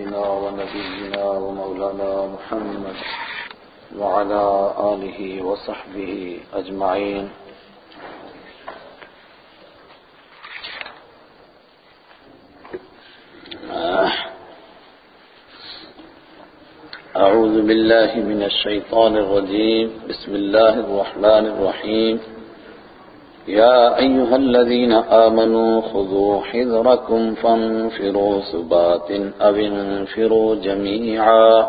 سيدنا ونبينا ومولانا محمد وعلى آله وصحبه أجمعين. أعوذ بالله من الشيطان الرجيم. بسم الله الرحمن الرحيم. يا أيها الذين آمنوا خذوا حذركم فانفروا ثبات أو انفروا جميعا.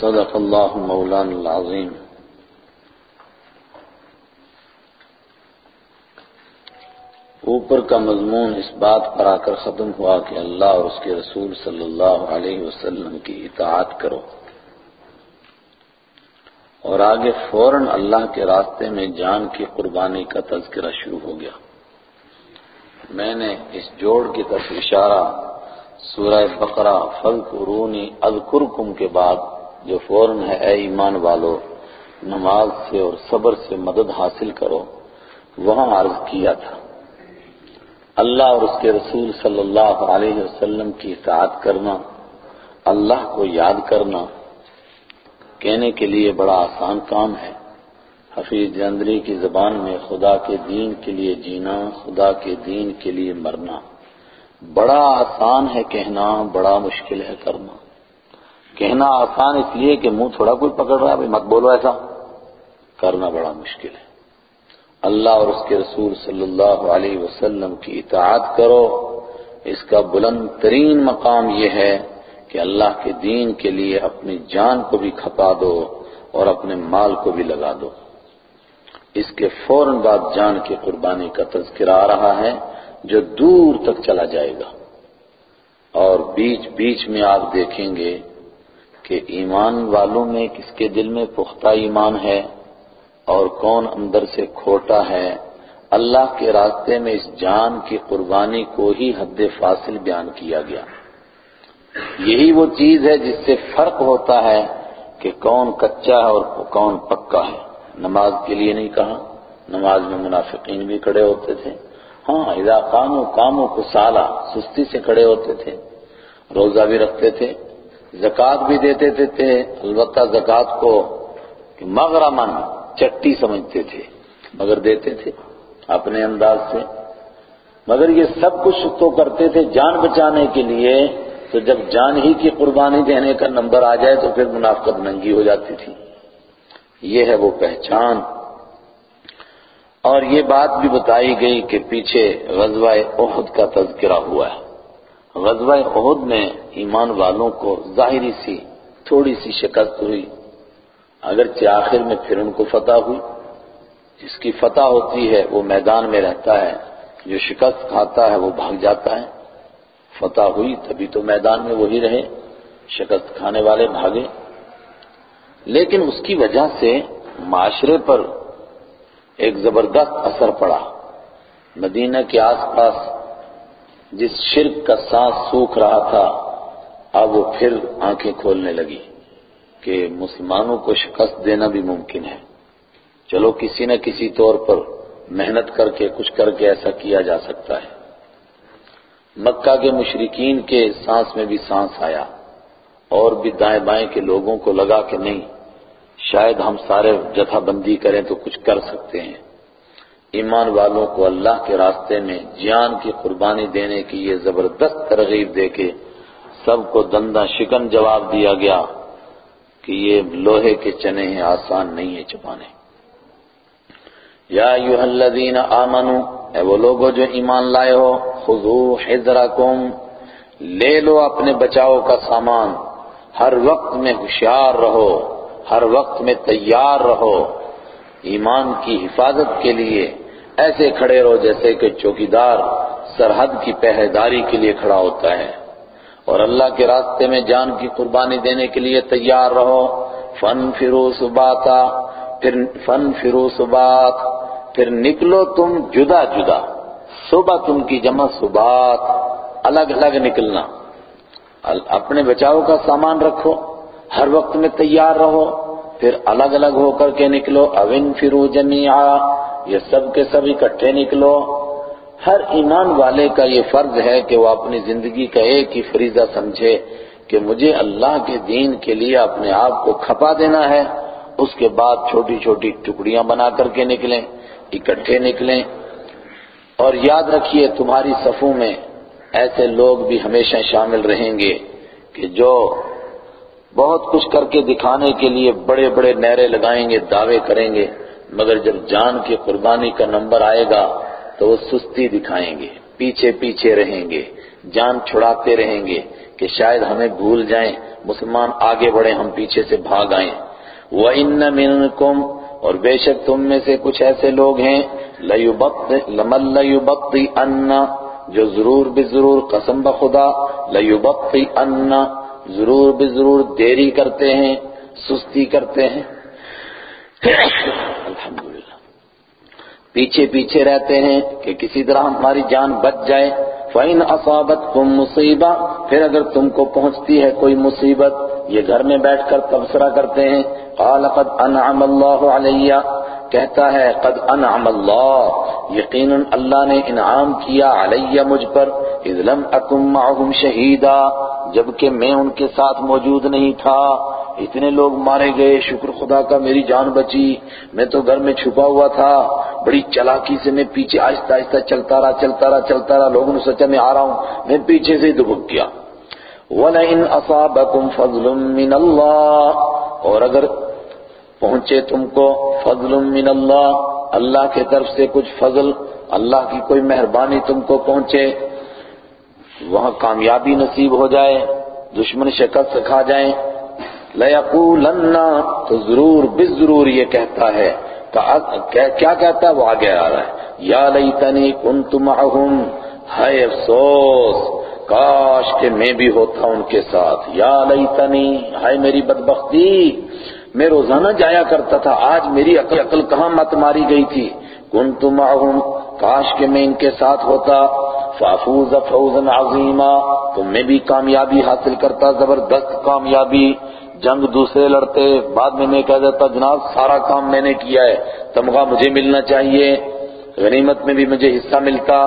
صدق الله مولانا العظيم. اوپر کا مضمون اس بات پر آ کر ختم ہوا کہ اللہ اور اس کے رسول صلی اللہ علیہ وسلم کی اطاعت کرو۔ اور آگے فوراً اللہ کے راستے میں جان کی قربانی کا تذکرہ شروع ہو گیا۔ میں نے اس جوڑ کی طرف اشارہ، سورہ بقرہ فل قرونی اذکرکم کے بعد، جو فوراً ہے، اے ایمان والو، نماز سے اور صبر سے مدد حاصل کرو۔ وہاں عرض کیا تھا۔ اللہ اور اس کے رسول صلی اللہ علیہ وسلم کی اطاعت کرنا، اللہ کو یاد کرنا کہنے کے لیے بڑا آسان کام ہے۔ حفیظ جندری کی زبان میں خدا کے دین کے لیے جینا، خدا کے دین کے لیے مرنا۔ بڑا آسان ہے کہنا، بڑا مشکل ہے کرنا۔ کہنا آسان اس لیے کہ منہ تھوڑا کوئی پکڑ رہا ہے مت بولو ایسا۔ کرنا بڑا مشکل ہے۔ اللہ اور اس کے رسول صلی اللہ علیہ وسلم کی اطاعت کرو۔ اس کا بلند ترین مقام یہ ہے کہ اللہ کے دین کے لیے اپنی جان کو بھی کھپا دو اور اپنے مال کو بھی لگا دو۔ اس کے فوراً بعد جان کی قربانی کا تذکرہ آ رہا ہے جو دور تک چلا جائے گا۔ اور بیچ بیچ میں آپ دیکھیں گے کہ ایمان والوں میں کس کے دل میں پختہ ایمان ہے اور کون اندر سے کھوٹا ہے۔ اللہ کے راستے میں اس جان کی قربانی کو ہی حد فاصل بیان کیا گیا۔ یہی وہ چیز ہے جس سے فرق ہوتا ہے کہ کون کچا ہے اور کون پکا ہے۔ نماز کے لیے نہیں کہا، نماز میں منافقین بھی کھڑے ہوتے تھے۔ ہاں اذا قاموا قاموا کسالہ سستی سے کھڑے ہوتے تھے۔ روزہ بھی رکھتے تھے زکوٰۃ بھی دیتے تھے۔ البتہ زکوٰۃ کو مغرمن چٹی سمجھتے تھے، مگر دیتے تھے اپنے انداز سے۔ مگر یہ سب کچھ تو کرتے تھے جان بچانے کے لیے۔ تو جب جان ہی کی قربانی دینے کا نمبر آ جائے تو پھر منافقت ننگی ہو جاتی تھی۔ یہ ہے وہ پہچان۔ اور یہ بات بھی بتائی گئی کہ پیچھے غزوہ عہد کا تذکرہ ہوا ہے۔ غزوہ عہد میں ایمان والوں کو ظاہری سی، تھوڑی سی شکست ہوئی۔ اگرچہ آخر میں پھر ان کو فتح ہوئی۔ جس کی فتح ہوتی ہے، وہ میدان میں رہتا ہے۔ جو شکست کھاتا ہے، وہ بھاگ جاتا ہے۔ فتح ہوئی، تبھی تو میدان میں وہی رہے، شکست کھانے والے بھاگے۔ لیکن اس کی وجہ سے معاشرے پر ایک زبردست اثر پڑا۔ مدینہ کے آس پاس جس شرک کا سانس سوکھ رہا تھا، اب وہ پھر آنکھیں کھولنے لگی کہ مسلمانوں کو شکست دینا بھی ممکن ہے۔ چلو کسی نہ کسی طور پر محنت کر کے، کچھ کر کے ایسا کیا جا سکتا ہے۔ مکہ کے مشرقین کے سانس میں بھی سانس آیا اور بھی دائیں بائیں کے لوگوں کو لگا کہ نہیں، شاید ہم سارے جتھا بندی کریں تو کچھ کر سکتے ہیں۔ ایمان والوں کو اللہ کے راستے میں جان کی قربانی دینے کی یہ زبردست ترغیب دے کے سب کو دندہ شکن جواب دیا گیا کہ یہ لوہے کے چنے ہیں، آسان نہیں ہے چپانے یا ایوہ الذین آمنو اے وہ لوگوں جو ایمان لائے ہو، خذو حذرکم، لے لو اپنے بچاؤ کا سامان۔ ہر وقت میں ہوشیار رہو، ہر وقت میں تیار رہو۔ ایمان کی حفاظت کے لیے ایسے کھڑے رہو جیسے کہ چوکیدار سرحد کی پہرےداری کے لیے کھڑا ہوتا ہے۔ اور اللہ کے راستے میں جان کی قربانی دینے کے لیے تیار رہو۔ فن فرو سباتا پھر فن فرو سبات پھر نکلو تم جدا جدا۔ صبح تم کی جمع صبات الگ الگ نکلنا۔ اپنے بچاؤ کا سامان رکھو، ہر وقت میں تیار رہو، پھر الگ الگ ہو کر کے نکلو۔ اوین فرو جميعا یہ سب کے سب اکٹھے نکلو۔ ہر ایمان والے کا یہ فرض ہے کہ وہ اپنی زندگی کا ایک ہی فریضہ سمجھے کہ مجھے اللہ کے دین کے لیے اپنے آپ کو کھپا دینا ہے۔ اس کے بعد چھوٹی چھوٹی ٹکڑیاں بنا کر کے نکلیں۔ اکٹھے نکلیں۔ اور یاد رکھیے تمہاری صفوں میں ایسے لوگ بھی ہمیشہ شامل رہیں گے کہ جو بہت کچھ کر کے دکھانے کے لیے بڑے بڑے نیرے لگائیں گے، دعوے کریں گے، مگر جب جان کی قربانی کا نمبر آئے گا تو وہ سستی دکھائیں گے، پیچھے پیچھے رہیں گے، جان چھڑاتے رہیں گے کہ شاید ہمیں بھول جائیں، مسلمان آگے بڑھیں، ہم پیچھے سے بھاگ آئیں۔ وَإِنَّ مِنْكُمْ اور بے شک تم میں سے کچھ ایسے لوگ ہیں لَمَن لَيُبَطِّئَنَّ، جو ضرور بضرور قسم بخدا، لَيُبَطِّئَنَّ، ضرور بضرور دیری کرتے ہیں، سستی کرتے ہیں۔ الحمدللہ۔ پیچھے پیچھے رہتے ہیں کہ کسی طرح ہماری جان بچ جائے۔ فَإِنْ أَصَابَتْكُمْ مُصِيبَةٌ، پھر اگر تم کو پہنچتی ہے کوئی مصیبت، یہ گھر میں بیٹھ کر تبصرہ کرتے ہیں۔ قَالَ قَدْ أَنْعَمَ اللَّهُ عَلَيَّ، کہتا ہے، قد انعم اللہ یقیناً اللہ نے انعام کیا علیہ مجھ پر، اذ لم اکم معہم شہیدا جبکہ میں ان کے ساتھ موجود نہیں تھا۔ اتنے لوگ مارے گئے، شکر خدا کا میری جان بچی، میں تو گھر میں چھپا ہوا تھا، بڑی چلاکی سے میں پیچھے آہستہ آہستہ چلتا رہا چلتا رہا چلتا رہا، لوگوں نے سوچا میں آ رہا ہوں، میں پیچھے سے ہی دبک گیا۔ وَلَئِنْ أَصَابَكُمْ فَضْلٌ مِّنَ اللَّهِ، اور اگر پہنچے تم کو فضل من اللہ اللہ کے طرف سے کچھ فضل، اللہ کی کوئی مہربانی تم کو پہنچے، وہاں کامیابی نصیب ہو جائے، دشمن شکست کھا جائیں۔ لَيَقُولَنَّ تو ضرور بضرور یہ کہتا ہے کیا کہتا ہے؟ وہ آگے آ رہا ہے، یا لیتنی کنت معہم ہے افسوس، کاش کہ میں بھی ہوتا ان کے ساتھ، یا لیتنی ہے میری بدبختی، میں روزانہ جایا کرتا تھا، آج میری عقل عقل کہاں مت ماری گئی تھی؟ کنت معہم، کاش کہ میں ان کے ساتھ ہوتا فافوز فوزا عظیما، تو میں بھی کامیابی حاصل کرتا، زبردست کامیابی جنگ دوسرے لڑتے، بعد میں میں کہہ دیتا، جناب سارا کام میں نے کیا ہے، تمغہ مجھے ملنا چاہیے، غنیمت میں بھی مجھے حصہ ملتا۔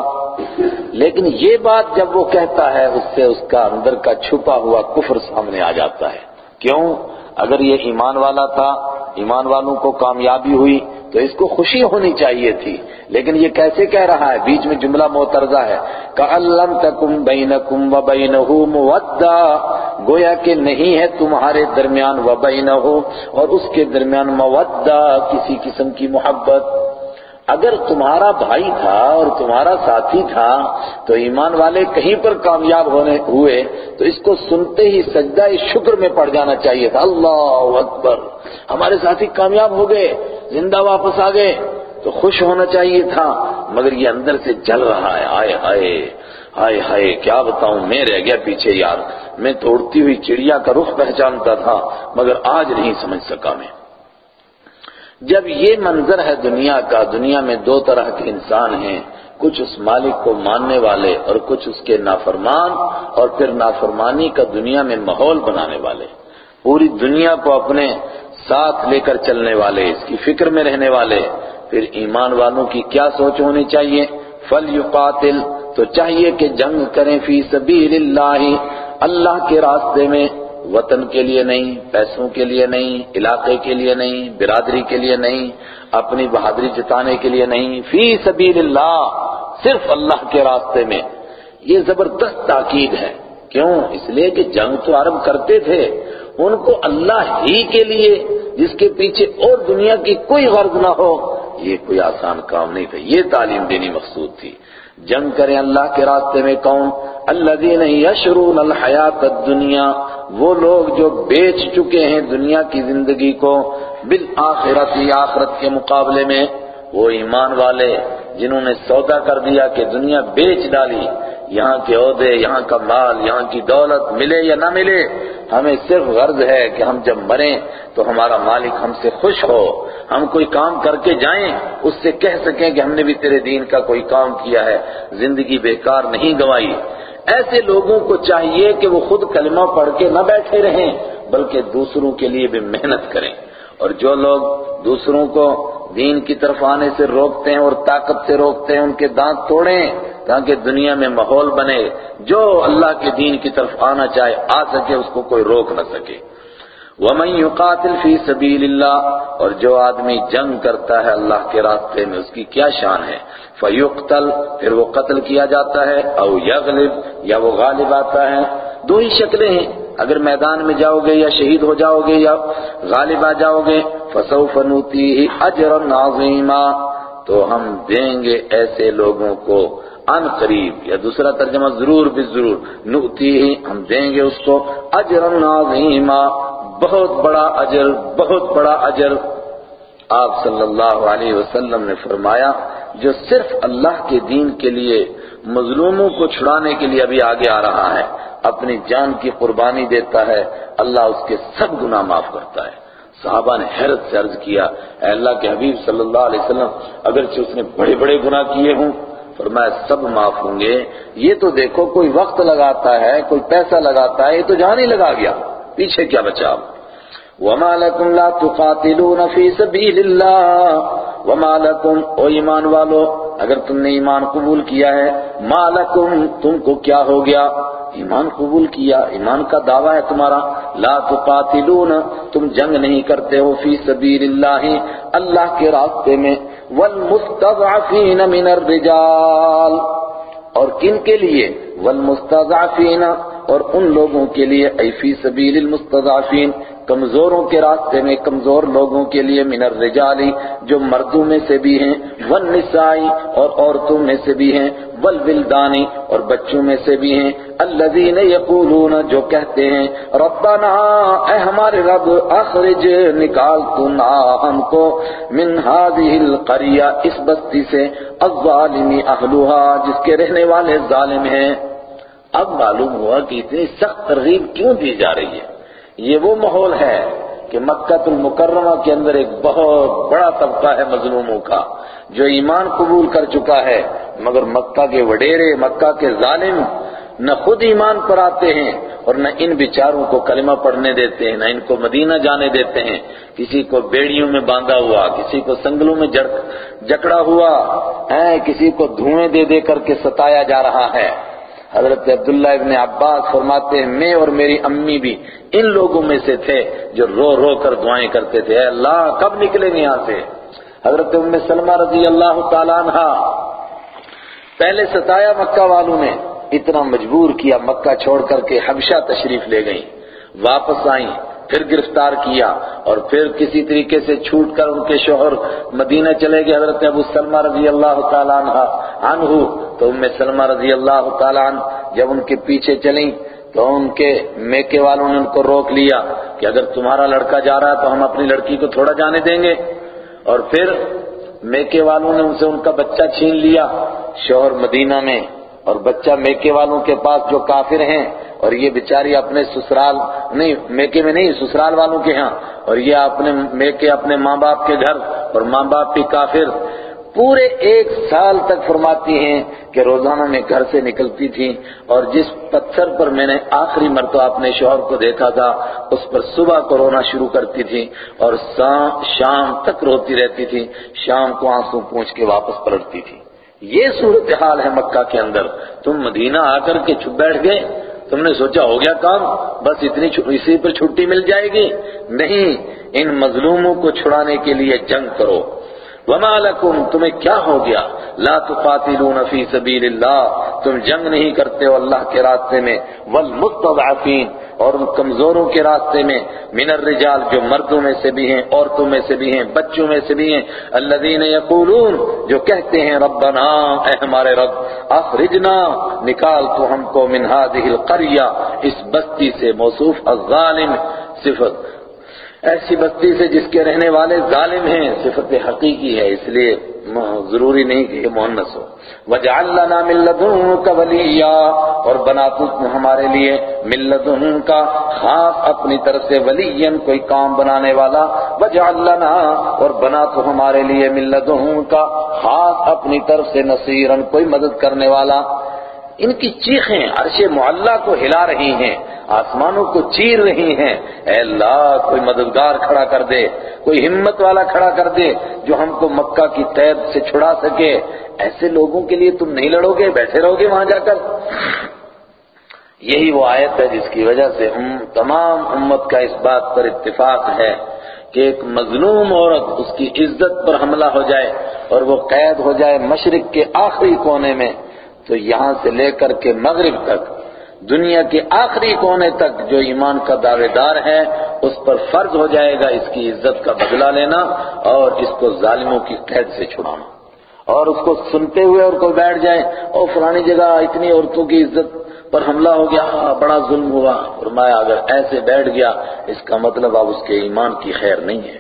لیکن یہ بات جب وہ کہتا ہے، اس سے اس کا اندر کا چھپا ہوا کفر سامنے آ جاتا ہے۔ کیوں؟ اگر یہ ایمان والا تھا ایمان والوں کو کامیابی ہوئی تو اس کو خوشی ہونی چاہیے تھی۔ لیکن یہ کیسے کہہ رہا ہے؟ بیچ میں جملہ موترزہ ہے۔ کَأَلَّمْ تَكُمْ بَيْنَكُمْ وَبَيْنَهُ مُوَدَّا گویا کہ نہیں ہے تمہارے درمیان وَبَيْنَهُ اور اس کے درمیان مودہ، کسی قسم کی محبت۔ اگر تمہارا بھائی تھا اور تمہارا ساتھی تھا تو ایمان والے کہیں پر کامیاب ہونے ہوئے تو اس کو سنتے ہی سجدہ شکر میں پڑ جانا چاہیے تھا۔ اللہ اکبر۔ ہمارے ساتھی کامیاب ہو گئے، زندہ واپس آ گئے تو خوش ہونا چاہیے تھا، مگر یہ اندر سے جل رہا ہے۔ آئے ہائے ہائے ہائے کیا بتاؤں؟ میں رہ گیا پیچھے یار۔ میں توڑتی ہوئی چڑیا کا رخ پہچانتا تھا، مگر آج نہیں سمجھ سکا میں۔ جب یہ منظر ہے دنیا کا، دنیا میں دو طرح کے انسان ہیں، کچھ اس مالک کو ماننے والے اور کچھ اس کے نافرمان اور پھر نافرمانی کا دنیا میں ماحول بنانے والے۔ پوری دنیا کو اپنے ساتھ لے کر چلنے والے، اس کی فکر میں رہنے والے۔ پھر ایمان والوں کی کیا سوچ ہونی چاہیے؟ فل یقاتل تو چاہیے کہ جنگ کریں فی سبیل اللہ اللہ کے راستے میں وطن کے لیے نہیں، پیسوں کے لیے نہیں، علاقے کے لیے نہیں، برادری کے لیے نہیں، اپنی بہادری جتانے کے لیے نہیں۔ فی سبیل اللہ صرف اللہ کے راستے میں۔ یہ زبردست تاکید ہے۔ کیوں؟ اس لیے کہ جنگ تو عرب کرتے تھے۔ ان کو اللہ ہی کے لیے، جس کے پیچھے اور دنیا کی کوئی غرض نہ ہو، یہ کوئی آسان کام نہیں تھا۔ یہ تعلیم دینی مقصود تھی۔ جنگ کریں اللہ کے راستے میں کون الذین یشرون الحیات الدنیا، وہ لوگ جو بیچ چکے ہیں دنیا کی زندگی کو بالآخرت آخرت کے مقابلے میں، وہ ایمان والے۔ جنہوں نے سودا کر دیا کہ دنیا بیچ ڈالی، یہاں کے عہدے، یہاں کا مال، یہاں کی دولت ملے یا نہ ملے، ہمیں صرف غرض ہے کہ ہم جب مریں تو ہمارا مالک ہم سے خوش ہو۔ ہم کوئی کام کر کے جائیں، اس سے کہہ سکیں کہ ہم نے بھی تیرے دین کا کوئی کام کیا ہے، زندگی بیکار نہیں گوائی۔ ایسے لوگوں کو چاہیے کہ وہ خود کلمہ پڑھ کے نہ بیٹھے رہیں، بلکہ دوسروں کے لیے بھی محنت کریں۔ اور جو لوگ دوسروں کو دین کی طرف آنے سے روکتے ہیں اور طاقت سے روکتے ہیں، ان کے دانت توڑیں تاکہ دنیا میں ماحول بنے۔ جو اللہ کے دین کی طرف آنا چاہے، آ سکے، اس کو کوئی روک نہ سکے۔ وَمَن يُقَاتِلْ فِي سَبِيلِ اللَّهِ، اور جو آدمی جنگ کرتا ہے اللہ کے راستے میں، اس کی کیا شان ہے؟ فَيُقْتَلْ، پھر وہ قتل کیا جاتا ہے او یغلب یا وہ غالب آتا ہے۔ دو ہی شکلیں ہیں۔ اگر میدان میں جاؤ گے یا شہید ہو جاؤ گے یا غالب آ جاؤ گے، فَسَوْفَ نُوتِيهِ أَجْرًا عَظِيمًا۔ تو ہم دیں گے ایسے لوگوں کو ان قریب، یا دوسرا ترجمہ ضرور بھی ضرور۔ نوتی ہم دیں گے اس کو اجر عظیما بہت بڑا اجر بہت بڑا اجر آپ صلی اللہ علیہ وسلم نے فرمایا جو صرف اللہ کے دین کے لیے، مظلوموں کو چھڑانے کے لیے ابھی آگے آ رہا ہے، اپنی جان کی قربانی دیتا ہے، اللہ اس کے سب گناہ معاف کرتا ہے۔ صحابہ نے حیرت سے عرض کیا، اے اللہ کے حبیب صلی اللہ علیہ وسلم، اگرچہ اس نے بڑے بڑے گناہ کیے ہوں، فرمایا سب معاف ہوں گے۔ یہ تو دیکھو، کوئی وقت لگاتا ہے، کوئی پیسہ لگاتا ہے، یہ تو جان ہی لگا گیا۔ پیچھے کیا بچا؟ وما لكم لا تقاتلون في سبيل الله۔ وما لكم او ایمان والو، اگر تم نے ایمان قبول کیا ہے، ما لكم تم کو کیا ہو گیا؟ ایمان قبول کیا، ایمان کا دعویٰ ہے تمہارا۔ لا تقاتلون، تم جنگ نہیں کرتے ہو فی سبیل اللہ اللہ کے راستے میں۔ والمستضعفین من الرجال، اور کن کے لیے؟ والمستضعفین، اور ان لوگوں کے لیے، ای فی سبیل المستضعفین کمزوروں کے راستے میں کمزور لوگوں کے لیے من الرجالی جو مردوں میں سے بھی ہیں، والنسائی اور عورتوں میں سے بھی ہیں والولدانی اور بچوں میں سے بھی ہیں۔ الذین یقولون جو کہتے ہیں، ربنا، اے ہمارے رب، اخرج نکال تو نا ہم کو من هذه القریہ، اس بستی سے الظالمی اہلها جس کے رہنے والے ظالم ہیں۔ اب معلوم ہوا کہ اتنی سخت ترغیب کیوں دی جا رہی ہے؟ یہ وہ ماحول ہے کہ مکہ المکرمہ کے اندر ایک بہت بڑا طبقہ ہے مظلوموں کا، جو ایمان قبول کر چکا ہے، مگر مکہ کے وڈیرے، مکہ کے ظالم نہ خود ایمان پر آتے ہیں اور نہ ان بیچاروں کو کلمہ پڑھنے دیتے ہیں، نہ ان کو مدینہ جانے دیتے ہیں۔ کسی کو بیڑیوں میں باندھا ہوا، کسی کو سنگلوں میں جکڑا ہوا ہے کسی کو دھوئیں دے دے کر کے ستایا جا رہا ہے۔ حضرت عبداللہ ابن عباس فرماتے ہیں، میں اور میری امی بھی ان لوگوں میں سے تھے جو رو رو کر دعائیں کرتے تھے۔ اے اللہ، کب نکلیں گے یہاں سے؟ حضرت ام سلمہ رضی اللہ تعالیٰ عنہ پہلے ستایا مکہ والوں نے اتنا مجبور کیا، مکہ چھوڑ کر کے حبشہ تشریف لے گئیں۔ واپس آئیں۔ پھر گرفتار کیا اور پھر کسی طریقے سے چھوٹ کر ان کے شوہر مدینہ چلے گئے حضرت ابو سلمہ رضی اللہ تعالیٰ عنہ عنہ۔ تو ام سلمہ رضی اللہ تعالیٰ عنہ جب ان کے پیچھے چلیں تو ان کے میکے والوں نے ان کو روک لیا کہ اگر تمہارا لڑکا جا رہا ہے تو ہم اپنی لڑکی کو تھوڑا جانے دیں گے۔ اور پھر میکے والوں نے ان سے ان کا بچہ چھین لیا شوہر مدینہ میں۔ اور بچہ میکے والوں کے پاس جو کافر ہیں، اور یہ بیچاری اپنے سسرال نہیں، میکے میں نہیں، سسرال والوں کے ہاں اور یہ اپنے میکے اپنے ماں باپ کے گھر، اور ماں باپ بھی کافر۔ پورے ایک سال تک فرماتی ہیں کہ روزانہ میں گھر سے نکلتی تھی، اور جس پتھر پر میں نے آخری مرتبہ اپنے شوہر کو دیکھا تھا، اس پر صبح کو رونا شروع کرتی تھی، اور شام تک روتی رہتی تھی، شام کو آنسو پوچھ کے واپس پلٹتی تھی۔ یہ صورتحال ہے مکہ کے اندر۔ تم مدینہ آ کر کے چھپ بیٹھ گئے۔ تم نے سوچا ہو گیا کام، بس اتنی اسی پر چھٹی مل جائے گی۔ نہیں، ان مظلوموں کو چھڑانے کے لیے جنگ کرو۔ وما لکم، تمہیں کیا ہو گیا؟ لا تقاتلون فی سبیل اللہ تم جنگ نہیں کرتے ہو اللہ کے راستے میں، والمستضعفین، اور ان کمزوروں کے راستے میں، من الرجال، جو مردوں میں سے بھی ہیں، عورتوں میں سے بھی ہیں، بچوں میں سے بھی ہیں، الذین یقولون، جو کہتے ہیں، ربنا، اے ہمارے رب، اخرجنا، نکال تو ہم کو من هذه القریہ اس بستی سے موصوف الظالم، صفت۔ ایسی بستی سے جس کے رہنے والے ظالم ہیں، صفت حقیقی ہے، اس لیے ضروری نہیں کہ مونس ہو۔ وجعل لنا من لدنک ولیا اور بنا تو ہمارے لیے من لدنک خاص اپنی طرف سے ولیا کوئی کام بنانے والا۔ وجعل لنا، اور بنا تو ہمارے لیے من لدنک خاص اپنی طرف سے نصیرا، کوئی مدد کرنے والا۔ ان کی چیخیں عرش معلہ کو ہلا رہی ہیں، آسمانوں کو چیر رہی ہیں۔ اے اللہ، کوئی مددگار کھڑا کر دے، کوئی ہمت والا کھڑا کر دے جو ہم کو مکہ کی قید سے چھڑا سکے۔ ایسے لوگوں کے لیے تم نہیں لڑو گے، بیٹھے رہو گے وہاں جا کر۔ یہی وہ آیت ہے جس کی وجہ سے تمام امت کا اس بات پر اتفاق ہے کہ ایک مظلوم عورت اس کی عزت پر حملہ ہو جائے اور وہ قید ہو جائے مشرق کے آخری کونے میں۔ تو یہاں سے لے کر کے مغرب تک، دنیا کے آخری کونے تک جو ایمان کا دعوے دار ہے، اس پر فرض ہو جائے گا اس کی عزت کا بدلہ لینا اور اس کو ظالموں کی قید سے چھڑانا۔ اور اس کو سنتے ہوئے اور کوئی بیٹھ جائے اور فلانی جگہ، اتنی عورتوں کی عزت پر حملہ ہو گیا بڑا ظلم ہوا۔ فرمایا، اگر ایسے بیٹھ گیا، اس کا مطلب اب اس کے ایمان کی خیر نہیں ہے۔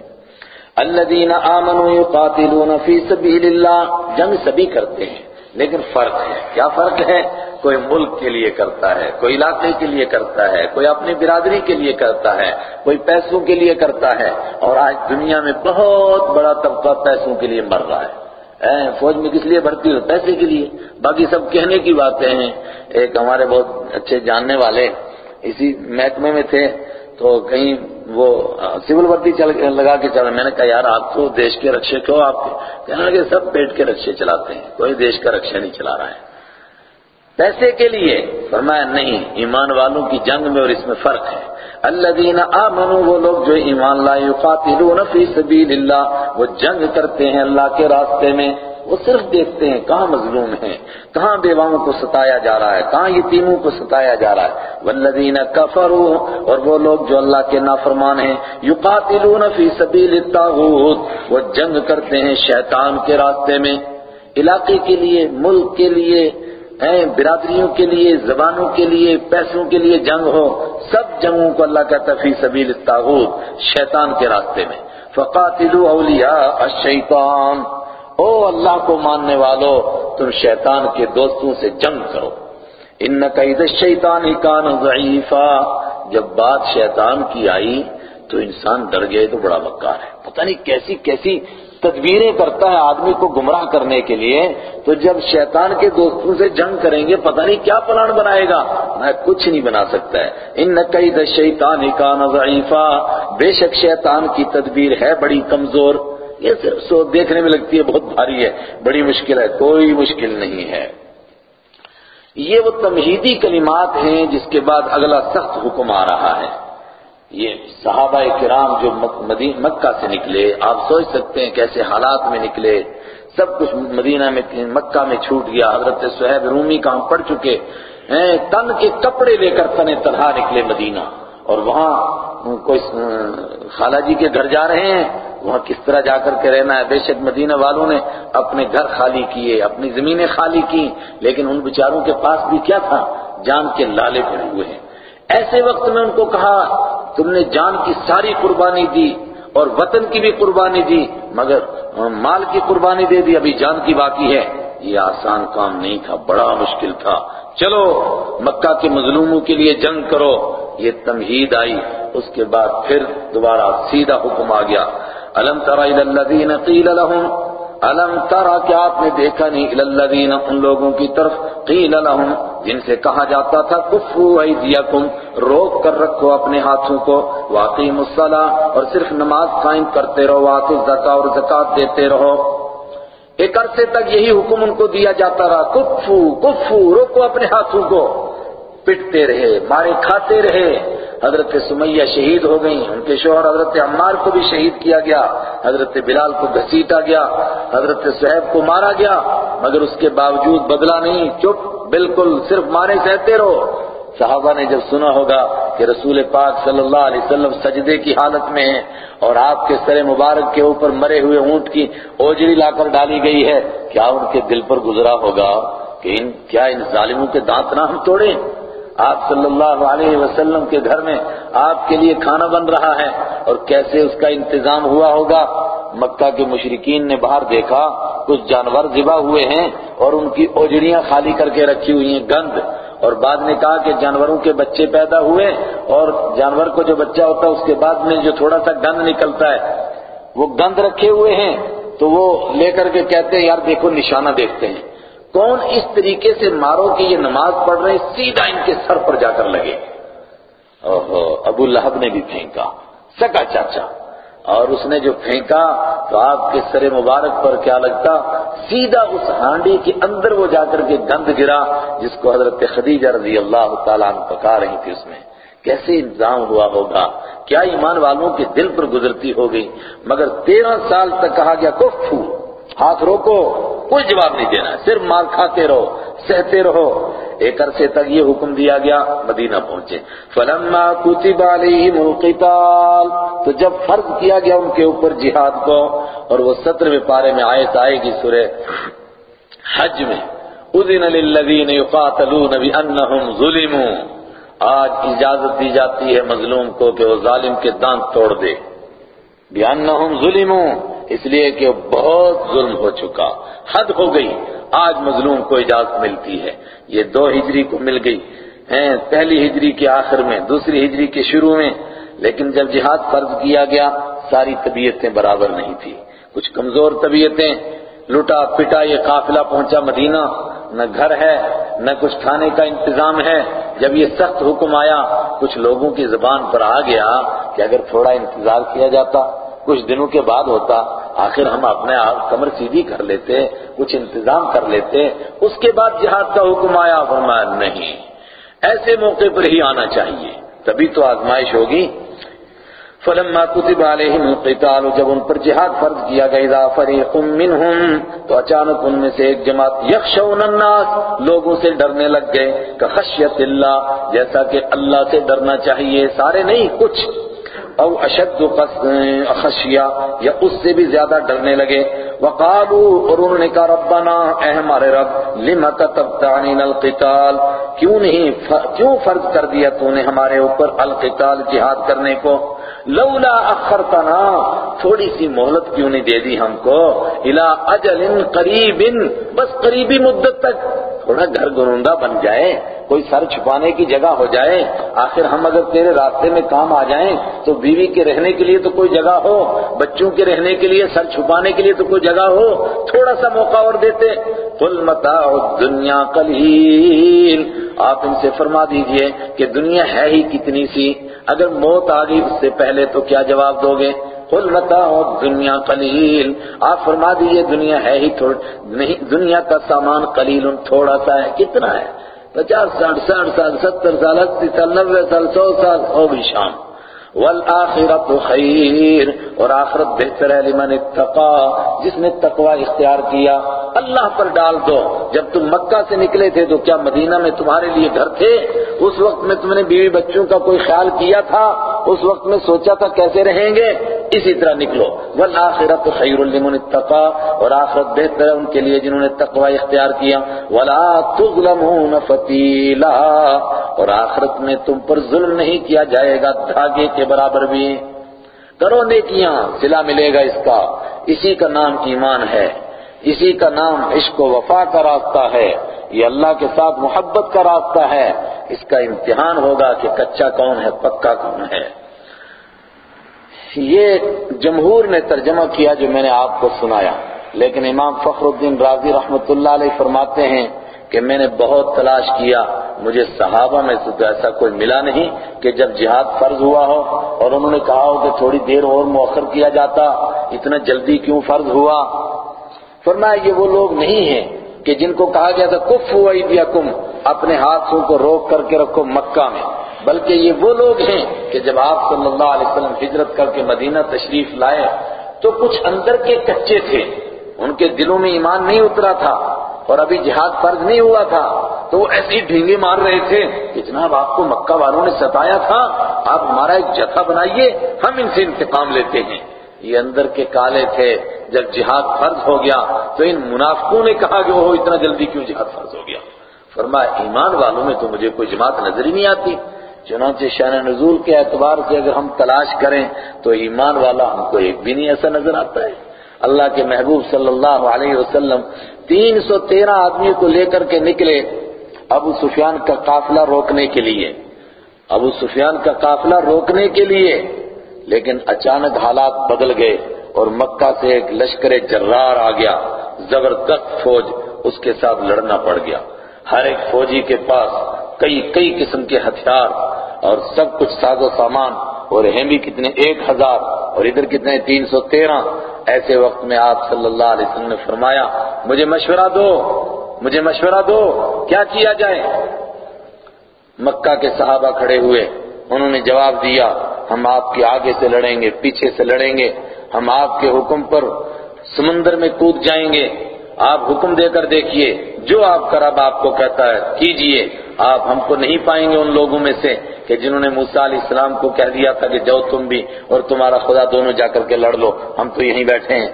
الذین آمنوا یقاتلون فی سبیل اللہ، جنگ سبھی کرتے ہیں۔ لیکن فرق ہے۔ کیا فرق ہے؟ کوئی ملک کے لیے کرتا ہے، کوئی علاقے کے لیے کرتا ہے، کوئی اپنی برادری کے لیے کرتا ہے، کوئی پیسوں کے لیے کرتا ہے۔ اور آج دنیا میں بہت بڑا طبقہ پیسوں کے لیے مر رہا ہے۔ فوج میں کس لیے بھرتی ہو؟ پیسے کے لیے۔ باقی سب کہنے کی باتیں ہیں۔ ایک ہمارے بہت اچھے جاننے والے اسی محکمے میں تھے۔ تو کہیں وہ سول بھرتی لگا کے چل میں نے کہا، یار، آپ تو دیش کے رکشے کیوں آپ کہنے لگے، سب پیٹ کے رکشے چلاتے ہیں، کوئی دیش کا رکشا نہیں چلا رہا ہے۔ پیسے کے لیے؟ فرمایا، نہیں، ایمان والوں کی جنگ میں اور اس میں فرق ہے۔ الذین آمنوا، وہ لوگ جو ایمان لائے یقاتلون فی سبیل اللہ، وہ جنگ کرتے ہیں اللہ کے راستے میں۔ وہ صرف دیکھتے ہیں کہاں مظلوم ہیں، کہاں بیواؤں کو ستایا جا رہا ہے، کہاں یتیموں کو ستایا جا رہا ہے۔ والذین کفروا، اور وہ لوگ جو اللہ کے نافرمان ہیں، یقاتلون فی سبیل الطاغوت، وہ جنگ کرتے ہیں شیطان کے راستے میں۔ علاقے کے لیے، ملک کے لیے برادریوں کے لیے، زبانوں کے لیے، پیسوں کے لیے جنگ ہو، سب جنگوں کو اللہ کہتا فی سبیل الطاغوت، شیطان کے راستے میں۔ فقاتلوا اولیاء الشیطان۔ او اللہ کو ماننے والو، تم شیطان کے دوستوں سے جنگ کرو۔ ان قید الشیطان کان ضعیفا۔ جب بات شیطان کی آئی، تو انسان ڈر گئے تو بڑا مکار ہے۔ پتہ نہیں کیسی کیسی تدبیریں کرتا ہے آدمی کو گمراہ کرنے کے لیے۔ تو جب شیطان کے دوستوں سے جنگ کریں گے، پتہ نہیں کیا پلان بنائے گا۔ میں کچھ نہیں بنا سکتا ہے۔ ان نقید شیطان کا ضعیفہ بے شک شیطان کی تدبیر ہے بڑی کمزور۔ یہ صرف سو دیکھنے میں لگتی ہے، بہت بھاری ہے، بڑی مشکل ہے، کوئی مشکل نہیں ہے۔ یہ وہ تمہیدی کلمات ہیں جس کے بعد اگلا سخت حکم آ رہا ہے۔ یہ صحابہ کرام جو مکہ سے نکلے، آپ سوچ سکتے ہیں کیسے حالات میں نکلے۔ سب کچھ مدینہ میں مکہ میں چھوٹ گیا، حضرت صحیب رومی کا ہم پڑھ چکے۔ تن کے کپڑے لے کر تن تنہا نکلے مدینہ۔ اور وہاں کوئی خالہ جی کے گھر جا رہے ہیں، وہاں کس طرح جا کر کے رہنا ہے؟ بے شک مدینہ والوں نے اپنے گھر خالی کیے، اپنی زمینیں خالی کی لیکن ان بیچاروں کے پاس بھی کیا تھا؟ جان کے لالے پڑے ہوئے ہیں۔ ایسے وقت میں ان کو کہا، تم نے جان کی ساری قربانی دی اور وطن کی بھی قربانی دی، مگر مال کی قربانی دے دی، ابھی جان کی باقی ہے۔ یہ آسان کام نہیں تھا، بڑا مشکل تھا۔ چلو، مکہ کے مظلوموں کے لیے جنگ کرو۔ یہ تمہید آئی، اس کے بعد پھر دوبارہ سیدھا حکم آ گیا۔ الم ترى الى الذين قيل لهم؟ الم ترى کیا آپ نے دیکھا نہیں الى الذين ان لوگوں کی طرف قيل لهم، جن سے کہا جاتا تھا کفوا ایدیکم، روک کر رکھو اپنے ہاتھوں کو واقیم الصلاۃ، اور صرف نماز قائم کرتے رہو واتو الزکات اور زکات دیتے رہو۔ ایک عرصے تک یہی حکم ان کو دیا جاتا رہا کفو کفو روکو اپنے ہاتھوں کو۔ پٹتے رہے، مارے کھاتے رہے۔ حضرت سمیہ شہید ہو گئیں، ان کے شوہر حضرت عمار کو بھی شہید کیا گیا، حضرت بلال کو گھسیٹا گیا، حضرت صحیب کو مارا گیا، مگر اس کے باوجود بدلا نہیں، چپ، بالکل صرف مارے سہتے رہو۔ صحابہ نے جب سنا ہوگا کہ رسول پاک صلی اللہ علیہ وسلم سجدے کی حالت میں ہیں اور آپ کے سر مبارک کے اوپر مرے ہوئے اونٹ کی اوجری لا کر ڈالی گئی ہے، کیا ان کے دل پر گزرا ہوگا کہ ان، کیا ان ظالموں کے دانت نہ ہم توڑیں؟ آپ صلی اللہ علیہ وسلم کے گھر میں آپ کے لیے کھانا بن رہا ہے اور کیسے اس کا انتظام ہوا ہوگا؟ مکہ کے مشرقین نے باہر دیکھا، کچھ جانور ذبح ہوئے ہیں اور ان کی اوجڑیاں خالی کر کے رکھی ہوئی ہیں، گند۔ اور بعد نے کہا کہ جانوروں کے بچے پیدا ہوئے اور جانور کو جو بچہ ہوتا ہے، اس کے بعد میں جو تھوڑا سا گند نکلتا ہے، وہ گند رکھے ہوئے ہیں۔ تو وہ لے کر کے کہتے ہیں، یار دیکھو، نشانہ دیکھتے ہیں۔ کون اس طریقے سے مارو کہ یہ نماز پڑھ رہے سیدھا ان کے سر پر جا کر لگے۔ ابو لہب نے بھی پھینکا سکا چاچا۔ اور اس نے جو پھینکا تو آپ کے سر مبارک پر کیا لگتا؟ سیدھا اس ہانڈی کے اندر وہ جا کر کے گند گرا، جس کو حضرت خدیجہ رضی اللہ تعالیٰ عنہ پکا رہی تھی اس میں۔ کیسے انتظام ہوا ہوگا؟ کیا ایمان والوں کے دل پر گزرتی ہوگی؟ مگر تیرہ سال تک کہا گیا، کفو۔ ہاتھ روکو، کوئی جواب نہیں دینا، صرف مال کھاتے رہو، سہتے رہو۔ ایک عرصے تک یہ حکم دیا گیا، مدینہ پہنچے۔ فلما كتب عليهم القتال، تو جب فرض کیا گیا ان کے اوپر جہاد کو، اور وہ سترویں پارے میں آیت آئے گی سورہ حج میں۔ اذن للذین یقاتلون بانہم ظلموا۔ آج اجازت دی جاتی ہے مظلوم کو کہ وہ ظالم کے دانت توڑ دے۔ بانہم ظلموا۔ اس لیے کہ بہت ظلم ہو چکا، حد ہو گئی، آج مظلوم کو اجازت ملتی ہے۔ یہ دو ہجری کو مل گئی، ہیں، پہلی ہجری کے آخر میں، دوسری ہجری کے شروع میں۔ لیکن جب جہاد فرض کیا گیا، ساری طبیعتیں برابر نہیں تھی۔ کچھ کمزور طبیعتیں، لٹا پٹا یہ قافلہ پہنچا مدینہ۔ نہ گھر ہے، نہ کچھ کھانے کا انتظام ہے۔ جب یہ سخت حکم آیا، کچھ لوگوں کی زبان پر آ گیا کہ اگر تھوڑا انتظار کیا جاتا کچھ دنوں کے بعد ہوتا، آخر ہم اپنے آپ کمر سیدھی کر لیتے، کچھ انتظام کر لیتے، اس کے بعد جہاد کا حکم آیا فرمایا نہیں۔ ایسے موقع پر ہی آنا چاہیے۔ تبھی تو آزمائش ہوگی۔ فلما كتب عليهم القتال، جب ان پر جہاد فرض کیا گیا، اذا فريق منهم تو اچانک ان میں سے ایک جماعت یخشون الناس، لوگوں سے ڈرنے لگ گئے، کہ خشیت اللہ، جیسا کہ اللہ سے ڈرنا چاہیے، سارے نہیں، کچھ۔ او اشد خشیا یا اس سے بھی زیادہ ڈرنے لگے۔ وقالو، اور انہوں نے کہا، ربنا، اے ہمارے رب لما كتبت القتال؟ کیوں نہیں کیوں فرض کر دیا تو نے ہمارے اوپر القتال جہاد کرنے کو؟ لولا اخرتنا، تھوڑی سی مہلت کیوں نہیں دے دی ہم کو؟ الى اجل قریب، بس قریبی مدت تک۔ تھوڑا گھر گروندہ بن جائے، کوئی سر چھپانے کی جگہ ہو جائے۔ آخر ہم اگر تیرے راستے میں کام آ جائیں، تو بیوی کے رہنے کے لیے تو کوئی جگہ ہو، بچوں کے رہنے کے لیے، سر چھپانے کے لیے تو کوئی جگہ ہو۔ تھوڑا سا موقع اور دیتے۔ قل متاع الدنیا قلیل۔ آپ ان سے فرما دیجیے کہ دنیا ہے ہی کتنی سی۔ اگر موت آ گئی اس سے پہلے تو کیا جواب دو گے؟ قل متاع دنیا قلیل۔ آپ فرما دیجیے، دنیا ہے ہی تھوڑ، نہیں، دنیا کا سامان قلیل، تھوڑا سا ہے۔ کتنا ہے؟ پچاس ساٹھ ساٹھ سال، ستر سال، اسی سال، نوے سال، سو سال ہو بھی شام۔ والآخرت خیر اور آخرت بہتر ہے لمن اتقا، جس نے تقوی اختیار کیا، اللہ پر ڈال دو۔ جب تم مکہ سے نکلے تھے تو کیا مدینہ میں تمہارے لیے گھر تھے؟ اس وقت میں تم نے بیوی بچوں کا کوئی خیال کیا تھا؟ اس وقت میں سوچا تھا کیسے رہیں گے؟ اسی طرح نکلو۔ والآخرت خیر لمن اتقا، اور آخرت بہتر ہے ان کے لیے جنہوں نے تقوی اختیار کیا۔ ولا تظلمون فتیلا اور آخرت میں تم پر ظلم نہیں کیا جائے گا، دھاگے کے برابر بھی۔ کرو نیکیاں سلا ملے گا اس کا۔ اسی کا نام ایمان ہے۔ اسی کا نام عشق و وفا کا راستہ ہے۔ یہ اللہ کے ساتھ محبت کا راستہ ہے۔ اس کا امتحان ہوگا کہ کچا کون ہے، پکا کون ہے۔ یہ جمہور نے ترجمہ کیا جو میں نے آپ کو سنایا۔ لیکن امام فخر الدین راضی رحمت اللہ علیہ فرماتے ہیں کہ میں نے بہت تلاش کیا، مجھے صحابہ میں سے تو ایسا کوئی ملا نہیں کہ جب جہاد فرض ہوا ہو اور انہوں نے کہا ہو کہ تھوڑی دیر اور مؤخر کیا جاتا، اتنا جلدی کیوں فرض ہوا؟ فرمایا یہ وہ لوگ نہیں ہیں کہ جن کو کہا گیا تھا کف ایدیکم، اپنے ہاتھوں کو روک کر کے رکھو مکہ میں۔ بلکہ یہ وہ لوگ ہیں کہ جب آپ صلی اللہ علیہ وسلم ہجرت کر کے مدینہ تشریف لائے تو کچھ اندر کے کچے تھے۔ ان کے دلوں میں ایمان نہیں اترا تھا اور ابھی جہاد فرض نہیں ہوا تھا۔ تو وہ ایسی ڈھینگے مار رہے تھے کہ جناب آپ کو مکہ والوں نے ستایا تھا۔ آپ ہمارا ایک جتھا بنائیے، ہم ان سے انتقام لیتے ہیں۔ یہ اندر کے کالے تھے۔ جب جہاد فرض ہو گیا تو ان منافقوں نے کہا کہ وہ اتنا جلدی کیوں جہاد فرض ہو گیا؟ فرمایا، ایمان والوں میں تو مجھے کوئی جماعت نظر ہی نہیں آتی۔ چنانچہ شان نزول کے اعتبار سے اگر ہم تلاش کریں تو ایمان والا ہم کو ایک بھی نہیں ایسا نظر آتا ہے۔ اللہ کے محبوب صلی اللہ علیہ وسلم تین سو تیرہ آدمیوں کو لے کر کے نکلے ابو سفیان کا قافلہ روکنے کے لیے۔ ابو سفیان کا قافلہ روکنے کے لیے، لیکن اچانک حالات بدل گئے اور مکہ سے ایک لشکر جرار آ گیا۔ زبردست فوج اس کے ساتھ لڑنا پڑ گیا۔ ہر ایک فوجی کے پاس کئی کئی قسم کے ہتھیار اور سب کچھ ساز و سامان اور ہیں بھی کتنے ایک ہزار اور ادھر کتنے تین سو تیرہ۔ ایسے وقت میں آپ صلی اللہ علیہ وسلم نے فرمایا، مجھے مشورہ دو، مجھے مشورہ دو، کیا کیا جائے؟ مکہ کے صحابہ کھڑے ہوئے، انہوں نے جواب دیا، ہم آپ کے آگے سے لڑیں گے، پیچھے سے لڑیں گے، ہم آپ کے حکم پر سمندر میں کود جائیں گے۔ آپ حکم دے کر دیکھیے، جو آپ کا رب آپ کو کہتا ہے، کیجیے۔ آپ ہم کو نہیں پائیں گے ان لوگوں میں سے کہ جنہوں نے موسیٰ علیہ السلام کو کہہ دیا تھا کہ جاؤ تم بھی اور تمہارا خدا دونوں جا کر کے لڑ لو۔ ہم تو یہیں بیٹھے ہیں۔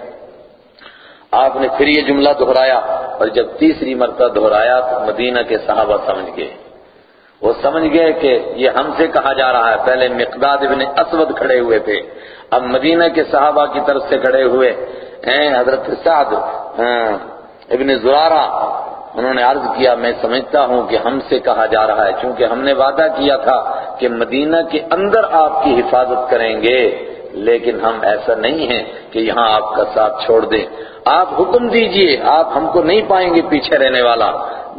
آپ نے پھر یہ جملہ دہرایا اور جب تیسری مرتبہ دہرایا تو مدینہ کے صحابہ سمجھ گئے۔ وہ سمجھ گئے کہ یہ ہم سے کہا جا رہا ہے۔ پہلے مقداد ابن اسود کھڑے ہوئے تھے۔ اب مدینہ کے صحابہ کی طرف سے کھڑے ہوئے ہیں۔ حضرت سعد ہاں، ابن زرارہ انہوں نے عرض کیا، میں سمجھتا ہوں کہ ہم سے کہا جا رہا ہے، چونکہ ہم نے وعدہ کیا تھا کہ مدینہ کے اندر آپ کی حفاظت کریں گے، لیکن ہم ایسا نہیں ہیں کہ یہاں آپ کا ساتھ چھوڑ دیں۔ آپ حکم دیجیے، آپ ہم کو نہیں پائیں گے پیچھے رہنے والا۔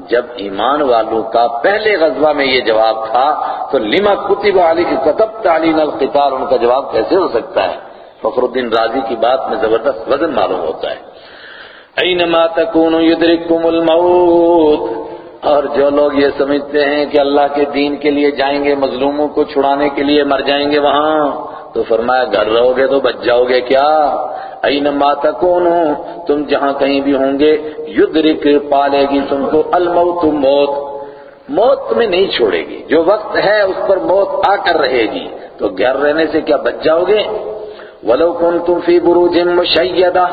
جب ایمان والوں کا پہلے غزوہ میں یہ جواب تھا، تو لما کتب علی کی قطب تعلیم القتال، ان کا جواب کیسے ہو سکتا ہے؟ فخر الدین راضی کی بات میں زبردست وزن معلوم ہوتا ہے۔ اینما تکون یدرککم الموت؟ اور جو لوگ یہ سمجھتے ہیں کہ اللہ کے دین کے لیے جائیں گے، مظلوموں کو چھڑانے کے لیے مر جائیں گے وہاں، تو فرمایا گھر رہو گے تو بچ جاؤ گے کیا؟ اینما تکون تم جہاں کہیں بھی ہوں گے یدرک پالے گی تم کو الموت، موت. موت تمہیں نہیں چھوڑے گی، جو وقت ہے اس پر موت آ کر رہے گی، تو گھر رہنے سے کیا بچ جاؤ گے؟ ولو کنتم فی بروج مشیدہ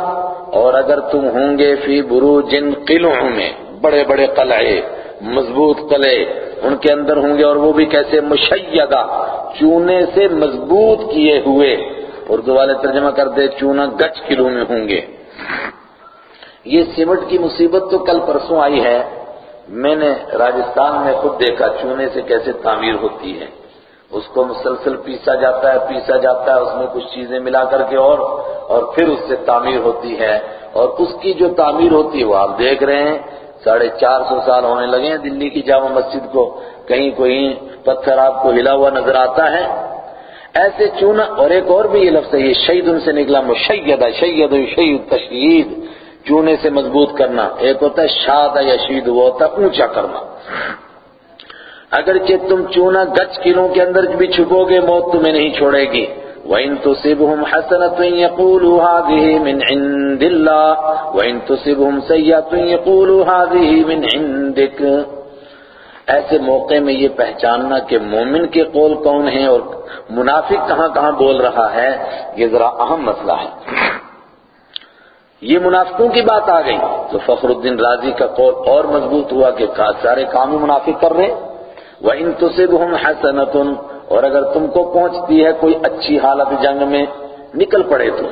اور اگر تم ہوں گے فی بروج قلعوں میں، بڑے بڑے قلعے، مضبوط قلعے، ان کے اندر ہوں گے اور وہ بھی کیسے مشیدہ، چونے سے مضبوط کیے ہوئے۔ اردو والے ترجمہ کر دے، چونا گچ کلو میں ہوں گے۔ یہ سمٹ کی مصیبت تو کل پرسوں آئی ہے۔ میں نے راجستھان میں خود دیکھا چونے سے کیسے تعمیر ہوتی ہے۔ اس کو مسلسل پیسا جاتا ہے، پیسا جاتا ہے، اس میں کچھ چیزیں ملا کر کے اور اور پھر اس سے تعمیر ہوتی ہے۔ اور اس کی جو تعمیر ہوتی ہے، وہ آپ دیکھ رہے ہیں، ساڑھے چار سو سال ہونے لگے ہیں دلی کی جامع مسجد کو۔ کہیں کوئی پتھر آپ کو ہلا ہوا نظر آتا ہے؟ ایسے چونا اور ایک اور بھی یہ لفظ ہے، یہ شہید ان سے نکلا مشید شید شہید تشہید چونے سے مضبوط کرنا، ایک ہوتا ہے شاد یا شید وہ ہوتا ہے اونچا کرنا۔ اگرچہ تم چونا گچ کلوں کے اندر بھی چھپو گے، موت تمہیں نہیں چھوڑے گی۔ وَإِن تُصِبْهُمْ حَسَنَةٌ يَقُولُوا هَذِهِ مِنْ عِنْدِ اللَّهِ وَإِن تُصِبْهُمْ سَيِّئَةٌ يَقُولُوا هَذِهِ مِنْ عِنْدِكَ۔ ایسے موقع میں یہ پہچاننا کہ مومن کے قول کون ہیں اور منافق کہاں کہاں بول رہا ہے، یہ ذرا اہم مسئلہ ہے۔ یہ منافقوں کی بات آ گئی۔ تو فخر الدین راضی کا قول اور مضبوط ہوا کہ سارے کام منافق کر رہے ہیں۔ وَإِن تُصِبْهُمْ حَسَنَةٌ، اور اگر تم کو پہنچتی ہے کوئی اچھی حالت جنگ میں، نکل پڑے تم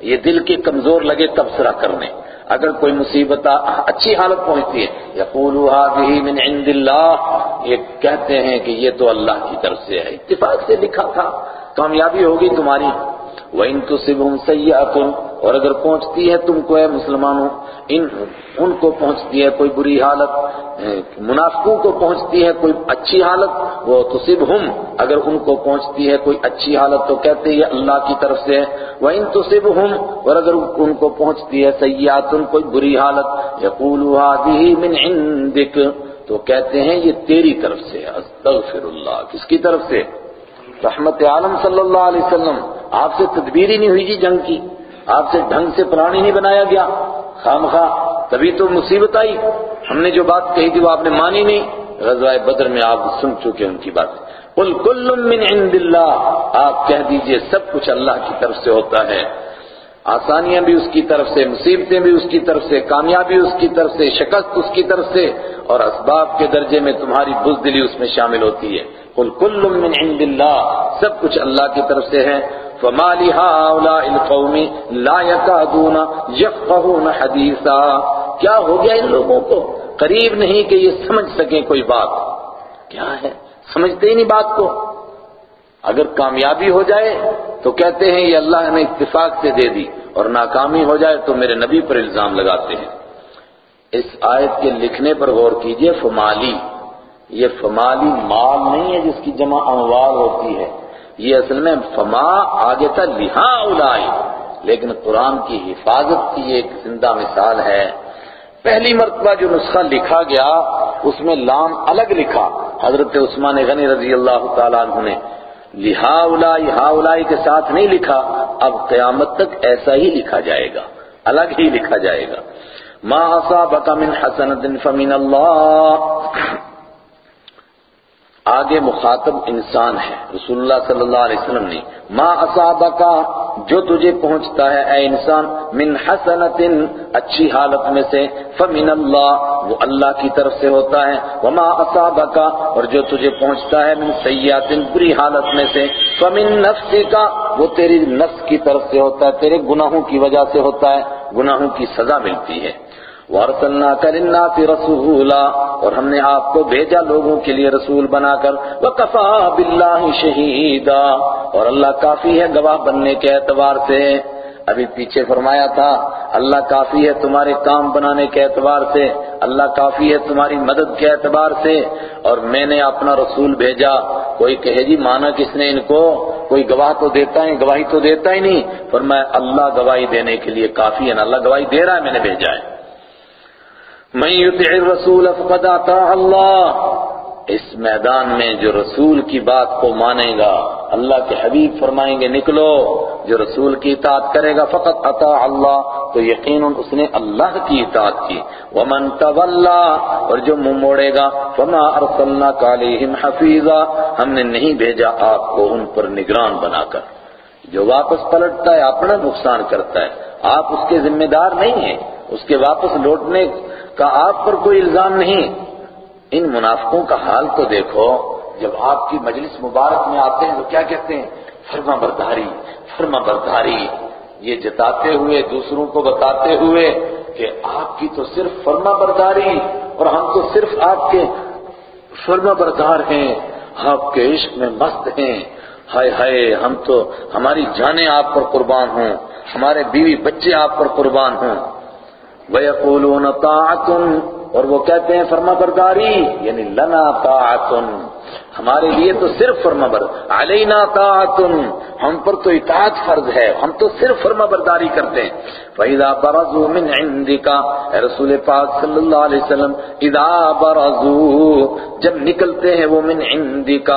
یہ دل کے کمزور لگے تبصرہ کرنے۔ اگر کوئی مصیبت اچھی حالت پہنچتی ہے يَقُولُوا هَذِهِ مِنْ عِنْدِ اللَّهِ یہ کہتے ہیں کہ یہ تو اللہ کی طرف سے ہے۔ اتفاق سے لکھا تھا، کامیابی ہوگی تمہاری۔ وَإِن تُصِبْهُمْ سَيِّئَةٌ اور اگر پہنچتی ہے تم کو اے مسلمانوں، ان ان کو پہنچتی ہے کوئی بری حالت منافقوں کو پہنچتی ہے کوئی اچھی حالت وہ تصبہم اگر ان کو پہنچتی ہے کوئی اچھی حالت تو کہتے ہیں اللہ کی طرف سے وَإِن تُصِبْهُمْ، اور اگر ان کو پہنچتی ہے سیئات، کوئی بری حالت يَقُولُوا هَذِهِ مِنْ تو کہتے ہیں یہ تیری طرف سے استغفر اللہ، کس کی طرف سے؟ رحمت عالم صلی اللہ علیہ وسلم۔ آپ سے تدبیر ہی نہیں ہوئی جی جنگ کی۔ آپ سے ڈھنگ سے پلان ہی نہیں بنایا گیا۔ خام خواہ تبھی تو مصیبت آئی۔ ہم نے جو بات کہی تھی وہ آپ نے مانی نہیں۔ غزوہ بدر میں آپ سن چکے ان کی بات قل کل من عند اللہ۔ آپ کہہ دیجیے سب کچھ اللہ کی طرف سے ہوتا ہے۔ آسانیاں بھی اس کی طرف سے، مصیبتیں بھی اس کی طرف سے، کامیابی اس کی طرف سے، شکست اس کی طرف سے۔ اور اسباب کے درجے میں تمہاری بزدلی اس میں شامل ہوتی ہے۔ قل کل من عند اللہ۔ سب کچھ اللہ کی طرف سے ہے۔ فما لهؤلاء القوم لا يكادون يفقهون حديثا۔ کیا ہو گیا ان لوگوں کو؟ قریب نہیں کہ یہ سمجھ سکیں کوئی بات۔ کیا ہے؟ سمجھتے ہی نہیں بات کو۔ اگر کامیابی ہو جائے تو کہتے ہیں، یہ اللہ نے اتفاق سے دے دی۔ اور ناکامی ہو جائے تو میرے نبی پر الزام لگاتے ہیں۔ اس آیت کے لکھنے پر غور کیجیے، فمالی۔ یہ فمالی مال نہیں ہے جس کی جمع اموال ہوتی ہے۔ یہ اصل میں فما آگے تھا لہا الائی لیکن قرآن کی حفاظت کی ایک زندہ مثال ہے۔ پہلی مرتبہ جو نسخہ لکھا گیا، اس میں لام الگ لکھا۔ حضرت عثمان غنی رضی اللہ تعالیٰ عنہ نے لہا اولائی ہا اولائی کے ساتھ نہیں لکھا، اب قیامت تک ایسا ہی لکھا جائے گا، الگ ہی لکھا جائے گا۔ ما اصابک من حسنت فمن اللہ آگے مخاطب انسان ہے۔ رسول اللہ صلی اللہ علیہ وسلم نے ما اصابکا، جو تجھے پہنچتا ہے، اے انسان، من حسنت اچھی حالت میں سے، فمن اللہ، وہ اللہ کی طرف سے ہوتا ہے۔ وما اصابکا، اور جو تجھے پہنچتا ہے، من سیئات بری حالت میں سے۔ فمن نفسکا، وہ تیری نفس کی طرف سے ہوتا ہے، تیرے گناہوں کی وجہ سے ہوتا ہے۔ گناہوں کی سزا ملتی ہے۔ وَأَرْسَلْنَاكَ لِلنَّاسِ رَسُولًا اور ہم نے آپ کو بھیجا لوگوں کے لیے رسول بنا کر وَكَفَى بِاللَّهِ شَهِيدًا اور اللہ کافی ہے گواہ بننے کے اعتبار سے۔ ابھی پیچھے فرمایا تھا، اللہ کافی ہے تمہارے کام بنانے کے اعتبار سے، اللہ کافی ہے تمہاری مدد کے اعتبار سے۔ اور میں نے اپنا رسول بھیجا، کوئی کہے جی مانا کس نے ان کو؟ کوئی گواہ تو دیتا ہے، گواہی تو دیتا ہی نہیں۔ فرمایا، اللہ گواہی دینے کے لیے کافی ہے نا اللہ گواہی دے رہا ہے، میں نے بھیجا ہے۔ من يطع الرسول فقد اطاع اللہ اس میدان میں جو رسول کی بات کو مانے گا، اللہ کے حبیب فرمائیں گے، نکلو، جو رسول کی اطاعت کرے گا، فقط اطاع اللہ، تو یقیناً اس نے اللہ کی اطاعت کی۔ ومن تولا، اور جو منہ موڑے گا، فما ارسلناک علیہم حفیظا ہم نے نہیں بھیجا آپ کو ان پر نگران بنا کر۔ جو واپس پلٹتا ہے، اپنا نقصان کرتا ہے۔ آپ اس کے ذمہ دار نہیں ہیں، اس کے واپس لوٹنے کا آپ پر کوئی الزام نہیں۔ ان منافقوں کا حال تو دیکھو، جب آپ کی مجلس مبارک میں آتے ہیں تو کیا کہتے ہیں؟ فرما برداری فرما برداری۔ یہ جتاتے ہوئے، دوسروں کو بتاتے ہوئے کہ آپ کی تو صرف فرما برداری اور ہم تو صرف آپ کے فرما بردار ہیں، آپ کے عشق میں مست ہیں۔ ہائے ہائے، ہم تو، ہماری جانیں آپ پر قربان ہوں، ہمارے بیوی بچے آپ پر قربان ہوں۔ وَيَقُولُونَ طَاعَةٌ، اور وہ کہتے ہیں فرما برداری یعنی لنا طاعت ہمارے لیے تو صرف فرما بر علینا طاعت ہم پر تو اطاعت فرض ہے، ہم تو صرف فرما برداری کرتے ہیں۔ فَإِذَا بَرَزُوا مِنْ عِنْدِكَ، اے رسول پاک صلی اللہ علیہ وسلم اذا برزوا، جب نکلتے ہیں وہ من عندك،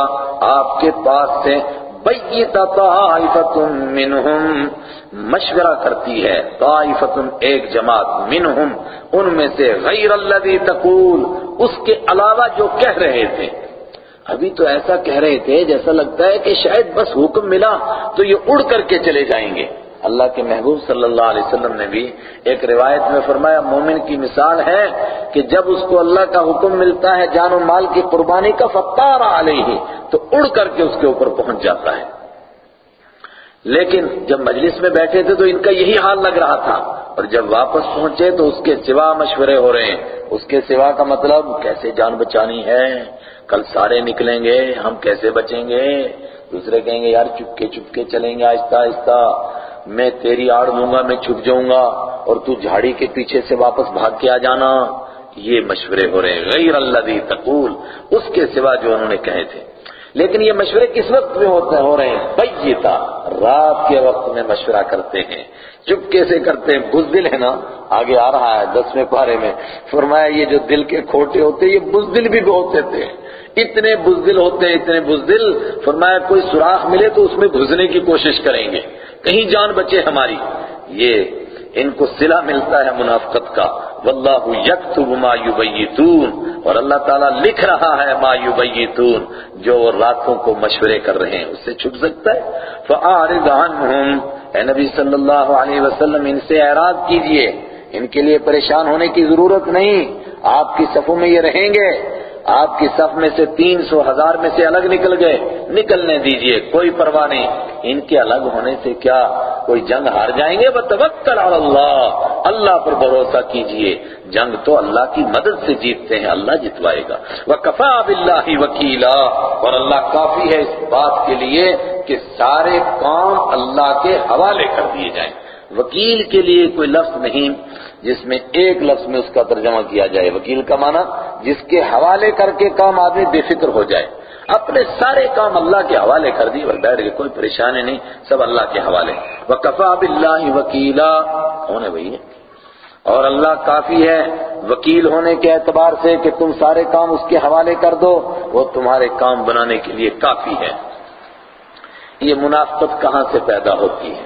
آپ کے پاس سے بیت طائفت منہم، مشورہ کرتی ہے طائفت ایک جماعت منہم، ان میں سے غیر الذی تقول، اس کے علاوہ جو کہہ رہے تھے۔ ابھی تو ایسا کہہ رہے تھے جیسا لگتا ہے کہ شاید بس حکم ملا تو یہ اڑ کر کے چلے جائیں گے۔ اللہ کے محبوب صلی اللہ علیہ وسلم نے بھی ایک روایت میں فرمایا، مومن کی مثال ہے کہ جب اس کو اللہ کا حکم ملتا ہے جان و مال کی قربانی کا فتار علیہ، تو اڑ کر کے اس کے اوپر پہنچ جاتا ہے۔ لیکن جب مجلس میں بیٹھے تھے تو ان کا یہی حال لگ رہا تھا۔ اور جب واپس پہنچے تو اس کے سوا مشورے ہو رہے ہیں۔ اس کے سوا کا مطلب کیسے جان بچانی ہے؟ کل سارے نکلیں گے، ہم کیسے بچیں گے؟ دوسرے کہیں گے، یار چپکے چپکے چلیں گے، آہستہ آہستہ۔ میں تیری آڑ دوں گا میں چھپ جاؤں گا اور تو جھاڑی کے پیچھے سے واپس بھاگ کے آ جانا۔ یہ مشورے ہو رہے ہیں۔ غیر اللہ تقول، اس کے سوا جو انہوں نے کہے تھے۔ لیکن یہ مشورے کس وقت میں ہوتے ہو رہے ہیں۔ بیتا، رات کے وقت میں مشورہ کرتے ہیں۔ چپکے سے کرتے ہیں۔ بزدل ہے نا؟ آگے آ رہا ہے دسویں پارے میں۔ فرمایا، یہ جو دل کے کھوٹے ہوتے یہ بزدل بھی بہت ہوتے ہیں۔ اتنے بزدل ہوتے ہیں، اتنے بزدل۔ فرمایا، کوئی سوراخ ملے تو اس میں گھسنے کی کوشش کریں گے۔ کہیں جان بچے ہماری۔ یہ ان کو صلہ ملتا ہے منافقت کا۔ واللہ یکتب ما یبیتون۔ اور اللہ تعالیٰ لکھ رہا ہے ما یبیتون۔ جو راتوں کو مشورے کر رہے ہیں، اس سے چھپ سکتا ہے۔ فَآرِضْ عَنْهُمْ اے نبی صلی اللہ علیہ وسلم، ان سے اعراض کیجیے۔ ان کے لیے پریشان ہونے کی ضرورت نہیں۔ آپ کی صفوں میں یہ رہیں گے۔ آپ کی صف میں سے تین سو ہزار میں سے الگ نکل گئے۔ نکلنے دیجیے، کوئی پرواہ نہیں۔ ان کے الگ ہونے سے کیا کوئی جنگ ہار جائیں گے؟ بتوکل علی اللہ اللہ پر بھروسہ کیجیے۔ جنگ تو اللہ کی مدد سے جیتتے ہیں۔ اللہ جتوائے گا۔ وَكَفَى بِاللَّهِ وَكِيلًا۔ اور اللہ کافی ہے اس بات کے لیے کہ سارے کام اللہ کے حوالے کر دیے جائیں۔ وکیل کے لیے کوئی لفظ نہیں۔ جس میں ایک لفظ میں اس کا ترجمہ کیا جائے، وکیل کا معنی، جس کے حوالے کر کے کام آدمی بے فکر ہو جائے۔ اپنے سارے کام اللہ کے حوالے کر دی اور بیٹھ کے کوئی پریشانی نہیں، سب اللہ کے حوالے۔ وکفا بلّہ وکیلا ہونے بھائی اور اللہ کافی ہے وکیل ہونے کے اعتبار سے کہ تم سارے کام اس کے حوالے کر دو، وہ تمہارے کام بنانے کے لیے کافی ہے۔ یہ منافقت کہاں سے پیدا ہوتی ہے؟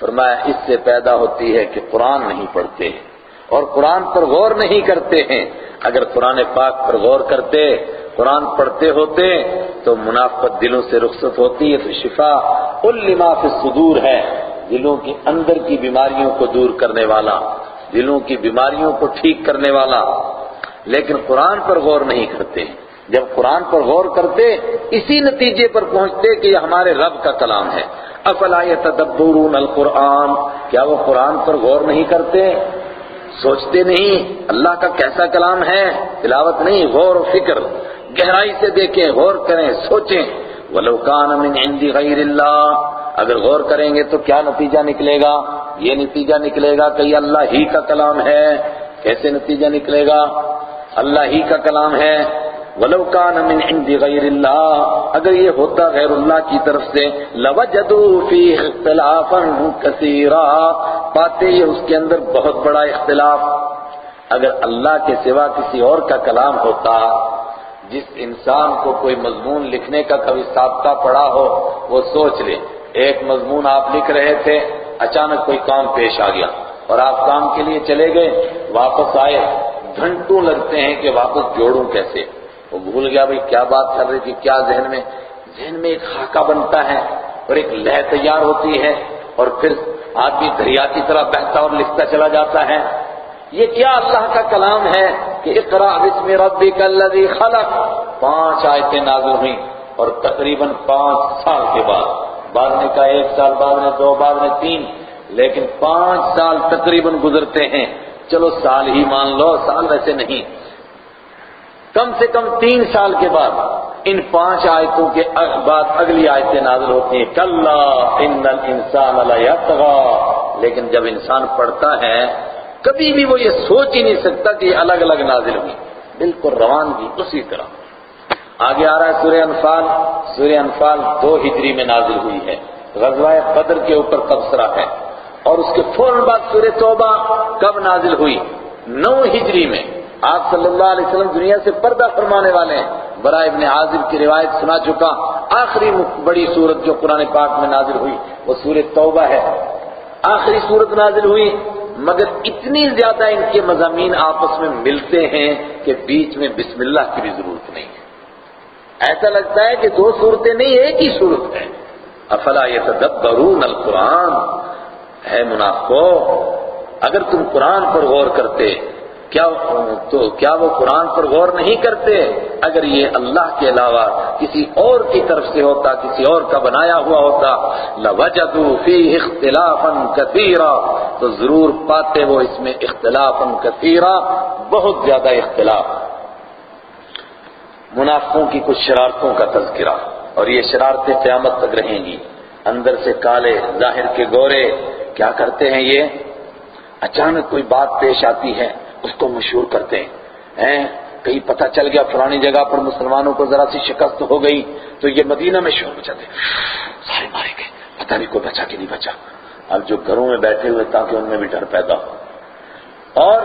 فرمایا، اس سے پیدا ہوتی ہے کہ قرآن نہیں پڑھتے۔ اور قرآن پر غور نہیں کرتے ہیں۔ اگر قرآن پاک پر غور کرتے، قرآن پڑھتے ہوتے، تو منافقت دلوں سے رخصت ہوتی ہے تو شفا۔ لما فی الصدور ہے۔ دلوں کی اندر کی بیماریوں کو دور کرنے والا، دلوں کی بیماریوں کو ٹھیک کرنے والا۔ لیکن قرآن پر غور نہیں کرتے۔ جب قرآن پر غور کرتے، اسی نتیجے پر پہنچتے کہ یہ ہمارے رب کا کلام ہے۔ افلا يتدبرون القرآن؟ کیا وہ قرآن پر غور نہیں کرتے؟ سوچتے نہیں، اللہ کا کیسا کلام ہے؟ تلاوت نہیں، غور و فکر، گہرائی سے دیکھیں، غور کریں، سوچیں۔ ولو كان من عند غیر اللہ اگر غور کریں گے تو کیا نتیجہ نکلے گا؟ یہ نتیجہ نکلے گا کہ یہ اللہ ہی کا کلام ہے۔ کیسے نتیجہ نکلے گا؟ اللہ ہی کا کلام ہے۔ ولو كان من عند غیر اللہ اگر یہ ہوتا غیر اللہ کی طرف سے، لوجدوا فيه اختلافا كثيرا۔ پاتے یہ اس کے اندر بہت بڑا اختلاف۔ اگر اللہ کے سوا کسی اور کا کلام ہوتا، جس انسان کو کوئی مضمون لکھنے کا کبھی سابقہ پڑا ہو، وہ سوچ لے۔ ایک مضمون آپ لکھ رہے تھے، اچانک کوئی کام پیش آ گیا اور آپ کام کے لیے چلے گئے، واپس آئے۔ گھنٹوں لگتے ہیں کہ واپس جوڑوں کیسے؟ وہ بھول گیا بھئی کیا بات کر رہی تھی؟ کیا ذہن میں؟ ذہن میں ایک خاکہ بنتا ہے اور ایک لہ تیار ہوتی ہے اور پھر آدمی دریا کی طرح بہتا اور لکھتا چلا جاتا ہے۔ یہ کیا اللہ کا کلام ہے کہ اقرا بسم ربک الذی خلق؟ پانچ آیتیں نازل ہوئیں اور تقریباً پانچ سال کے بعد۔ بعد نے کہا ایک سال، بعد میں دو، بعد میں تین۔ لیکن پانچ سال تقریباً گزرتے ہیں۔ چلو سال ہی مان لو، سال ویسے نہیں۔ کم سے کم تین سال کے بعد۔ ان پانچ آیتوں کے بعد اگلی آیتیں نازل ہوتی ہیں. کل ان انسان اللہ لیکن جب انسان پڑھتا ہے، کبھی بھی وہ یہ سوچ ہی نہیں سکتا کہ یہ الگ الگ نازل ہوئی. بالکل روانگی اسی طرح. آگے آ رہا ہے سورہ انفال. سورہ انفال دو ہجری میں نازل ہوئی ہے. غزوہ بدر کے اوپر تبصرہ ہے. اور اس کے فوراً بعد سورہ توبہ کب نازل ہوئی؟ نو ہجری میں. آپ صلی اللہ علیہ وسلم دنیا سے پردہ فرمانے والے ہیں. برائے ابن عازم کی روایت سنا چکا۔ آخری بڑی صورت جو قرآن پاک میں نازل ہوئی، وہ سورہ توبہ ہے۔ آخری صورت نازل ہوئی، مگر اتنی زیادہ ان کے مضامین آپس میں ملتے ہیں کہ بیچ میں بسم اللہ کی بھی ضرورت نہیں ہے۔ ایسا لگتا ہے کہ دو صورتیں نہیں، ایک ہی صورت ہے۔ افلا یتدبرون القرآن؟ ہے منافقو، اگر تم قرآن پر غور کرتے کیا، تو کیا وہ قرآن پر غور نہیں کرتے؟ اگر یہ اللہ کے علاوہ کسی اور کی طرف سے ہوتا، کسی اور کا بنایا ہوا ہوتا، لوجدوا فيه اختلافا كثيرا تو ضرور پاتے وہ اس میں اختلافا كثيرا بہت زیادہ اختلاف۔ منافقوں کی کچھ شرارتوں کا تذکرہ۔ اور یہ شرارتیں قیامت تک رہیں گی۔ اندر سے کالے، ظاہر کے گورے، کیا کرتے ہیں یہ؟ اچانک کوئی بات پیش آتی ہے۔ اس کو مشہور کرتے ہیں۔ کہیں پتہ چل گیا فلانی جگہ پر مسلمانوں کو ذرا سی شکست ہو گئی تو یہ مدینہ میں شور بچاتے سارے مارے گئے۔ پتہ نہیں کوئی بچا کہ نہیں بچا۔ اب جو گھروں میں بیٹھے ہوئے تاکہ ان میں بھی ڈر پیدا ہو۔ اور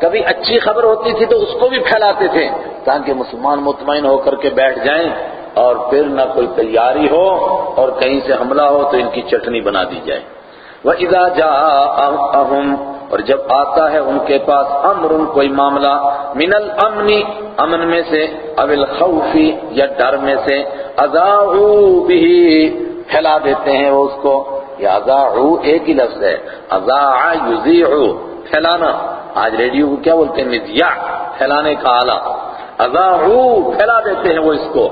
کبھی اچھی خبر ہوتی تھی تو اس کو بھی پھیلاتے تھے تاکہ مسلمان مطمئن ہو کر کے بیٹھ جائیں اور پھر نہ کوئی تیاری ہو اور کہیں سے حملہ ہو تو ان کی چٹنی بنا دی جائے۔ وَإِذَا جَاءَهُمْ اور جب آتا ہے ان کے پاس امر کوئی معاملہ من الامن امن میں سے، او الخوف یا ڈر میں سے اذاعو به پھیلا دیتے ہیں وہ اس کو۔ یا اذاعو ایک ہی لفظ ہے۔ اذاع یذیع پھیلانا۔ آج ریڈیو کو کیا بولتے ہیں؟ مذیع پھیلانے کا آلہ۔ اذاعو پھیلا دیتے ہیں وہ اس کو۔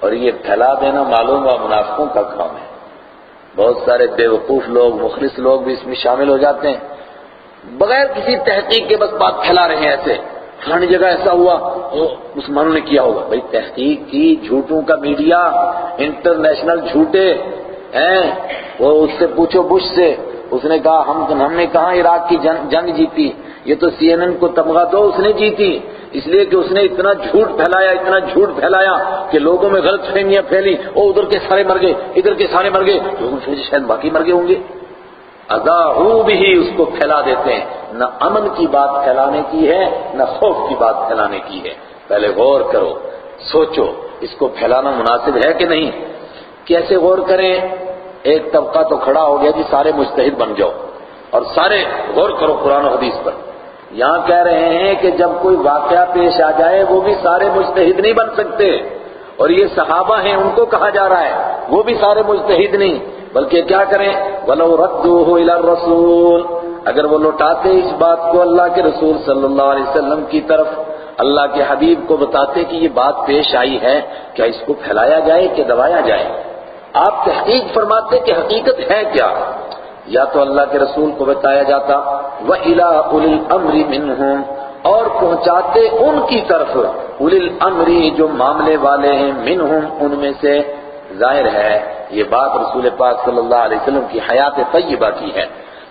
اور یہ پھیلا دینا معلوم ہوا منافقوں کا کام ہے۔ بہت سارے بیوقوف لوگ، مخلص لوگ بھی اس میں شامل ہو جاتے ہیں۔ بغیر کسی تحقیق کے بس بات پھیلا رہے ہیں ایسے۔ فلانی جگہ ایسا ہوا مسلمانوں نے کیا ہوگا؟ بھائی تحقیق کی، جھوٹوں کا میڈیا، انٹرنیشنل جھوٹے، ہیں؟ وہ اس سے پوچھو بش سے۔ اس نے کہا، ہم ہم نے کہاں عراق کی جنگ جیتی۔ یہ تو سی این این کو تمغہ دو، اس نے جیتی۔ اس لیے کہ اس نے اتنا جھوٹ پھیلایا، اتنا جھوٹ پھیلایا کہ لوگوں میں غلط فہمیاں پھیلی وہ ادھر کے سارے مر گئے، ادھر کے سارے مر گئے۔ لوگوں سے شاید باقی مر گئے ہوں گے۔ ادا بھی اس کو پھیلا دیتے ہیں۔ نہ امن کی بات پھیلانے کی ہے، نہ خوف کی بات پھیلانے کی ہے۔ پہلے غور کرو، سوچو، اس کو پھیلانا مناسب ہے کہ نہیں؟ کیسے غور کریں؟ ایک طبقہ تو کھڑا ہو گیا جی سارے مستحد بن جاؤ۔ اور سارے غور کرو قرآن و حدیث پر۔ یہاں کہہ رہے ہیں کہ جب کوئی واقعہ پیش آ جائے، وہ بھی سارے مجتہد نہیں بن سکتے۔ اور یہ صحابہ ہیں، ان کو کہا جا رہا ہے، وہ بھی سارے مجتہد نہیں۔ بلکہ کیا کریں؟ ولو ردوه الى الرسول اگر وہ لوٹاتے اس بات کو اللہ کے رسول صلی اللہ علیہ وسلم کی طرف، اللہ کے حبیب کو بتاتے کہ یہ بات پیش آئی ہے، کیا اس کو پھیلایا جائے کہ دبایا جائے؟ آپ تحقیق فرماتے کہ حقیقت ہے کیا؟ یا تو اللہ کے رسول کو بتایا جاتا وہ الا الامر منہم اور پہنچاتے ان کی طرف اول الامری جو معاملے والے ہیں منہم ان میں سے ظاہر ہے، یہ بات رسول پاک صلی اللہ علیہ وسلم کی حیات طیبہ کی ہے۔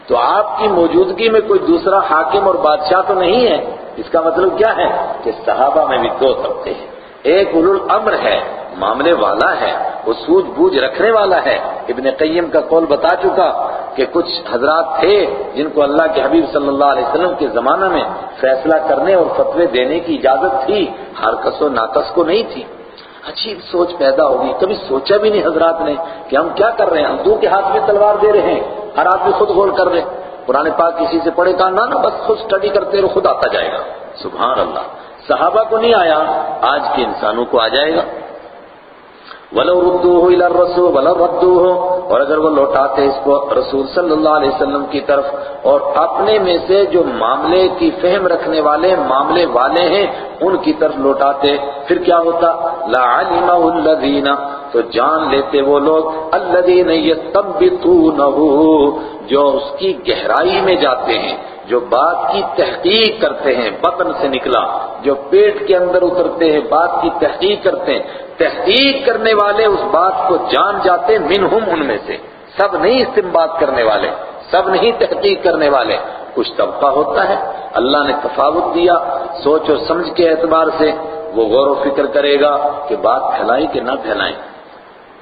تو آپ کی موجودگی میں کوئی دوسرا حاکم اور بادشاہ تو نہیں ہے؟ اس کا مطلب کیا ہے؟ کہ صحابہ میں بھی دو طبقے ہیں۔ ایک اول الامر ہے، معاملے والا ہے، وہ سوج بوجھ رکھنے والا ہے۔ ابن قیم کا قول بتا چکا کہ کچھ حضرات تھے جن کو اللہ کے حبیب صلی اللہ علیہ وسلم کے زمانہ میں فیصلہ کرنے اور فتوے دینے کی اجازت تھی۔ ہر کس و ناقص کو نہیں تھی۔ عجیب سوچ پیدا ہوگی۔ کبھی سوچا بھی نہیں حضرات نے کہ ہم کیا کر رہے ہیں؟ ہم دو کے ہاتھ میں تلوار دے رہے ہیں، ہر آدمی خود غور کر رہے قرآن پاک کسی سے پڑھے کہا، نہ بس خود سٹڈی کرتے رہو، خود آتا جائے گا۔ سبحان اللہ۔ صحابہ کو نہیں آیا، آج کے انسانوں کو آ جائے گا۔ ولو ردوه الى الرسول، ولو ردوه، اور اگر وہ لوٹاتے اس کو رسول صلی اللہ علیہ وسلم کی طرف، اور اپنے میں سے جو معاملے کی فہم رکھنے والے معاملے والے ہیں، ان کی طرف لوٹاتے، پھر کیا ہوتا؟ لعلمه الذين، تو جان لیتے وہ لوگ، الذين يثبتونه جو اس کی گہرائی میں جاتے ہیں، جو بات کی تحقیق کرتے ہیں، بطن سے نکلا، جو پیٹ کے اندر اترتے ہیں، بات کی تحقیق کرتے ہیں تحقیق کرنے والے اس بات کو جان جاتے منہم ان میں سے۔ سب نہیں استمباد کرنے والے، سب نہیں تحقیق کرنے والے۔ کچھ طبقہ ہوتا ہے، اللہ نے تفاوت دیا، سوچ اور سمجھ کے اعتبار سے وہ غور و فکر کرے گا کہ بات پھیلائیں کہ نہ پھیلائیں۔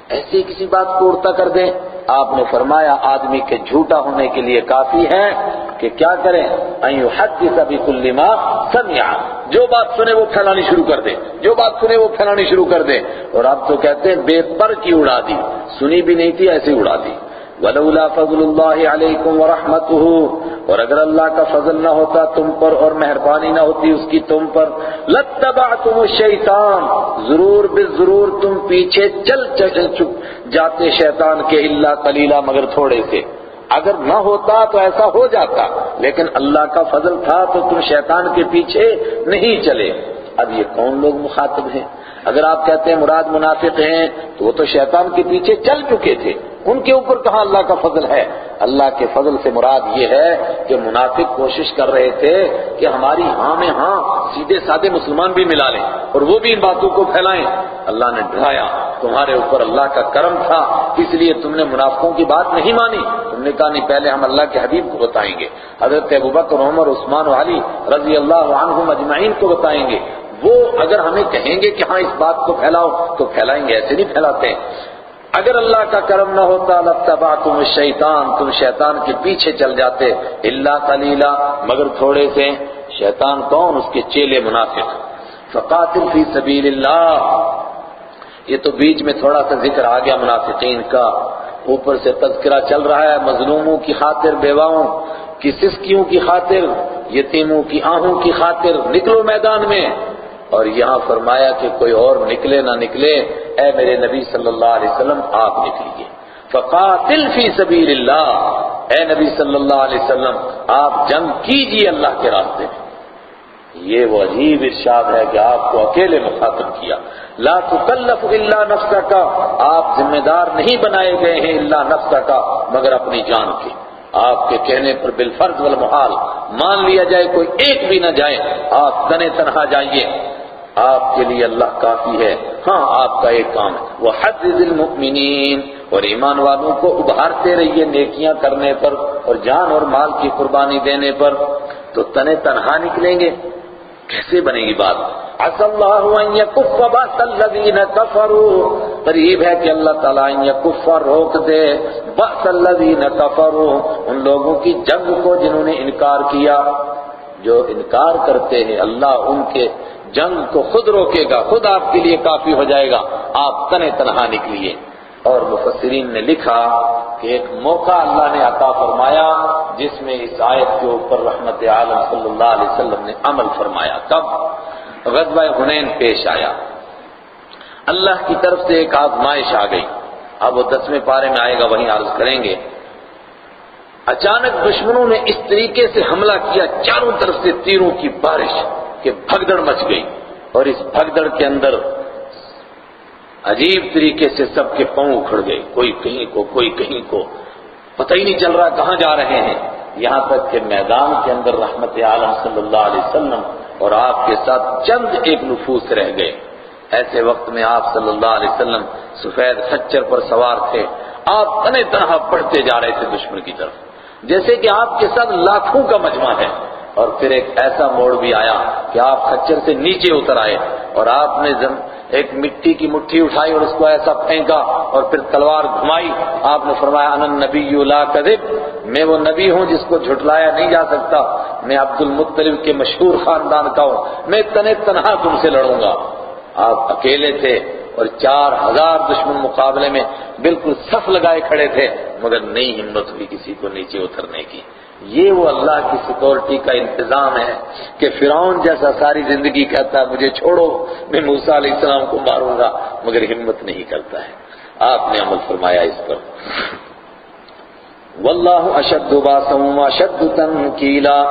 ایسی کسی بات کو اڑتا کر دیں۔ آپ نے فرمایا، آدمی کے جھوٹا ہونے کے لیے کافی ہے کہ کیا کریں؟ حد کی سبھی کلما سمیا جو بات سنے وہ پھیلانی شروع کر دے۔ جو بات سنے وہ پھیلانی شروع کر دے۔ اور آپ تو کہتے ہیں، بے پر کی اڑا دی۔ سنی بھی نہیں تھی ایسی اڑا دی۔ ولولا فضل اللہ علیکم ورحمتہ، اور اگر اللہ کا فضل نہ ہوتا تم پر اور مہربانی نہ ہوتی اس کی تم پر لتبعتم الشیطان، ضرور بے ضرور تم پیچھے چل جاتے شیطان کے اللہ قلیلہ مگر تھوڑے سے۔ اگر نہ ہوتا تو ایسا ہو جاتا، لیکن اللہ کا فضل تھا تو تم شیطان کے پیچھے نہیں چلے۔ اب یہ کون لوگ مخاطب ہیں؟ اگر آپ کہتے ہیں مراد منافق ہیں تو وہ تو شیطان کے پیچھے چل چکے تھے۔ ان کے اوپر کہاں اللہ کا فضل ہے۔ اللہ کے فضل سے مراد یہ ہے کہ منافق کوشش کر رہے تھے کہ ہماری ہاں میں ہاں سیدھے سادے مسلمان بھی ملا لیں اور وہ بھی ان باتوں کو پھیلائیں۔ اللہ نے ڈرایا، تمہارے اوپر اللہ کا کرم تھا، اس لیے تم نے منافقوں کی بات نہیں مانی۔ تم نے کہا، نہیں، پہلے ہم اللہ کے حبیب کو بتائیں گے۔ حضرت ابوبکر عمر، عثمان و علی رضی اللہ عنہم اجمعین کو بتائیں گے۔ وہ اگر ہمیں کہیں گے کہ ہاں اس بات کو پھیلاؤ، تو پھیلائیں گے، ایسے نہیں پھیلاتے۔ اگر اللہ کا کرم نہ ہوتا لگتا تم شیطان تم شیطان کے پیچھے چل جاتے۔ اللہ کلیلہ مگر تھوڑے سے۔ شیطان کون؟ اس کے چیلے منافق۔ فقاتل فی سبیل اللہ یہ تو بیچ میں تھوڑا سا ذکر آ گیا منافقین کا۔ اوپر سے تذکرہ چل رہا ہے مظلوموں کی خاطر، بیواؤں، کی سسکیوں کی خاطر، یتیموں کی آہوں کی خاطر۔ نکلو میدان میں۔ اور یہاں فرمایا کہ کوئی اور نکلے نہ نکلے، اے میرے نبی صلی اللہ علیہ وسلم، آپ نکلیے۔ فقاتل فی سبیل اللہ اے نبی صلی اللہ علیہ وسلم، آپ جنگ کیجیے اللہ کے راستے میں۔ یہ وہ عجیب ارشاد ہے کہ آپ کو اکیلے مخاطب کیا۔ لا تکلف الا نفسہ کا آپ ذمہ دار نہیں بنائے گئے ہیں اللہ نفسہ کا مگر اپنی جان کے۔ آپ کے کہنے پر بالفرض والمحال مان لیا جائے، کوئی ایک بھی نہ جائے۔ آپ تنے تنہا جائیے۔ آپ کے لیے اللہ کافی ہے۔ ہاں آپ کا ایک کام ہے۔ وہ حد المؤمنین اور ایمان والوں کو ابھارتے رہیے نیکیاں کرنے پر اور جان اور مال کی قربانی دینے پر۔ تو تنے تنہا نکلیں گے۔ کیسے بنے گی بات؟ عَسَى اللَّهُ أَن يَكُفَّ قریب ہے کہ اللہ تعالیٰ ان روک دے۔ بَأْسَ الَّذِينَ كَفَرُوا، ان لوگوں کی جنگ کو جنہوں نے انکار کیا۔ جو انکار کرتے ہیں، اللہ ان کے جنگ کو خود روکے گا، خود آپ کے لیے کافی ہو جائے گا۔ آپ تنے تنہا نکلیے۔ اور مفسرین نے لکھا کہ ایک موقع اللہ نے عطا فرمایا جس میں اس آیت کے اوپر رحمت عالم صلی اللہ علیہ وسلم نے عمل فرمایا۔ کب؟ غزوہ حنین پیش آیا۔ اللہ کی طرف سے ایک آزمائش آ گئی۔ اب وہ دسویں پارے میں آئے گا، وہیں عرض کریں گے۔ اچانک دشمنوں نے اس طریقے سے حملہ کیا، چاروں طرف سے تیروں کی بارش۔ کہ بھگدڑ مچ گئی اور اس بھگدڑ کے اندر عجیب طریقے سے سب کے پاؤں اکھڑ گئے۔ کوئی کہیں کو، کوئی کہیں کو۔ پتہ ہی نہیں چل رہا کہاں جا رہے ہیں۔ یہاں تک کہ میدان کے اندر رحمت عالم صلی اللہ علیہ وسلم اور آپ کے ساتھ چند ایک نفوس رہ گئے۔ ایسے وقت میں آپ صلی اللہ علیہ وسلم سفید خچر پر سوار تھے۔ آپ تنے تنہا پڑھتے جا رہے تھے دشمن کی طرف۔ جیسے کہ آپ کے ساتھ لاکھوں کا مجمع ہے۔ اور پھر ایک ایسا موڑ بھی آیا کہ آپ خچر سے نیچے اتر آئے اور آپ نے ایک مٹی کی مٹھی اٹھائی اور اس کو ایسا پھینکا اور پھر تلوار گھمائی۔ آپ نے فرمایا ان نبی لا کذب۔ میں وہ نبی ہوں جس کو جھٹلایا نہیں جا سکتا۔ میں عبد المطلب کے مشہور خاندان کا ہوں۔ میں تنے تنہا تم سے لڑوں گا۔ آپ اکیلے تھے اور چار ہزار دشمن مقابلے میں بالکل صف لگائے کھڑے تھے، مگر نہیں ہمت ہوئی کسی کو نیچے اترنے کی۔ یہ وہ اللہ کی سیکورٹی کا انتظام ہے کہ فرعون جیسا ساری زندگی کہتا ہے، مجھے چھوڑو، میں موسیٰ علیہ السلام کو ماروں گا، مگر ہمت نہیں کرتا ہے۔ آپ نے عمل فرمایا اس پر۔ واللہ اشد باسا اشد تنکیلا۔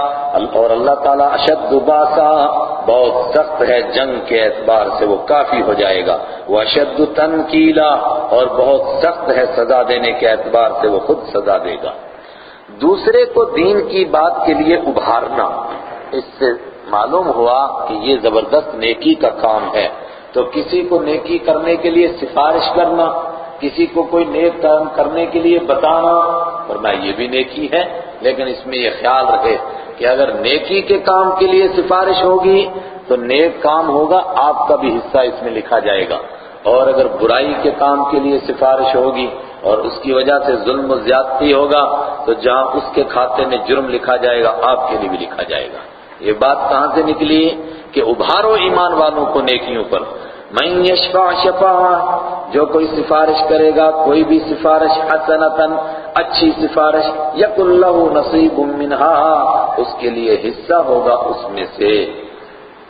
اور اللہ تعالیٰ اشد باسا۔ بہت سخت ہے جنگ کے اعتبار سے وہ کافی ہو جائے گا۔ وہ اشد تنکیلا۔ اور بہت سخت ہے سزا دینے کے اعتبار سے وہ خود سزا دے گا۔ دوسرے کو دین کی بات کے لیے ابھارنا۔ اس سے معلوم ہوا کہ یہ زبردست نیکی کا کام ہے۔ تو کسی کو نیکی کرنے کے لیے سفارش کرنا، کسی کو کوئی نیک کام کرنے کے لیے بتانا، ورنہ یہ بھی نیکی ہے۔ لیکن اس میں یہ خیال رہے کہ اگر نیکی کے کام کے لیے سفارش ہوگی، تو نیک کام ہوگا، آپ کا بھی حصہ اس میں لکھا جائے گا۔ اور اگر برائی کے کام کے لیے سفارش ہوگی اور اس کی وجہ سے ظلم و زیادتی ہوگا تو جہاں اس کے کھاتے میں جرم لکھا جائے گا، آپ کے لیے بھی لکھا جائے گا۔ یہ بات کہاں سے نکلی؟ کہ ابھارو ایمان والوں کو نیکیوں پر۔ من یشفع شفا جو کوئی سفارش کرے گا، کوئی بھی سفارش حسنتن اچھی سفارش یک اللہ نصیب منہا، اس کے لیے حصہ ہوگا اس میں سے۔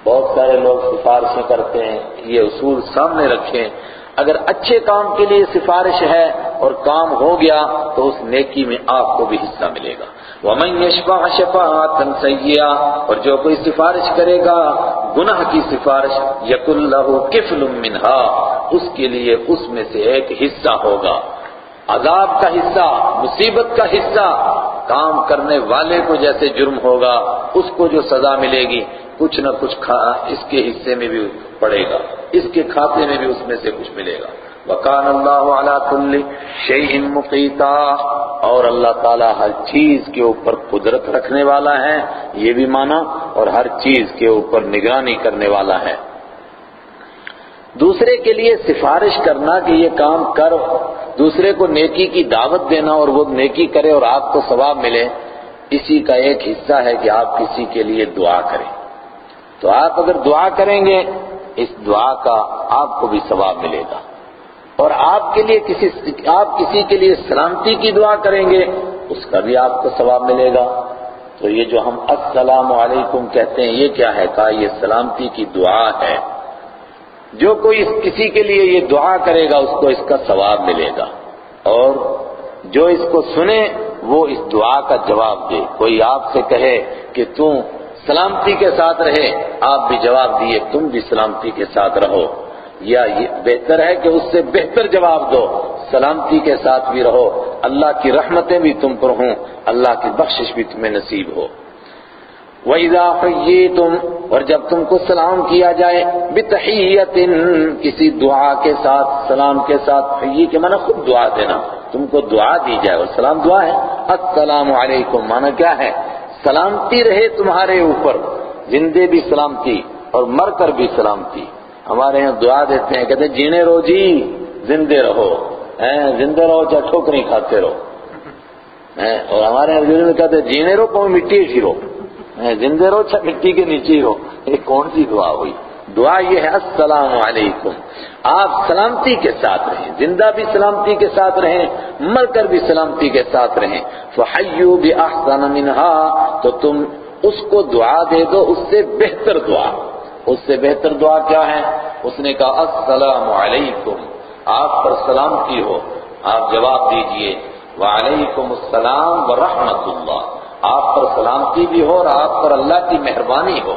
بہت سارے لوگ سفارشیں کرتے ہیں، یہ اصول سامنے رکھیں۔ اگر اچھے کام کے لیے سفارش ہے اور کام ہو گیا تو اس نیکی میں آپ کو بھی حصہ ملے گا۔ وَمَنْ يَشْفَعَ شَفَاعَةً سَيِّئَةً اور جو کوئی سفارش کرے گا، گناہ کی سفارش يَكُلْ لَهُ كِفْلٌ مِّنْهَا، اس کے لیے اس میں سے ایک حصہ ہوگا۔ عذاب کا حصہ، مصیبت کا حصہ، کام کرنے والے کو جیسے جرم ہوگا، اس کو جو سزا ملے گی کچھ نہ کچھ کھا اس کے حصے میں بھی پڑے گا، اس کے کھاتے میں بھی اس میں سے کچھ ملے گا۔ وکان اللہ علی کل شیء مقیتا اور اللہ تعالی ہر چیز کے اوپر قدرت رکھنے والا ہے، یہ بھی مانا، اور ہر چیز کے اوپر نگرانی کرنے والا ہے۔ دوسرے کے لیے سفارش کرنا کہ یہ کام کر، دوسرے کو نیکی کی دعوت دینا اور وہ نیکی کرے اور آپ کو ثواب ملے۔ اسی کا ایک حصہ ہے کہ آپ کسی کے لیے دعا کریں۔ تو آپ اگر دعا کریں گے، اس دعا کا آپ کو بھی ثواب ملے گا۔ اور آپ کے لیے کسی آپ کسی کے لیے سلامتی کی دعا کریں گے، اس کا بھی آپ کو ثواب ملے گا۔ تو یہ جو ہم السلام علیکم کہتے ہیں، یہ کیا ہے؟ کہا یہ سلامتی کی دعا ہے۔ جو کوئی کسی کے لیے یہ دعا کرے گا، اس کو اس کا ثواب ملے گا۔ اور جو اس کو سنے، وہ اس دعا کا جواب دے۔ کوئی آپ سے کہے کہ تم سلامتی کے ساتھ رہے، آپ بھی جواب دیے تم بھی سلامتی کے ساتھ رہو۔ یا یہ بہتر ہے کہ اس سے بہتر جواب دو، سلامتی کے ساتھ بھی رہو۔ اللہ کی رحمتیں بھی تم پر ہوں، اللہ کی بخشش بھی تمہیں نصیب ہو۔ وَإِذَا حَيِّيتُمْ، اور جب تم کو سلام کیا جائے، بِتَحِيَّةٍ، کسی دعا کے ساتھ، سلام کے ساتھ حیی کے معنی خود دعا دینا۔ تم کو دعا دی جائے، اور سلام دعا ہے۔ السلام علیکم، معنی کیا ہے؟ سلامتی رہے تمہارے اوپر۔ زندے بھی سلامتی اور مر کر بھی سلامتی۔ ہمارے یہاں دعا دیتے ہیں، کہتے ہیں، جینے رہو جی زندے رہو۔ زندے رہو چاہے ٹھوکری کھاتے رہو۔ اور ہمارے یہاں میں کہتے ہیں، جینے رہو پاؤں مٹی ہی رہو۔ زندے رہو چاہے مٹی کے نیچے ہی رہو۔ یہ کون سی دعا ہوئی؟ دعا یہ ہے، السلام علیکم۔ آپ سلامتی کے ساتھ رہیں، زندہ بھی سلامتی کے ساتھ رہیں مر کر بھی سلامتی کے ساتھ رہیں۔ فحیو بِأَحْسَنَ مِنْهَا، تو تم اس کو دعا دے دو، اس سے بہتر دعا۔ اس سے بہتر دعا کیا ہے؟ اس نے کہا، السلام علیکم۔ آپ پر سلامتی ہو۔ آپ جواب دیجیے، وعلیکم السلام ورحمت اللہ۔ آپ پر سلامتی بھی ہو اور آپ پر اللہ کی مہربانی ہو۔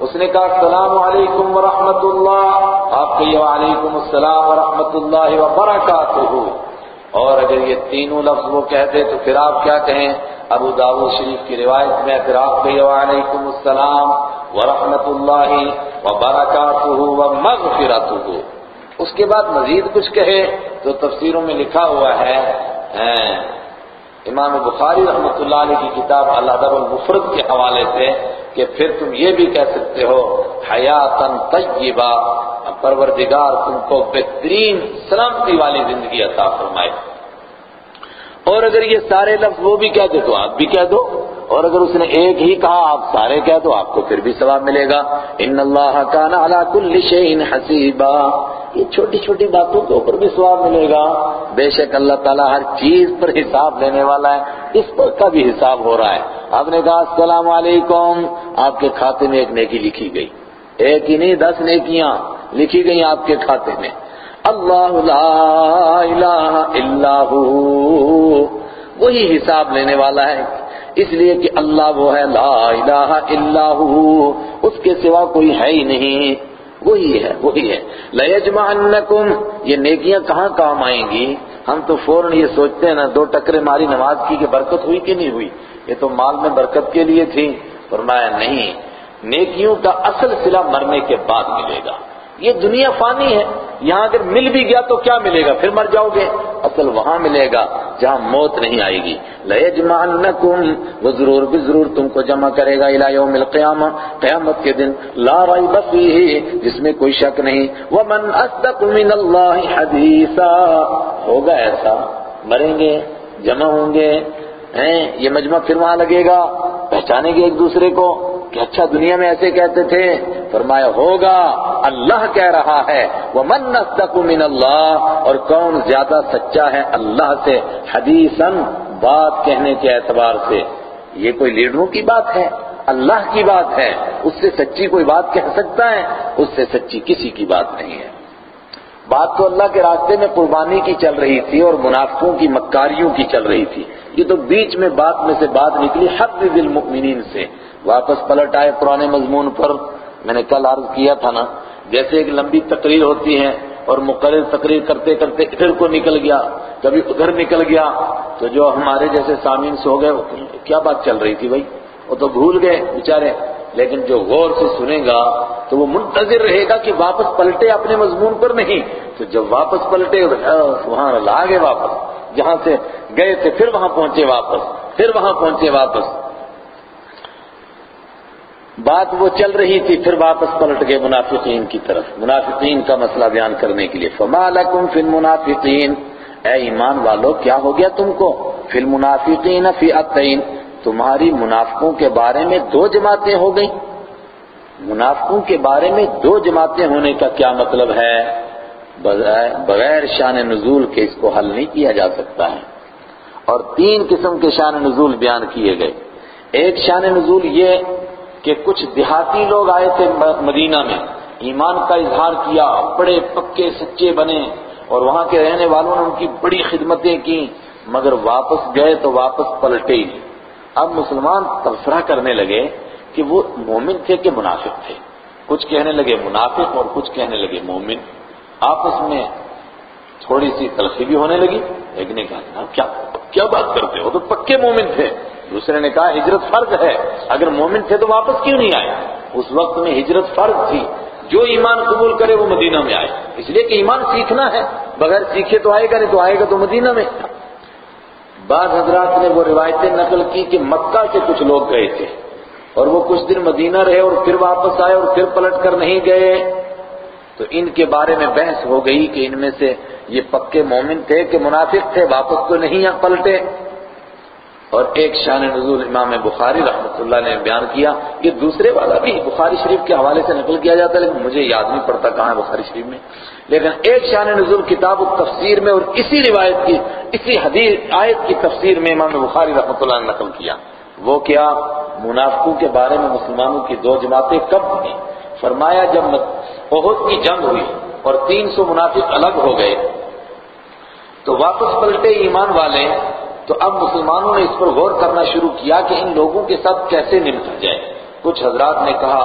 اس نے کہا، السلام علیکم ورحمۃ اللہ آپ کہیے، وعلیکم السلام ورحمۃ اللہ وبرکاتہ اور اگر یہ تینوں لفظ وہ کہتے تو پھر آپ کیا کہیں؟ ابو داود شریف کی روایت میں پھر آپ کہیے، وعلیکم السلام ورحمۃ اللہ وبرکاتہ ومغفرتہ اس کے بعد مزید کچھ کہے تو تفسیروں میں لکھا ہوا ہے امام بخاری رحمۃ اللہ علیہ کی کتاب الادب المفرد کے حوالے سے کہ پھر تم یہ بھی کہہ سکتے ہو حیاتن طیبہ پروردگار تم کو بہترین سلامتی والی زندگی عطا فرمائے۔ اور اگر یہ سارے لفظ وہ بھی کہہ دے تو آپ بھی کہہ دو۔ اور اگر اس نے ایک ہی کہا آپ سارے کہہ دو، آپ کو پھر بھی ثواب ملے گا۔ ان اللہ کان علی کل شیء حسیبا۔ یہ چھوٹی چھوٹی باتوں کے اوپر بھی ثواب ملے گا۔ بے شک اللہ تعالیٰ ہر چیز پر حساب لینے والا ہے، اس پر کا بھی حساب ہو رہا ہے۔ آپ نے کہا، السلام علیکم۔ آپ کے کھاتے میں ایک نیکی لکھی گئی۔ ایک ہی نہیں، دس نیکیاں لکھی گئی آپ کے کھاتے میں۔ اللہ لا الہ الا ہو۔ وہی حساب لینے والا ہے۔ اس لیے کہ اللہ وہ ہے، لا الہ الا ہو، اس کے سوا کوئی ہے ہی نہیں۔ وہی ہے وہی ہے۔ لَيَجْمَعَنَّكُمْ، یہ نیکیاں کہاں کام آئیں گی؟ ہم تو فوراً یہ سوچتے ہیں نا، دو ٹکرے ماری نماز کی کہ برکت ہوئی کہ نہیں ہوئی؟ یہ تو مال میں برکت کے لیے تھی۔ فرمایا نہیں، نیکیوں کا اصل صلہ مرنے کے بعد ملے گا۔ یہ دنیا فانی ہے یہاں اگر مل بھی گیا تو کیا ملے گا؟ پھر مر جاؤ گے۔ اصل وہاں ملے گا جہاں موت نہیں آئے گی۔ لَيَجْمَعَنَّكُمْ، وہ ضرور بھی ضرور تم کو جمع کرے گا الى یوم القیامہ۔ قیامت کے دن لا ریب فیہ، جس میں کوئی شک نہیں۔ وَمَنْ أَصْدَقُ مِنَ اللَّهِ حَدِيثًا ہوگا ایسا۔ مریں گے، جمع ہوں گے یہ مجمع پھر وہاں لگے گا۔ پہچانیں گے ایک دوسرے کو۔ کہ اچھا دنیا میں ایسے کہتے تھے، فرمایا ہوگا، اللہ کہہ رہا ہے وہ من من اللہ اور کون زیادہ سچا ہے اللہ سے حدیثن بات کہنے کے اعتبار سے۔ یہ کوئی لیڈروں کی بات ہے، اللہ کی بات ہے، اس سے سچی کوئی بات کہہ سکتا ہے، اس سے سچی کسی کی بات نہیں ہے۔ بات تو اللہ کے راستے میں قربانی کی چل رہی تھی اور منافقوں کی مکاریوں کی چل رہی تھی۔ یہ تو بیچ میں بات میں سے بات نکلی حق المؤمنین سے۔ واپس پلٹ آئے پرانے مضمون پر۔ میں نے کل عرض کیا تھا نا، جیسے ایک لمبی تقریر ہوتی ہے اور مقرر تقریر کرتے کرتے ادھر کو نکل گیا، کبھی ادھر نکل گیا، تو جو ہمارے جیسے سامعین سے ہو گئے کیا بات چل رہی تھی بھائی؟ وہ تو بھول گئے، بیچارے لیکن جو غور سے سنے گا تو وہ منتظر رہے گا کہ واپس پلٹے اپنے مضمون پر نہیں۔ تو جب واپس پلٹے وہاں لا واپس۔ جہاں سے گئے تھے، پھر وہاں پہنچے واپس۔ پھر وہاں پہنچے واپس۔ بات وہ چل رہی تھی، پھر واپس پلٹ گئے منافقین کی طرف۔ منافقین کا مسئلہ بیان کرنے کے لیے۔ فما لکم فی المنافقین اے ایمان والو، کیا ہو گیا تم کو؟ فی المنافقین فی اتین تمہاری منافقوں کے بارے میں دو جماعتیں ہو گئیں۔ منافقوں کے بارے میں دو جماعتیں ہونے کا کیا مطلب ہے؟ بغیر شان نزول کے اس کو حل نہیں کیا جا سکتا ہے۔ اور تین قسم کے شان نزول بیان کیے گئے۔ ایک شان نزول یہ کہ کچھ دیہاتی لوگ آئے تھے مدینہ میں۔ ایمان کا اظہار کیا، بڑے پکے سچے بنے اور وہاں کے رہنے والوں نے ان کی بڑی خدمتیں کی مگر واپس گئے تو واپس پلٹے۔ ہی اب مسلمان تبصرہ کرنے لگے کہ وہ مومن تھے کہ منافق تھے؟ کچھ کہنے لگے منافق اور کچھ کہنے لگے مومن۔ آپس میں تھوڑی سی تلخی بھی ہونے لگی۔ ایک نے کہا کیا کیا بات کرتے ہو؟ تو پکے مومن تھے۔ دوسرے نے کہا، ہجرت فرض ہے۔ اگر مومن تھے تو واپس کیوں نہیں آئے؟ اس وقت میں ہجرت فرض تھی۔ جو ایمان قبول کرے وہ مدینہ میں آئے۔ اس لیے کہ ایمان سیکھنا ہے۔ بغیر سیکھے تو آئے گا، نہیں تو آئے گا تو مدینہ میں۔ بعض حضرات نے وہ روایتیں نقل کی کہ مکہ سے کچھ لوگ گئے تھے اور وہ کچھ دن مدینہ رہے اور پھر واپس آئے اور پھر پلٹ کر نہیں گئے۔ تو ان کے بارے میں بحث ہو گئی کہ ان میں سے یہ پکے مومن تھے کہ منافق تھے، واپس تو نہیں پلٹے۔ اور ایک شان نزول امام بخاری رحمۃ اللہ نے بیان کیا، یہ دوسرے والا بھی بخاری شریف کے حوالے سے نقل کیا جاتا ہے، لیکن مجھے یاد نہیں پڑتا کہاں ہے بخاری شریف میں۔ لیکن ایک شان نزول کتاب التفسیر میں اور اسی روایت کی، اسی حدیث، آیت کی تفسیر میں امام بخاری رحمۃ اللہ نے نقل کیا۔ وہ کیا منافقوں کے بارے میں مسلمانوں کی دو جماعتیں کب ہوئی فرمایا جب بہت کی جنگ ہوئی اور تین سو منافق الگ ہو گئے، تو واپس پلٹے ایمان والے، تو اب مسلمانوں نے اس پر غور کرنا شروع کیا کہ ان لوگوں کے ساتھ کیسے نمٹا جائے۔ کچھ حضرات نے کہا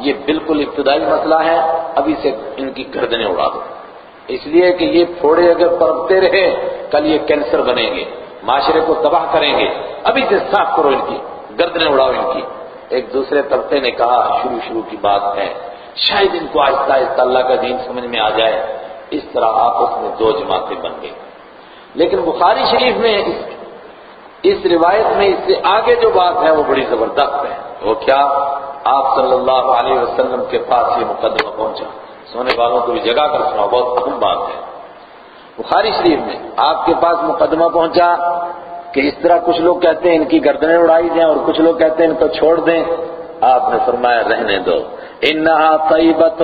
یہ بالکل ابتدائی مسئلہ ہے ابھی سے ان کی گردنیں اڑا دو۔ اس لیے کہ یہ پھوڑے اگر پرتے رہے کل یہ کینسر بنیں گے، معاشرے کو تباہ کریں گے۔ ابھی سے صاف کرو ان کی، گردنیں اڑاؤ ان کی۔ ایک دوسرے طبقے نے کہا، شروع شروع کی بات ہے۔ شاید ان کو آہستہ آہستہ اللہ کا دین سمجھ میں آ جائے۔ اس طرح آپس میں دو جماعتیں بن گئی لیکن بخاری شریف میں اس روایت میں اس سے آگے جو بات ہے، وہ بڑی زبردست ہے۔ وہ کیا؟ آپ صلی اللہ علیہ وسلم کے پاس یہ مقدمہ پہنچا۔ سونے والوں کو بھی جگہ کر سنا بہت اہم بات ہے۔ بخاری شریف میں آپ کے پاس مقدمہ پہنچا کہ اس طرح کچھ لوگ کہتے ہیں ان کی گردنیں اڑائی دیں اور کچھ لوگ کہتے ہیں ان کو چھوڑ دیں۔ آپ نے فرمایا، رہنے دو۔ انہا طیبت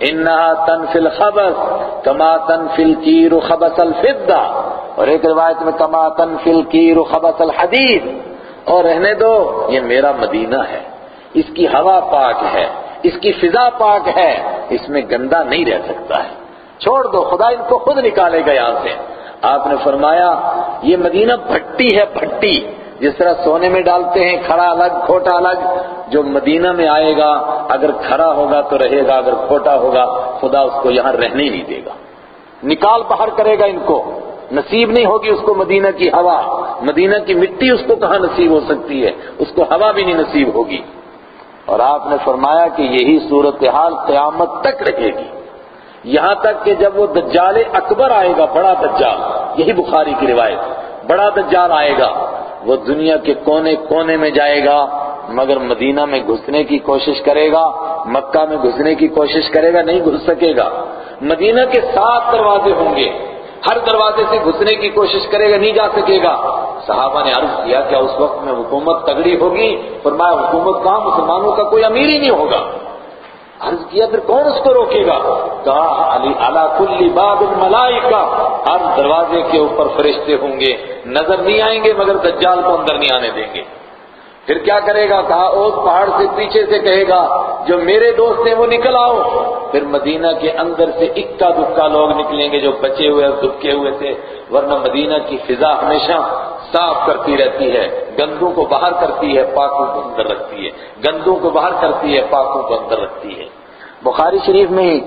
انہا تنفی الخبث کما تنفی الکیر خبث الفدہ اور ایک روایت میں، کما تنفی الکیر خبث الحدید۔ اور رہنے دو، یہ میرا مدینہ ہے۔ اس کی ہوا پاک ہے، اس کی فضا پاک ہے، اس میں گندا نہیں رہ سکتا ہے۔ چھوڑ دو، خدا ان کو خود نکالے گا یہاں سے۔ آپ نے فرمایا، یہ مدینہ بھٹی ہے، بھٹی۔ جس طرح سونے میں ڈالتے ہیں، کھڑا الگ، کھوٹا الگ، جو مدینہ میں آئے گا، اگر کھڑا ہوگا تو رہے گا، اگر کھوٹا ہوگا، خدا اس کو یہاں رہنے نہیں دے گا۔ نکال باہر کرے گا ان کو۔ نصیب نہیں ہوگی اس کو مدینہ کی ہوا۔ مدینہ کی مٹی اس کو کہاں نصیب ہو سکتی ہے؟ اس کو ہوا بھی نہیں نصیب ہوگی۔ اور آپ نے فرمایا کہ یہی صورتحال قیامت تک رہے گی۔ یہاں تک کہ جب وہ دجال اکبر آئے گا، بڑا دجال، یہی بخاری کی روایت، بڑا دجال آئے گا، وہ دنیا کے کونے کونے میں جائے گا، مگر مدینہ میں گھسنے کی کوشش کرے گا، مکہ میں گھسنے کی کوشش کرے گا، نہیں گھس سکے گا۔ مدینہ کے سات دروازے ہوں گے۔ ہر دروازے سے گھسنے کی کوشش کرے گا، نہیں جا سکے گا۔ صحابہ نے عرض کیا کیا اس وقت میں حکومت تگڑی ہوگی؟ فرمایا، حکومت کہاں؟ مسلمانوں کا کوئی امیر ہی نہیں ہوگا۔ عرض کیا، پھر کون اس کو روکے گا؟ کہا، علی علا کل باب الملائکہ۔ ہر دروازے کے اوپر فرشتے ہوں گے۔ نظر نہیں آئیں گے، مگر دجال کو اندر نہیں آنے دیں گے۔ پھر کیا کرے گا؟ کہا، اوس پہاڑ سے پیچھے سے کہے گا، جو میرے دوست ہیں وہ نکل آؤ۔ پھر مدینہ کے اندر سے اکا دکا لوگ نکلیں گے جو بچے ہوئے اور دبکے ہوئے تھے، ورنہ مدینہ کی فضا ہمیشہ صاف کرتی رہتی ہے۔ گندوں کو باہر کرتی ہے، پاکوں کو اندر رکھتی ہے۔ گندوں کو باہر کرتی ہے، پاکوں کو اندر رکھتی ہے۔ بخاری شریف میں ہی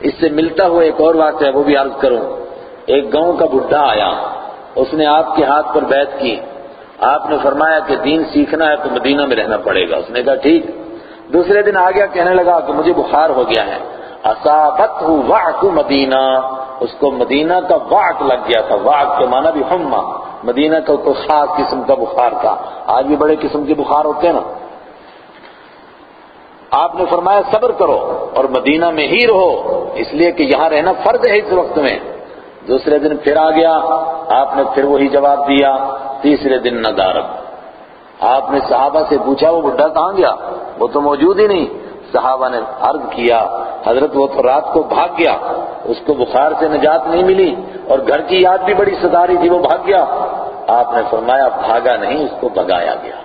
اس سے ملتا ہوا ایک اور بات ہے وہ بھی عرض کروں۔ ایک گاؤں کا بڈھا آیا، اس نے آپ کے ہاتھ پر بیعت کی۔ آپ نے فرمایا کہ دین سیکھنا ہے تو مدینہ میں رہنا پڑے گا۔ اس نے کہا ٹھیک۔ دوسرے دن آ گیا کہنے لگا کہ مجھے بخار ہو گیا ہے۔ اصابت ہوں مدینہ۔ اس کو مدینہ کا واق لگ گیا تھا۔ واق کے معنی بھی ہما مدینہ کا کوئی خاص قسم کا بخار تھا۔ آج بھی بڑے قسم کے بخار ہوتے ہیں نا۔ آپ نے فرمایا صبر کرو اور مدینہ میں ہی رہو۔ اس لیے کہ یہاں رہنا فرض ہے اس وقت میں۔ دوسرے دن پھر آ گیا، آپ نے پھر وہی جواب دیا، تیسرے دن ندارت آپ نے صحابہ سے پوچھا، وہ بڈھا کہاں گیا؟ وہ تو موجود ہی نہیں۔ صحابہ نے عرض کیا، حضرت وہ تو رات کو بھاگ گیا، اس کو بخار سے نجات نہیں ملی اور گھر کی یاد بھی بڑی ستاری تھی، وہ بھاگ گیا۔ آپ نے فرمایا، بھاگا نہیں، اس کو بگایا گیا۔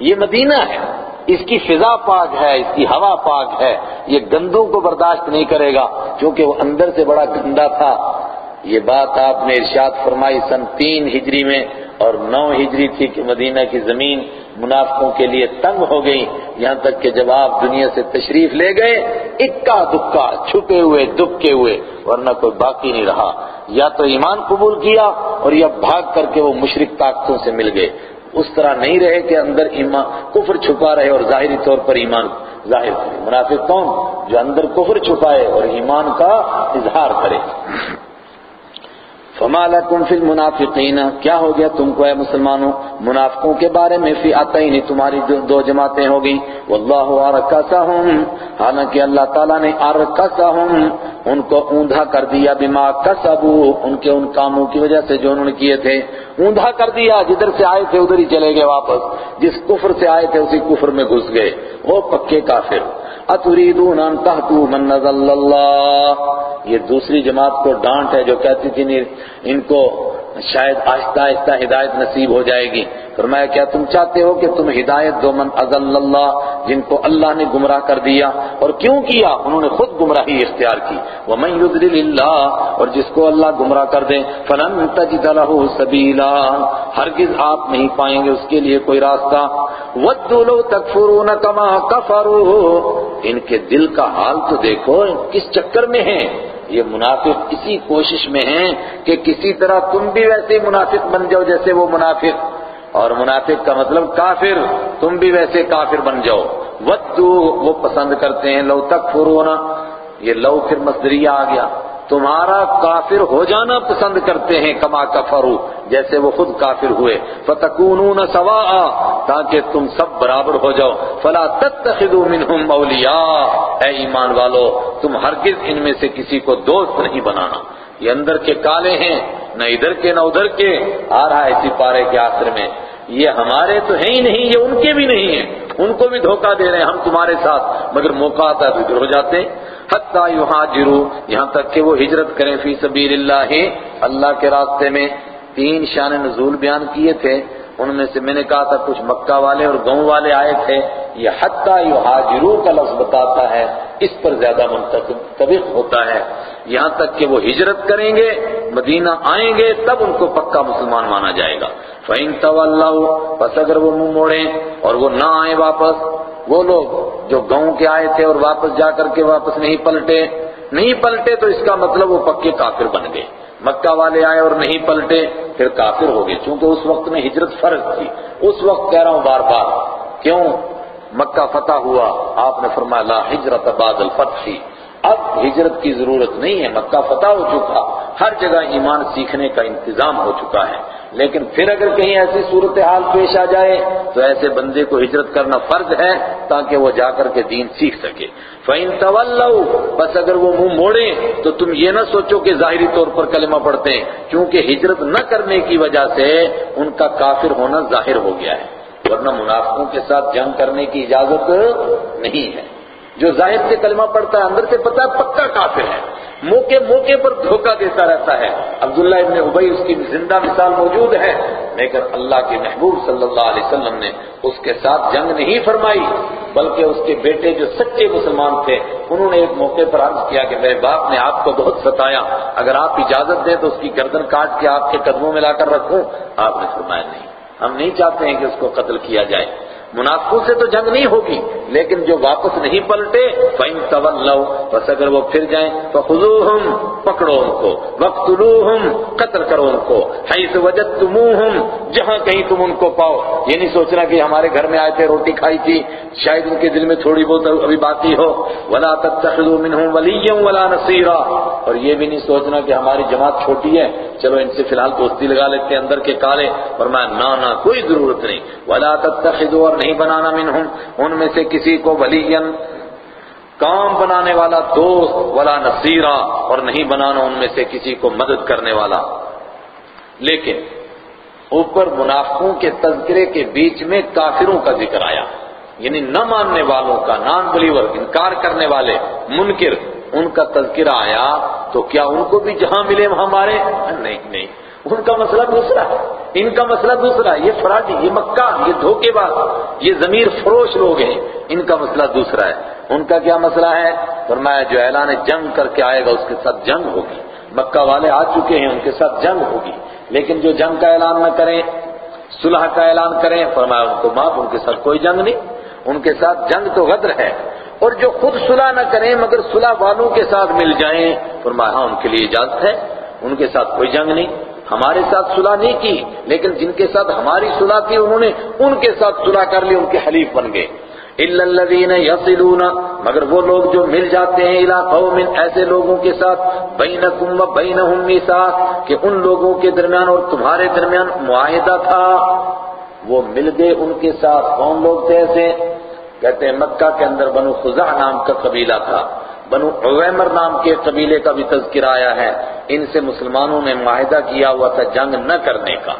یہ مدینہ ہے، اس کی فضا پاک ہے، اس کی ہوا پاک ہے۔ یہ گندوں کو برداشت نہیں کرے گا کیونکہ وہ اندر سے بڑا گندا تھا۔ یہ بات آپ نے ارشاد فرمائی سن تین ہجری میں اور نو ہجری تھی کہ مدینہ کی زمین منافقوں کے لیے تنگ ہو گئی، یہاں تک کہ جب آپ دنیا سے تشریف لے گئے، اکا دکا، چھپے ہوئے دکے ہوئے، ورنہ کوئی باقی نہیں رہا۔ یا تو ایمان قبول کیا اور یا بھاگ کر کے وہ مشرق طاقتوں سے مل گئے۔ اس طرح نہیں رہے کہ اندر ایمان، کفر چھپا رہے اور ظاہری طور پر ایمان ظاہر کرے۔ منافق کون جو اندر کفر چھپائے اور ایمان کا اظہار کرے۔ فما لکم فی المنافقین، کیا ہو گیا تم کو اے مسلمانوں؟ منافقوں کے بارے میں فی نہیں تمہاری دو جماعتیں ہو گئی واللہ ارکسہم، حالانکہ اللہ تعالیٰ نے ارکسہم، ان کو اوندھا کر دیا بما کسبو، ان کے ان کاموں کی وجہ سے جو انہوں نے کیے تھے۔ اوندھا کر دیا، جدھر سے آئے تھے ادھر ہی چلے گئے واپس۔ جس کفر سے آئے تھے اسی کفر میں گھس گئے۔ وہ پکے کافر۔ اتریدون ان تہتو من نزل اللہ۔ یہ دوسری جماعت کو ڈانٹ ہے جو کہتی تھی ان کو شاید آہستہ آہستہ ہدایت نصیب ہو جائے گی۔ فرمایا، کیا تم چاہتے ہو کہ تم ہدایت دو من ازل اللہ، جن کو اللہ نے گمراہ کر دیا؟ اور کیوں کیا؟ انہوں نے خود گمراہی اختیار کی۔ وَمَن يُدْلِلِ اللَّهِ، اور جس کو اللہ گمراہ کر دے فَلَن تَجِدَ لَهُ سَبِيلًا۔ ہرگز آپ نہیں پائیں گے اس کے لیے کوئی راستہ۔ وَدُّ لَوْ تَكْفُرُونَ كَمَا كَفَرُوا۔ ان کے دل کا حال تو دیکھو، کس چکر میں ہیں؟ یہ منافق اسی کوشش میں ہیں کہ کسی طرح تم بھی ویسے منافق بن جاؤ جیسے وہ منافق۔ اور منافق کا مطلب کافر، تم بھی ویسے کافر بن جاؤ۔ ودو، وہ پسند کرتے ہیں۔ لو تک فرونا یہ لو پھر مصدریہ آ گیا۔ تمہارا کافر ہو جانا پسند کرتے ہیں کما کفرو، جیسے وہ خود کافر ہوئے۔ فتکونون سواء، تاکہ تم سب برابر ہو جاؤ۔ فلا تتخذوا منهم اولیاء اے ایمان والو، تم ہرگز ان میں سے کسی کو دوست نہیں بنانا۔ یہ اندر کے کالے ہیں، نہ ادھر کے نہ ادھر کے۔ آ رہا ہے اسی پارے کے آخر میں۔ یہ ہمارے تو ہیں ہی نہیں، یہ ان کے بھی نہیں ہیں۔ ان کو بھی دھوکہ دے رہے ہیں ہم تمہارے ساتھ، مگر موقع آتا ہے تو ادھر ہو جاتے ہیں۔ حتی یہاجروا یہاں تک کہ وہ ہجرت کریں فی سبیل اللہ اللہ کے راستے میں تین شان نزول بیان کیے تھے، ان میں سے میں نے کہا تھا کچھ مکہ والے اور گاؤں والے آئے تھے، یہ حتی یہاجروا کا لفظ بتاتا ہے، اس پر زیادہ منتبق ہوتا ہے۔ یہاں تک کہ وہ ہجرت کریں گے، مدینہ آئیں گے، تب ان کو پکا مسلمان مانا جائے گا۔ فَإِن تَوَلَّوْا، پس اگر وہ منہ موڑیں اور وہ نہ آئیں واپس، وہ لوگ جو گاؤں کے آئے تھے اور واپس جا کر کے واپس نہیں پلٹے نہیں پلٹے تو اس کا مطلب وہ پکے کافر بن گئے۔ مکہ والے آئے اور نہیں پلٹے، پھر کافر ہو گئے۔ چونکہ اس وقت میں ہجرت فرض تھی۔ اس وقت کہہ رہا ہوں بار بار، کیوں؟ مکہ فتح ہوا، آپ نے فرمایا، لا ہجرت بعد الفتح۔ اب ہجرت کی ضرورت نہیں ہے، مکہ فتح ہو چکا، ہر جگہ ایمان سیکھنے کا انتظام ہو چکا ہے۔ لیکن پھر اگر کہیں ایسی صورتحال پیش آ جائے، تو ایسے بندے کو ہجرت کرنا فرض ہے تاکہ وہ جا کر کے دین سیکھ سکے۔ فَإِن تَوَلَّوْا، بس اگر وہ منہ موڑیں، تو تم یہ نہ سوچو کہ ظاہری طور پر کلمہ پڑھتے ہیں، کیونکہ ہجرت نہ کرنے کی وجہ سے ان کا کافر ہونا ظاہر ہو گیا ہے۔ ورنہ منافقوں کے ساتھ جنگ کرنے کی اجازت نہیں ہے۔ جو ظاہر سے کلمہ پڑھتا ہے، اندر سے پتا ہے پکا کافر ہے۔ موقع موقع پر دھوکہ دیتا رہتا ہے۔ عبداللہ ابن ابئی اس کی زندہ مثال موجود ہے۔ لیکن اللہ کے محبوب صلی اللہ علیہ وسلم نے اس کے ساتھ جنگ نہیں فرمائی، بلکہ اس کے بیٹے جو سچے مسلمان تھے، انہوں نے ایک موقع پر عرض کیا کہ میرے باپ نے آپ کو بہت ستایا۔ اگر آپ اجازت دیں تو اس کی گردن کاٹ کے آپ کے قدموں میں لا کر رکھوں۔ آپ نے فرمایا نہیں، ہم نہیں چاہتے ہیں کہ اس کو قتل کیا جائے۔ منافقوں سے تو جنگ نہیں ہوگی، لیکن جو واپس نہیں پلٹے، فَإِن تَوَلَّوْا بس اگر وہ پھر جائیں، فَخُذُوهُمْ، پکڑو ان کو وَقْتُلُوهُمْ قتل کرو ان کو، حَيْثُ وَجَدْتُمُوهُمْ، جہاں کہیں تم ان کو پاؤ۔ یہ نہیں سوچنا کہ ہمارے گھر میں آئے تھے، روٹی کھائی تھی، شاید ان کے دل میں تھوڑی بہت ابھی باقی ہو۔ وَلَا تَتَّخِذُوا مِنْهُمْ وَلِيًّا وَلَا نَصِيرًا۔ اور یہ بھی نہیں سوچنا کہ ہماری جماعت چھوٹی ہے۔ چلو ان سے فی الحال دوستی لگا لیتے ہیں اندر کے کالے۔ اور میں نہ نہ، کوئی ضرورت نہیں۔ وَلَا تَتَّخِذُوا اور نہیں بنانا منہم، ان میں سے کسی کو ولین کام بنانے والا دوست ولا نصیرہ اور نہیں بنانا ان میں سے کسی کو مدد کرنے والا۔ لیکن اوپر منافقوں کے تذکرے کے بیچ میں کافروں کا ذکر آیا۔ یعنی نہ ماننے والوں کا نان بلیور انکار کرنے والے، منکر، ان کا تذکرہ آیا تو کیا ان کو بھی جہاں ملے وہاں مارے؟ نہیں نہیں۔ ان کا مسئلہ دوسرا ہے۔ ان کا مسئلہ دوسرا یہ فراڈی یہ مکہ، یہ دھوکے باز یہ ضمیر فروش لوگ ہیں۔ ان کا مسئلہ دوسرا ہے۔ ان کا کیا مسئلہ ہے؟ فرمایا جو اعلان جنگ کر کے آئے گا، اس کے ساتھ جنگ ہوگی۔ مکہ والے آ چکے ہیں، ان کے ساتھ جنگ ہوگی۔ لیکن جو جنگ کا اعلان نہ کریں، صلح کا اعلان کریں، فرمایا ان کو معاف، ان کے ساتھ کوئی جنگ نہیں۔ ان کے ساتھ جنگ تو غدر ہے۔ اور جو خود صلح نہ کریں، مگر صلح والوں کے ساتھ مل جائیں، فرمایا ہاں ان کے لیے اجازت ہے۔ ان کے ساتھ کوئی جنگ نہیں۔ ہمارے ساتھ صلح نہیں کی، لیکن جن کے ساتھ ہماری صلح کی انہوں نے، ان کے ساتھ صلح کر لی، ان کے حلیف بن گئے۔ الا الذين مگر وہ لوگ جو مل جاتے ہیں الى قوم، ایسے لوگوں کے ساتھ بینکم و بینہم میثاق کہ ان لوگوں کے درمیان اور تمہارے درمیان معاہدہ تھا۔ وہ مل گئے ان کے ساتھ۔ کون لوگ تھے ایسے؟ کہتے ہیں مکہ کے اندر بنو خزع نام کا قبیلہ تھا۔ بنو عویمر نام کے قبیلے کا بھی تذکرہ آیا ہے۔ ان سے مسلمانوں نے معاہدہ کیا ہوا تھا جنگ نہ کرنے کا۔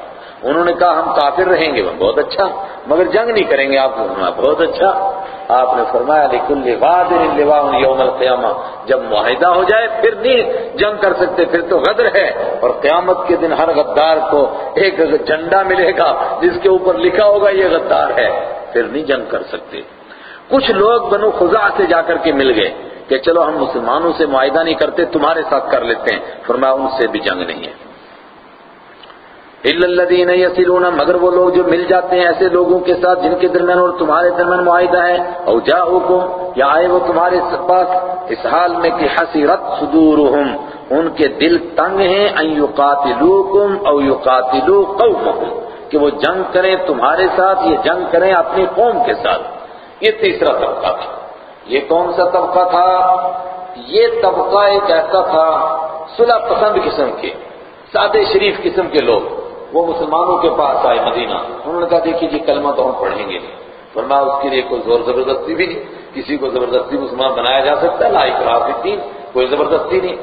انہوں نے کہا، ہم کافر رہیں گے بہت اچھا۔ مگر جنگ نہیں کریں گے آپ۔ بہت اچھا۔ آپ نے فرمایا، لکل غادر یوم القیامہ جب معاہدہ ہو جائے، پھر نہیں جنگ کر سکتے، پھر تو غدر ہے۔ اور قیامت کے دن ہر غدار کو ایک جھنڈا ملے گا، جس کے اوپر لکھا ہوگا، یہ غدار ہے۔ پھر نہیں جنگ کر سکتے۔ کچھ لوگ بنو خزا سے جا کر کے مل گئے۔ کہ چلو ہم مسلمانوں سے معاہدہ نہیں کرتے، تمہارے ساتھ کر لیتے ہیں۔ فرمایا، ان سے بھی جنگ نہیں ہے۔ الا الذين يصلون، مگر وہ لوگ جو مل جاتے ہیں ایسے لوگوں کے ساتھ جن کے درمیان اور تمہارے درمیان معاہدہ ہے۔ او جاءوکم یا آئے وہ تمہارے پاس، اس حال میں کہ حسرت صدورهم ان کے دل تنگ ہیں۔ ان یقاتلوکم او یقاتلو قومکم، کہ وہ جنگ کریں تمہارے ساتھ، یہ جنگ کریں اپنی قوم کے ساتھ۔ یہ تیسرا طبقہ تھا۔ یہ کون سا طبقہ تھا؟ یہ طبقہ ایک ایسا تھا، صلح پسند قسم کے، سادے شریف قسم کے لوگ، وہ مسلمانوں کے پاس آئے مدینہ۔ انہوں نے کہا، دیکھیے جی کلمہ تو ہم پڑھیں گے نہیں۔ فرمایا اس کے لیے کوئی زور زبردستی بھی نہیں، کسی کو زبردستی مسلمان بنایا جا سکتا ہے لائق رافی کوئی زبردستی نہیں۔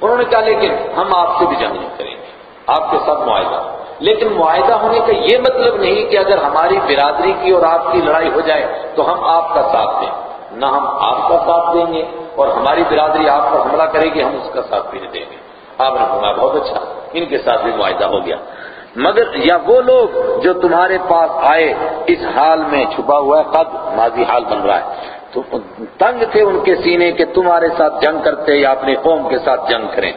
انہوں نے کہا، لیکن ہم آپ سے بھی جنگ نہیں کریں گے، آپ کے ساتھ معاہدہ۔ لیکن معاہدہ ہونے کا یہ مطلب نہیں کہ اگر ہماری برادری کی اور آپ کی لڑائی ہو جائے تو ہم آپ کا ساتھ دیں۔ نہ ہم آپ کا ساتھ دیں گے اور ہماری برادری آپ پر حملہ کرے گی، ہم اس کا ساتھ بھی نہیں دیں گے۔ آپ نے فرمایا، بہت اچھا۔ ان کے ساتھ بھی معاہدہ ہو گیا۔ مگر یا وہ لوگ جو تمہارے پاس آئے، اس حال میں چھپا ہوا ہے، قد ماضی حال بن رہا ہے۔ تو تنگ تھے ان کے سینے کہ تمہارے ساتھ جنگ کرتے یا اپنی قوم کے ساتھ جنگ کریں۔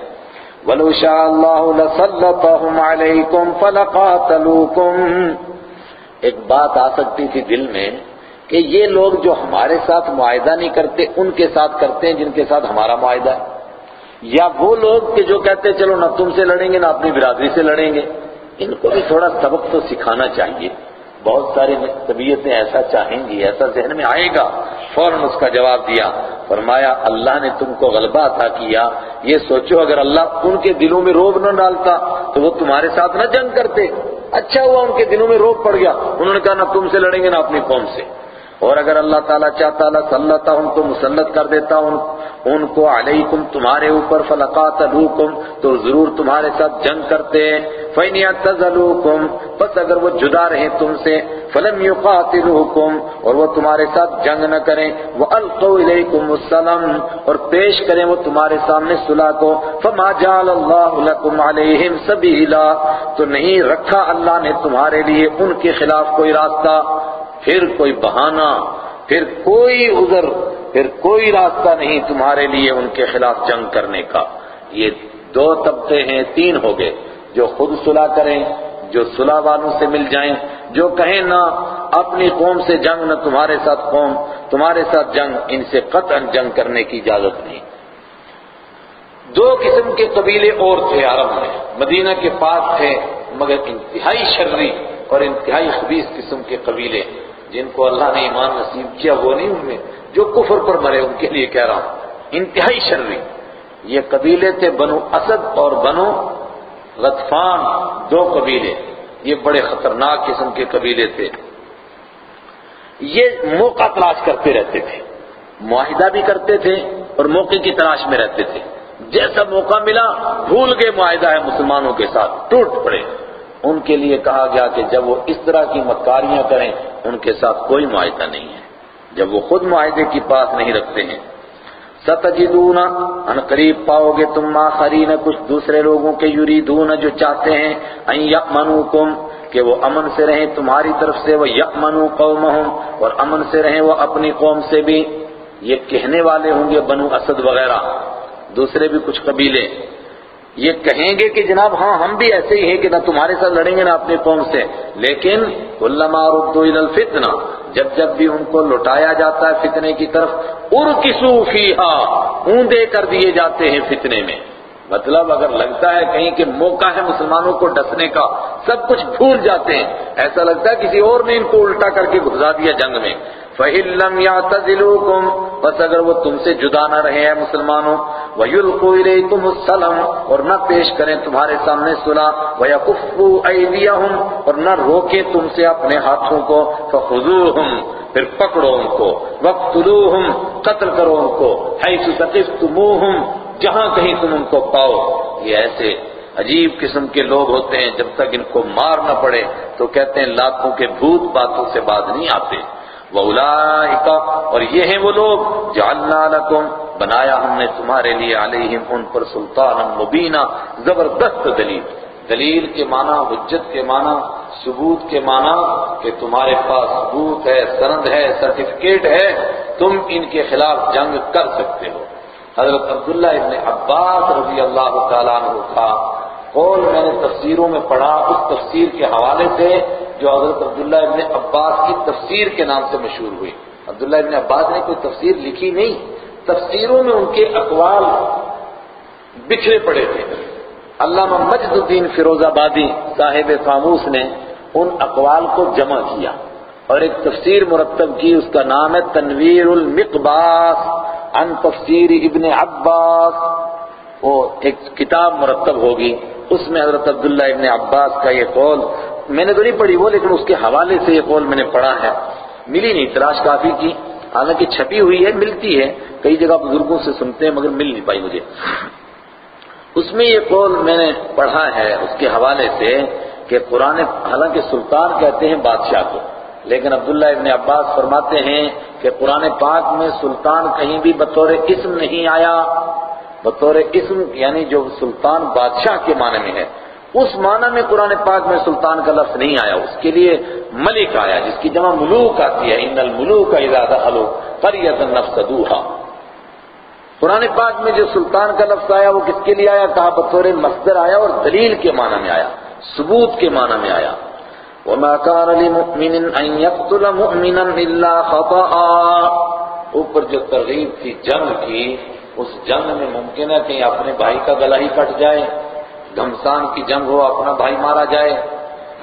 وَلَوْ شَاءَ اللَّهُ لَسَلَّطَهُمْ عَلَيْكُمْ فَلَقَاتَلُوكُمْ۔ ایک بات آ سکتی تھی دل میں کہ یہ لوگ جو ہمارے ساتھ معاہدہ نہیں کرتے، ان کے ساتھ کرتے ہیں جن کے ساتھ ہمارا معاہدہ ہے۔ یا وہ لوگ کہ جو کہتے ہیں، چلو نہ تم سے لڑیں گے، نہ اپنی برادری سے لڑیں گے۔ ان کو بھی تھوڑا سبق تو سکھانا چاہیے۔ بہت ساری طبیعتیں ایسا چاہیں گی، ایسا ذہن میں آئے گا۔ فوراً اس کا جواب دیا۔ فرمایا، اللہ نے تم کو غلبہ عطا کیا۔ یہ سوچو، اگر اللہ ان کے دلوں میں روب نہ ڈالتا، تو وہ تمہارے ساتھ نہ جنگ کرتے۔ اچھا ہوا، ان کے دلوں میں روب پڑ گیا۔ انہوں نے کہا، نہ تم سے لڑیں گے، نہ اپنی قوم سے۔ اور اگر اللہ تعالیٰ چاہتا اللہ ہوں تو مسلط کر دیتا ہوں۔ ان کو علیکم، تمہارے اوپر فلقات تو ضرور تمہارے ساتھ جنگ کرتے ہیں۔ فینیات بس اگر وہ جدا رہیں تم سے، فلم یقاتلوکم اور وہ تمہارے ساتھ جنگ نہ کریں۔ وہ الیکم السلام اور پیش کریں وہ تمہارے سامنے صلح کو۔ فما جعل اللہ لکم علیہم سبیلا تو نہیں رکھا اللہ نے تمہارے لیے ان کے خلاف کوئی راستہ۔ پھر کوئی بہانہ، پھر کوئی عذر، پھر کوئی راستہ نہیں تمہارے لیے ان کے خلاف جنگ کرنے کا۔ یہ دو طبقے ہیں، تین ہو گئے۔ جو خود صلح کریں، جو صلح والوں سے مل جائیں، جو کہیں نہ اپنی قوم سے جنگ، نہ تمہارے ساتھ قوم، تمہارے ساتھ جنگ، ان سے قطعا جنگ کرنے کی اجازت نہیں۔ دو قسم کے قبیلے اور تھے، عرب میں۔ مدینہ کے پاس تھے، مگر انتہائی شرری اور انتہائی خبیص قسم کے قبیلے۔ جن کو اللہ نے ایمان نصیب کیا، وہ نہیں ان میں جو کفر پر مرے، ان کے لیے کہہ رہا ہوں۔ انتہائی شرری یہ قبیلے تھے بنو اسد اور بنو غطفان، دو قبیلے۔ یہ بڑے خطرناک قسم کے قبیلے تھے۔ یہ موقع تلاش کرتے رہتے تھے۔ معاہدہ بھی کرتے تھے اور موقع کی تلاش میں رہتے تھے۔ جیسا موقع ملا، بھول گئے معاہدہ ہے مسلمانوں کے ساتھ، ٹوٹ پڑے۔ ان کے لیے کہا گیا کہ جب وہ اس طرح کی مکاریاں کریں، ان کے ساتھ کوئی معاہدہ نہیں ہے۔ جب وہ خود معاہدے کی بات نہیں رکھتے ہیں۔ ستجدون، ان قریب پاؤ گے تم ماخرین کچھ دوسرے لوگوں کے یریدون جو چاہتے ہیں۔ ان یأمنوکم، کہ وہ امن سے رہیں تمہاری طرف سے۔ وہ یأمنو قومہم، اور امن سے رہیں وہ اپنی قوم سے بھی۔ یہ کہنے والے ہوں گے بنو اسد وغیرہ۔ دوسرے بھی کچھ قبیلے۔ یہ کہیں گے کہ جناب ہاں ہم بھی ایسے ہی ہیں کہ نہ تمہارے ساتھ لڑیں گے نہ اپنی قوم سے۔ لیکن علامہ ردو الفتنہ جب جب بھی ان کو لٹایا جاتا ہے فتنے کی طرف ارکسو فیہا اون دے کر دیے جاتے ہیں فتنے میں۔ مطلب اگر لگتا ہے کہیں کہ موقع ہے مسلمانوں کو ڈسنے کا، سب کچھ بھول جاتے ہیں۔ ایسا لگتا ہے کسی اور نے ان کو الٹا کر کے گزا دیا جنگ میں۔ فَإِلَّمْ يَعْتَزِلُوكُمْ، بس اگر وہ تم سے جدا نہ رہے ہیں مسلمانوں، وَيُلْقُوا إِلَيْكُمُ السَّلَمْ، اور نہ پیش کریں تمہارے سامنے صلح، وَيَكُفُّوا أَيْدِيَهُمْ، اور نہ روکیں تم سے اپنے ہاتھوں کو، فَخُذُوهُمْ، پھر پکڑو ان کو وَقْتُلُوهُمْ قتل کرو ان کو حَيْثُ سَقِفْتُمُوهُمْ جہاں کہیں تم ان کو پاؤ۔ یہ ایسے عجیب قسم کے لوگ ہوتے ہیں، جب تک ان کو مار نہ پڑے، تو کہتے ہیں لاکھوں کے بھوت باتوں سے بعد نہیں آتے۔ وَأُولَئِكَ، اور یہ ہیں وہ لوگ جَعَلْنَا لَكُمْ، بنایا ہم نے تمہارے لیے علیہم ان پر سلطان مبینہ زبردست دلیل۔ دلیل کے معنی، حجت کے معنی، ثبوت کے معنی کہ تمہارے پاس ثبوت ہے سند ہے، سرٹیفکیٹ ہے، تم ان کے خلاف جنگ کر سکتے ہو۔ حضرت عبداللہ ابن عباس رضی اللہ تعالیٰ عنہ کا قول میں نے تفسیروں میں پڑھا، اس تفسیر کے حوالے سے جو حضرت عبداللہ ابن عباس کی تفسیر کے نام سے مشہور ہوئی۔ عبداللہ ابن عباس نے کوئی تفسیر لکھی نہیں۔ تفسیروں میں ان کے اقوال بکھرے پڑے تھے۔ علامہ مجد الدین فیروز آبادی صاحب فاموس نے ان اقوال کو جمع کیا اور ایک تفسیر مرتب کی، اس کا نام ہے تنویر المقباس، عن تفسیر ابن عباس۔ وہ ایک کتاب مرتب ہوگی۔ اس میں حضرت عبداللہ ابن عباس کا یہ قول میں نے تو نہیں پڑھی وہ، لیکن اس کے حوالے سے یہ قول میں نے پڑھا ہے۔ ملی نہیں، تلاش کافی کی۔ حالانکہ چھپی ہوئی ہے، ملتی ہے۔ کئی جگہ بزرگوں سے سنتے ہیں، مگر مل نہیں پائی مجھے۔ اس میں یہ قول میں نے پڑھا ہے، اس کے حوالے سے کہ قرآن، حالانکہ سلطان کہتے ہیں بادشاہ کو، لیکن عبداللہ ابن عباس فرماتے ہیں کہ قرآن پاک میں سلطان کہیں بھی بطور اسم نہیں آیا۔ بطور اسم یعنی جو سلطان بادشاہ کے معنی میں ہے۔ اس معنی میں قرآن پاک میں سلطان کا لفظ نہیں آیا، اس کے لیے ملک آیا، جس کی جمع ملوک آتی ہے۔ ان الملوک کا ارادہ حلو فریت النفس دوہا قرآن پاک میں جو سلطان کا لفظ آیا، وہ کس کے لیے آیا؟ کہا بطور مصدر آیا اور دلیل کے معنی میں آیا، ثبوت کے معنی میں آیا۔ وما كان لمؤمن ان يقتل مؤمنا الا خطا اوپر جو ترغیب تھی، جنگ کی، اس جنگ میں ممکن ہے کہ اپنے بھائی کا گلا ہی کٹ جائے۔ گھمسان کی جنگ ہو، اپنا بھائی مارا جائے۔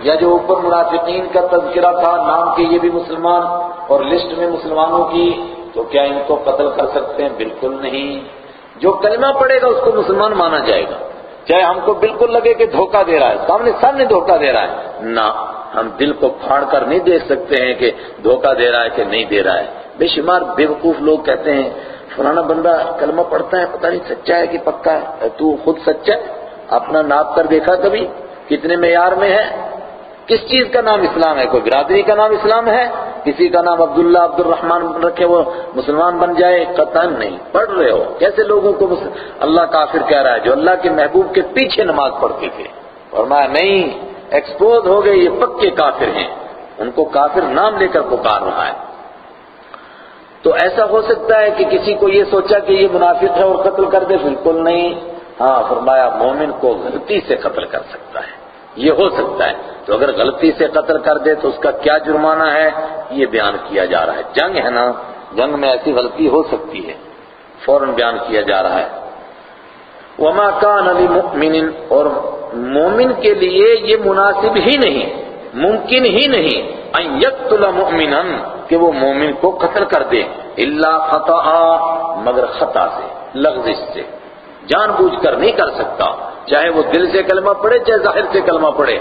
یا جو اوپر منافقین کا تذکرہ تھا، نام کے یہ بھی مسلمان اور لسٹ میں مسلمانوں کی، تو کیا ان کو قتل کر سکتے ہیں؟ بالکل نہیں۔ جو کلمہ پڑے گا، اس کو مسلمان مانا جائے گا۔ چاہے ہم کو بالکل لگے کہ دھوکہ دے رہا ہے، سامنے سامنے دھوکہ دے رہا ہے۔ نہ، ہم دل کو پھاڑ کر نہیں دیکھ سکتے ہیں کہ دھوکہ دے رہا ہے کہ نہیں دے رہا ہے۔ بے شمار بے وقوف لوگ کہتے ہیں، فلانا بندہ کلمہ پڑھتا ہے، پتہ نہیں سچا ہے کہ پکا ہے، تو خود سچا ہے؟ اپنا ناپ کر دیکھا کبھی کتنے معیار میں ہے؟ کس چیز کا نام اسلام ہے؟ کوئی برادری کا نام اسلام ہے؟ کسی کا نام عبداللہ عبد الرحمان رکھے وہ مسلمان بن جائے؟ قطن نہیں۔ پڑھ رہے ہو۔ کیسے لوگوں کو اللہ کافر کہہ رہا ہے جو اللہ کے محبوب کے پیچھے نماز پڑھتے تھے۔ اور نہیں ایکسپوز ہو گئے یہ پکے کافر ہیں۔ ان کو کافر نام لے کر پکار رہا ہے۔ تو ایسا ہو سکتا ہے کہ کسی کو یہ سوچا کہ یہ منافق ہے اور قتل کر دے؟ بالکل نہیں۔ ہاں فرمایا، مومن کو غلطی سے قتل کر سکتا ہے۔ یہ ہو سکتا ہے۔ تو اگر غلطی سے قتل کر دے تو اس کا کیا جرمانہ ہے؟ یہ بیان کیا جا رہا ہے۔ جنگ ہے نا، جنگ میں ایسی غلطی ہو سکتی ہے۔ فوراً بیان کیا جا رہا ہے۔ وما كان لمؤمن، اور مومن کے لیے یہ مناسب ہی نہیں، ممکن ہی نہیں۔ ان یقتل مؤمنا، کہ وہ مومن کو قتل کر دے۔ الا خطا مگر خطا سے، لغزش سے۔ جان بوجھ کر نہیں کر سکتا۔ چاہے وہ دل سے کلمہ پڑھے چاہے ظاہر سے کلمہ پڑھے۔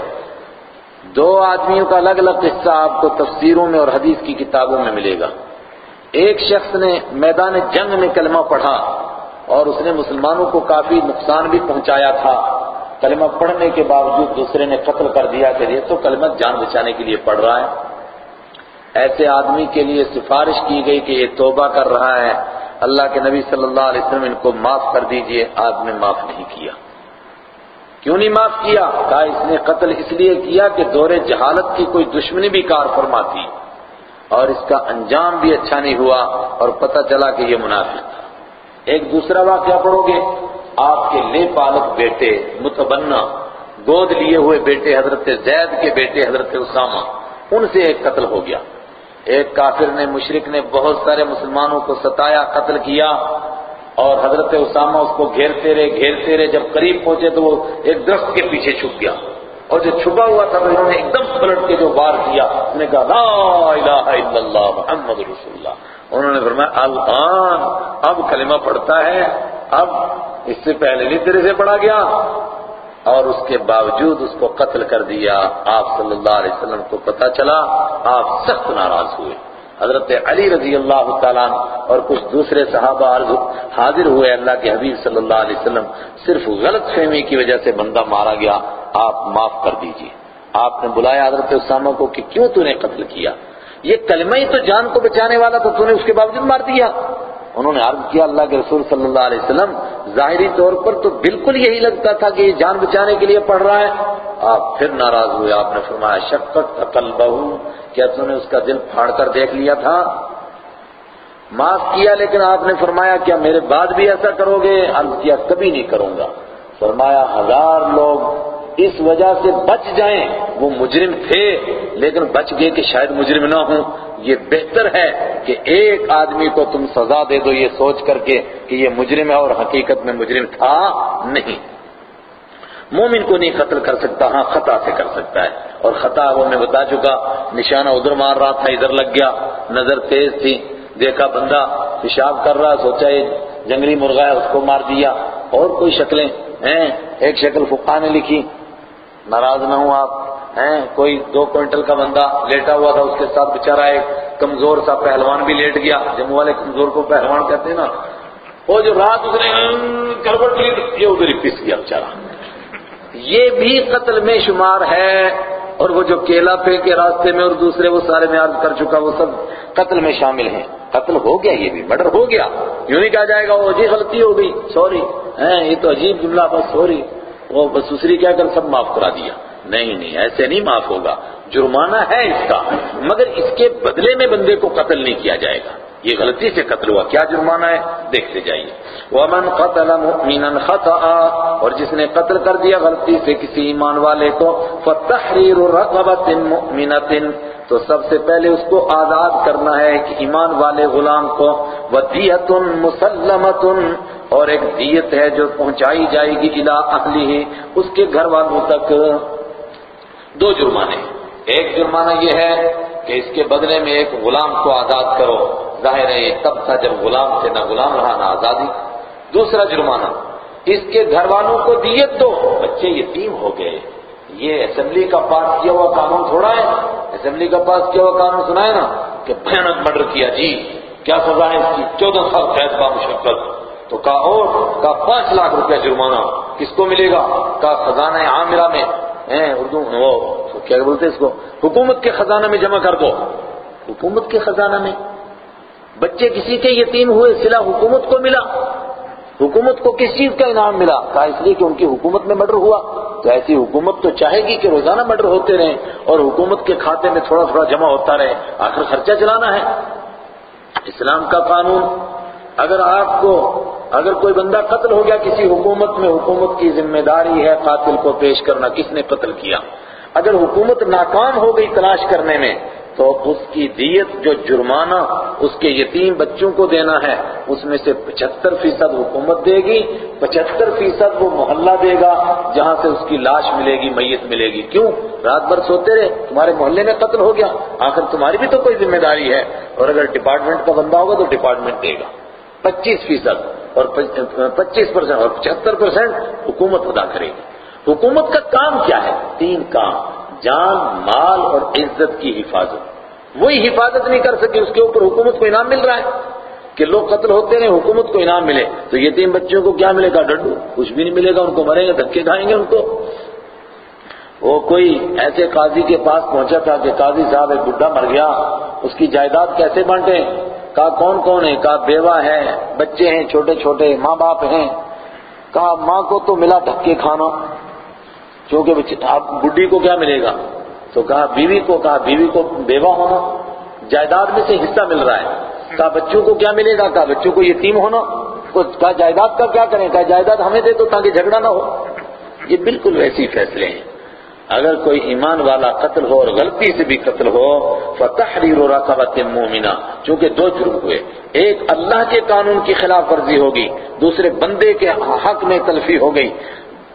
دو آدمیوں کا الگ الگ قصہ آپ کو تفسیروں میں اور حدیث کی کتابوں میں ملے گا۔ ایک شخص نے میدان جنگ میں کلمہ پڑھا اور اس نے مسلمانوں کو کافی نقصان بھی پہنچایا تھا۔ کلمہ پڑھنے کے باوجود دوسرے نے قتل کر دیا کہ یہ تو کلمہ جان بچانے کے لیے پڑھ رہا ہے۔ ایسے آدمی کے لیے سفارش کی گئی کہ یہ توبہ کر رہا ہے۔ اللہ کے نبی صلی اللہ علیہ وسلم ان کو معاف کر دیجیے آپ نے معاف نہیں کیا۔ کیوں نہیں معاف کیا؟ کہا، اس نے قتل اس لیے کیا کہ دور جہالت کی کوئی دشمنی بھی کار فرما تھی اور اس کا انجام بھی اچھا نہیں ہوا اور پتہ چلا کہ یہ منافق تھا۔ ایک دوسرا واقعہ پڑھو گے۔ آپ کے لے پالک بیٹے متبنہ، گود لیے ہوئے بیٹے حضرت زید کے بیٹے حضرت اسامہ، ان سے ایک قتل ہو گیا۔ ایک کافر نے مشرق نے بہت سارے مسلمانوں کو ستایا، قتل کیا اور حضرت اسامہ اس کو گھیرتے رہے گھیرتے رہے، جب قریب پہنچے تو وہ ایک درخت کے پیچھے چھپ گیا اور جو چھپا ہوا تھا انہوں نے ایک دم پلٹ کے جو بار کیا، انہوں نے کہا، لا الہ الا اللہ محمد رسول اللہ۔ انہوں نے فرمایا، الان اب کلمہ پڑھتا ہے، اب اس سے پہلے نہیں تیرے سے پڑھا گیا۔ اور اس کے باوجود اس کو قتل کر دیا، آپ صلی اللہ علیہ وسلم کو پتا چلا، آپ سخت ناراض ہوئے۔ حضرت علی رضی اللہ تعالیٰ اور کچھ دوسرے صحابہ حاضر ہوئے اللہ کے حبیب صلی اللہ علیہ وسلم، صرف غلط فہمی کی وجہ سے بندہ مارا گیا، آپ معاف کر دیجیے۔ آپ نے بلایا حضرت اسامہ کو کہ کیوں تو نے قتل کیا؟ یہ کلمہ ہی تو جان کو بچانے والا تو تو نے اس کے باوجود مار دیا۔ انہوں نے عرض کیا اللہ کے رسول صلی اللہ علیہ وسلم، ظاہری طور پر تو بالکل یہی لگتا تھا کہ یہ جان بچانے کے لیے پڑھ رہا ہے۔ آپ پھر ناراض ہوئے، آپ نے فرمایا شکت عقل بہو کیا تم نے اس کا دل پھاڑ کر دیکھ لیا تھا؟ معاف کیا، لیکن آپ نے فرمایا، کیا میرے بعد بھی ایسا کرو گے؟ عرض کیا، کبھی نہیں کروں گا۔ فرمایا، ہزار لوگ اس وجہ سے بچ جائیں، وہ مجرم تھے۔ لیکن بچ گئے کہ شاید مجرم نہ ہوں۔ یہ بہتر ہے کہ ایک آدمی کو تم سزا دے دو، یہ سوچ کر کے کہ یہ مجرم ہے اور حقیقت میں مجرم تھا نہیں۔ مومن کو نہیں قتل کر سکتا ہاں خطا سے کر سکتا ہے۔ اور خطا وہ میں بتا چکا، نشانہ ادھر مار رہا تھا، ادھر لگ گیا، نظر تیز تھی۔ دیکھا بندہ پیشاب کر رہا، سوچا یہ جنگلی مرغا ہے، اس کو مار دیا۔ اور کوئی شکلیں؟ ہیں، ایک شکل فقہ نے لکھی۔ ناراض نہ ہوں آپ، ہیں؟ کوئی دو کوئنٹل کا بندہ لیٹا ہوا تھا، اس کے ساتھ بچارا ایک کمزور سا پہلوان بھی لیٹ گیا۔ جموں والے کمزور کو پہلوان کہتے ہیں نا، وہ جو رات اس نے کروٹ لی یہ ادھر ہی پس گیا بچارا یہ بھی قتل میں شمار ہے، اور وہ جو کیلا پھینکے راستے میں اور دوسرے وہ سارے میں عرض کر چکا، وہ سب قتل میں شامل ہیں۔ قتل ہو گیا یہ بھی مرڈر ہو گیا۔ یوں نہیں کہا جائے گا، وہ جی غلطی ہو گئی، سوری۔ یہ تو عجیب جملہ، بس سوری۔ وہ بس دوسری کیا کر سب معاف کرا دیا۔ نہیں نہیں، ایسے نہیں معاف ہوگا۔ جرمانہ ہے اس کا، مگر اس کے بدلے میں بندے کو قتل نہیں کیا جائے گا۔ یہ غلطی سے قتل ہوا۔ کیا جرمانہ ہے؟ دیکھتے جائیے۔ ومن قتل مؤمنا خطا اور جس نے قتل کر دیا غلطی سے کسی ایمان والے کو فتحریر رقبة مؤمنة، تو سب سے پہلے اس کو آزاد کرنا ہے کہ ایمان والے غلام کو۔ ودیت مسلمت اور ایک دیت ہے جو پہنچائی جائے گی الى اہلی اس کے گھر والوں تک۔ دو جرمانے۔ ایک جرمانہ یہ ہے کہ اس کے بدلے میں ایک غلام کو آزاد کرو۔ ظاہر ہے یہ تب تھا جب غلام سے نہ غلام رہا، نہ آزادی۔ دوسرا جرمانہ۔ اس کے گھر والوں کو دیت دو۔ بچے یتیم ہو گئے۔ یہ اسمبلی کا پاس کیا ہوا قانون تھوڑا ہے۔ اسمبلی کا پاس کیا ہوا قانون سنا ہے نا کہ بھیانک مرڈر کیا۔ جی کیا سزا ہے اس کی؟ چودہ سال قید با مشقت تو کہا اور، کہا پانچ لاکھ روپیہ جرمانہ کس کو ملے گا؟ کہا خزانہ عامرہ میں۔ اردو وہ کیا بولتے اس کو؟ حکومت کے خزانہ میں جمع کر دو۔ حکومت کے خزانہ میں۔ بچے کسی کے یتیم ہوئے، سلا حکومت کو ملا۔ حکومت کو کس چیز کا انعام ملا؟ کہا اس لیے کہ ان کی حکومت میں مرڈر ہوا۔ تو ایسی حکومت تو چاہے گی کہ روزانہ مرڈر ہوتے رہیں اور حکومت کے کھاتے میں تھوڑا تھوڑا جمع ہوتا رہے۔ آخر خرچہ چلانا ہے۔ اسلام کا قانون۔ اگر آپ کو اگر کوئی بندہ قتل ہو گیا کسی حکومت میں، حکومت کی ذمہ داری ہے قاتل کو پیش کرنا، کس نے قتل کیا؟ اگر حکومت ناکام ہو گئی تلاش کرنے میں، تو اس کی دیت جو جرمانہ، اس کے یتیم بچوں کو دینا ہے، اس میں سے پچہتر فیصد حکومت دے گی، پچہتر فیصد وہ محلہ دے گا، جہاں سے اس کی لاش ملے گی، میت ملے گی۔ کیوں؟ رات بھر سوتے رہے، تمہارے محلے میں قتل ہو گیا، آخر تمہاری بھی تو کوئی ذمہ داری ہے۔ اور اگر ڈپارٹمنٹ کا بندہ ہوگا تو ڈپارٹمنٹ دے گا۔ پچیس فیصد اور پچیس پرسینٹ اور پچہتر پرسینٹ حکومت ادا کرے گی۔ حکومت کا کام کیا ہے؟ تین کام۔ جان، مال اور عزت کی حفاظت۔ وہی حفاظت نہیں کر سکی اس کے اوپر حکومت کو انعام مل رہا ہے۔ کہ لوگ قتل ہوتے رہے، حکومت کو انعام ملے۔ تو یہ تین بچوں کو کیا ملے گا؟ ڈڈو کچھ بھی نہیں ملے گا، ان کو مریں گے، دھکے کھائیں گے ان کو۔ وہ کوئی ایسے قاضی کے پاس پہنچا تھا کہ قاضی صاحب، ایک بڈھا مر گیا، اس کی جائیداد کیسے بانٹے کہا، کون کون ہے؟ کہا، بیوہ ہے، بچے ہیں، چھوٹے چھوٹے، ماں باپ ہیں۔ کہا، ماں کو تو ملا دھکے کھانا کیونکہ آپ بڈی کو کیا ملے گا؟ تو کہا، بیوی کو، کہا، بیوی کو بیوہ ہونا، جائیداد میں سے حصہ مل رہا ہے۔ کہا، بچوں کو کیا ملے گا؟ کہا، بچوں کو یتیم ہونا۔ کہا، جائیداد کا کیا کریں؟ کہا، جائیداد ہمیں دے تو تاکہ جھگڑا نہ ہو۔ یہ بالکل ویسی فیصلے ہیں۔ اگر کوئی ایمان والا قتل ہو اور غلطی سے بھی قتل ہو فتحریر رقبت مومنہ چونکہ دو جرم ہوئے۔ ایک اللہ کے قانون کی خلاف ورزی ہوگی، دوسرے بندے کے حق میں تلفی ہو گئی۔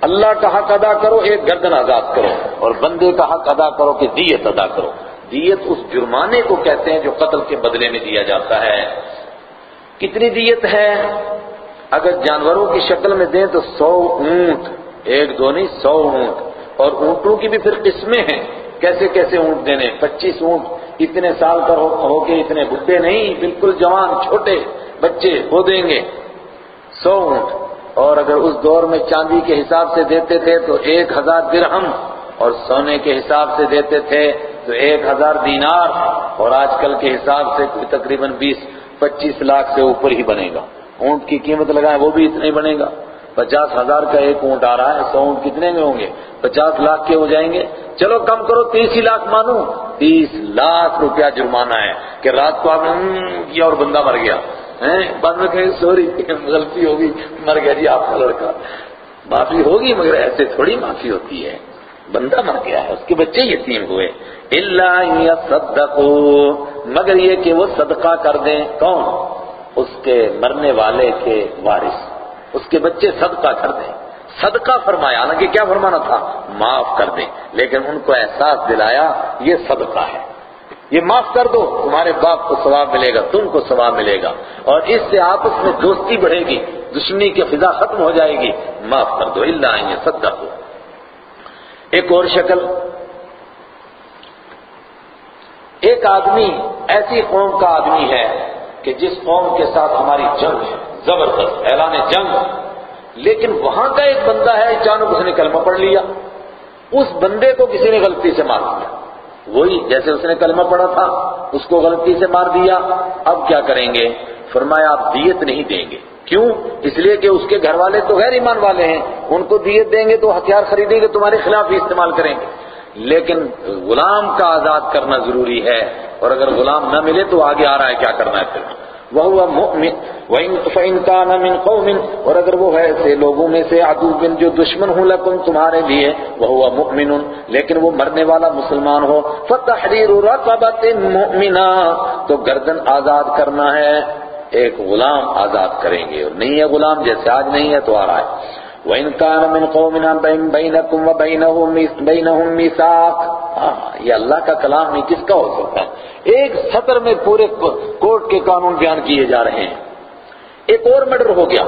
اللہ کا حق ادا کرو، ایک گردن آزاد کرو۔ اور بندے کا حق ادا کرو کہ دیت ادا کرو۔ دیت اس جرمانے کو کہتے ہیں جو قتل کے بدلے میں دیا جاتا ہے۔ کتنی دیت ہے؟ اگر جانوروں کی شکل میں دیں تو سو اونٹ، ایک دو نہیں، سو اونٹ۔ اور اونٹوں کی بھی پھر قسمیں ہیں۔ کیسے کیسے اونٹ دینے؟ پچیس اونٹ۔ اتنے سال پر ہو کے اتنے بڈے نہیں، بالکل جوان، چھوٹے بچے وہ دیں گے۔ سو اونٹ۔ اور اگر اس دور میں چاندی کے حساب سے دیتے تھے تو ایک ہزار درہم، اور سونے کے حساب سے دیتے تھے تو ایک ہزار دینار۔ اور آج کل کے حساب سے تقریباً بیس، پچیس لاکھ سے اوپر ہی بنے گا۔ اونٹ کی قیمت لگائیں وہ بھی اتنا ہی بنے گا۔ پچاس ہزار کا ایک اونٹ آ رہا ہے، سو اونٹ کتنے میں ہوں گے؟ پچاس لاکھ کے ہو جائیں گے۔ چلو کم کرو، تیس ہی لاکھ مانو۔ تیس لاکھ روپیہ جرمانہ ہے کہ رات کو آپ نے کیا اور بندہ مر گیا۔ بعد میں کہیں، سوری، غلطی ہوگی مر گیا جی آپ کا لڑکا۔ معافی ہوگی، مگر ایسے تھوڑی معافی ہوتی ہے۔ بندہ مر گیا ہے، اس کے بچے یتیم ہوئے۔ اللہ صدقوا مگر یہ کہ وہ صدقہ کر دیں کون؟ اس کے مرنے والے کے وارث۔ اس کے بچے صدقہ کر دیں۔ صدقہ فرمایا، حالانکہ کیا فرمانا تھا؟ معاف کر دیں۔ لیکن ان کو احساس دلایا، یہ صدقہ ہے۔ یہ معاف کر دو، تمہارے باپ کو ثواب ملے گا، تم کو ثواب ملے گا۔ اور اس سے آپس میں دوستی بڑھے گی، دشمنی کی فضا ختم ہو جائے گی۔ معاف کر دو اللہ آئیں گے ایک اور شکل۔ ایک آدمی، ایسی قوم کا آدمی ہے کہ جس قوم کے ساتھ ہماری جنگ ہے۔ زبردست اعلان جنگ۔ لیکن وہاں کا ایک بندہ ہے، اچانک اس نے کلمہ پڑھ لیا۔ اس بندے کو کسی نے غلطی سے مار دیا۔ وہی جیسے اس نے کلمہ پڑھا تھا، اس کو غلطی سے مار دیا۔ اب کیا کریں گے؟ فرمایا، آپ دیت نہیں دیں گے۔ کیوں؟ اس لیے کہ اس کے گھر والے تو غیر ایمان والے ہیں۔ ان کو دیت دیں گے تو ہتھیار خریدیں گے، تمہارے خلاف ہی استعمال کریں گے۔ لیکن غلام کا آزاد کرنا ضروری ہے۔ اور اگر غلام نہ ملے تو آگے آ رہا ہے، کیا کرنا ہے پھر؟ وہ مؤمن فَإِن كَانَ مِن قَوْمٍ، اور اگر وہ ہے ایسے لوگوں میں سے عدو بن جو دشمن ہوں لکم تمہارے لیے وہ مؤمن، لیکن وہ مرنے والا مسلمان ہو، فَتَحْرِيرُ رَقَبَةٍ مُؤْمِنَا تو گردن آزاد کرنا ہے، ایک غلام آزاد کریں گے، اور نہیں ہے غلام جیسے آج نہیں ہے تو آ رہا ہے۔ وَإِن كَانَ مِن قَوْمٍ بَيْنَكُمْ وَبَيْنَهُمْ مِيثَاقٌ یہ اللہ کا کلام نہیں، کس کا ہو سکتا ہے؟ ایک سطر میں پورے کورٹ کے قانون بیان کیے جا رہے ہیں۔ ایک اور مرڈر ہو گیا۔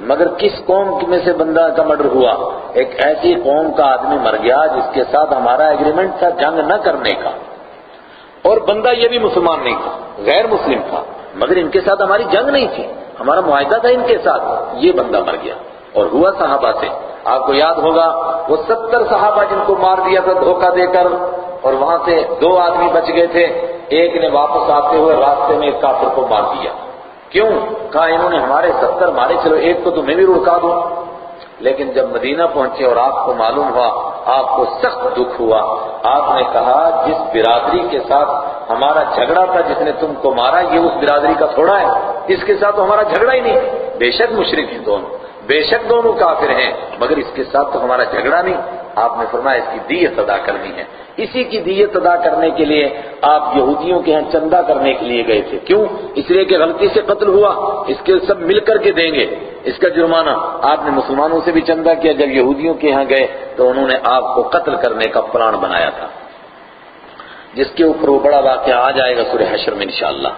مگر کس قوم میں سے بندہ کا مرڈر ہوا؟ ایک ایسی قوم کا آدمی مر گیا جس کے ساتھ ہمارا ایگریمنٹ تھا جنگ نہ کرنے کا۔ اور بندہ یہ بھی مسلمان نہیں تھا، غیر مسلم تھا۔ مگر ان کے ساتھ ہماری جنگ نہیں تھی۔ ہمارا معاہدہ تھا ان کے ساتھ۔ یہ بندہ مر گیا۔ اور ہوا صحابہ سے۔ آپ کو یاد ہوگا، وہ ستر صحابہ جن کو مار دیا تھا، دھوکہ دے کر، اور وہاں سے دو آدمی بچ گئے تھے۔ ایک نے واپس آتے ہوئے راستے میں ایک کافر کو مار دیا۔ کیوں؟ کہا، انہوں نے ہمارے ستر مارے، چلو ایک کو تو میں بھی رڑکا دوں۔ لیکن جب مدینہ پہنچے اور آپ کو معلوم ہوا، آپ کو سخت دکھ ہوا۔ آپ نے کہا، جس برادری کے ساتھ ہمارا جھگڑا تھا، جس نے تم کو مارا، یہ اس برادری کا تھوڑا ہے۔ اس کے ساتھ ہمارا جھگڑا ہی نہیں۔ بے شک مشرق ہیں دونوں۔ بے شک دونوں کافر ہیں، مگر اس کے ساتھ تو ہمارا جھگڑا نہیں۔ آپ نے فرمایا اس کی دیت ادا کرنی ہے۔ اسی کی دیت ادا کرنے کے لیے آپ یہودیوں کے ہاں چندہ کرنے کے لیے گئے تھے۔ کیوں؟ اس لیے کہ غلطی سے قتل ہوا۔ اس کے سب مل کر کے دیں گے۔ اس کا جرمانہ۔ آپ نے مسلمانوں سے بھی چندہ کیا۔ جب یہودیوں کے ہاں گئے تو انہوں نے آپ کو قتل کرنے کا پلان بنایا تھا۔ جس کے اوپر وہ بڑا واقعہ آ جائے گا سورہ حشر میں انشاءاللہ۔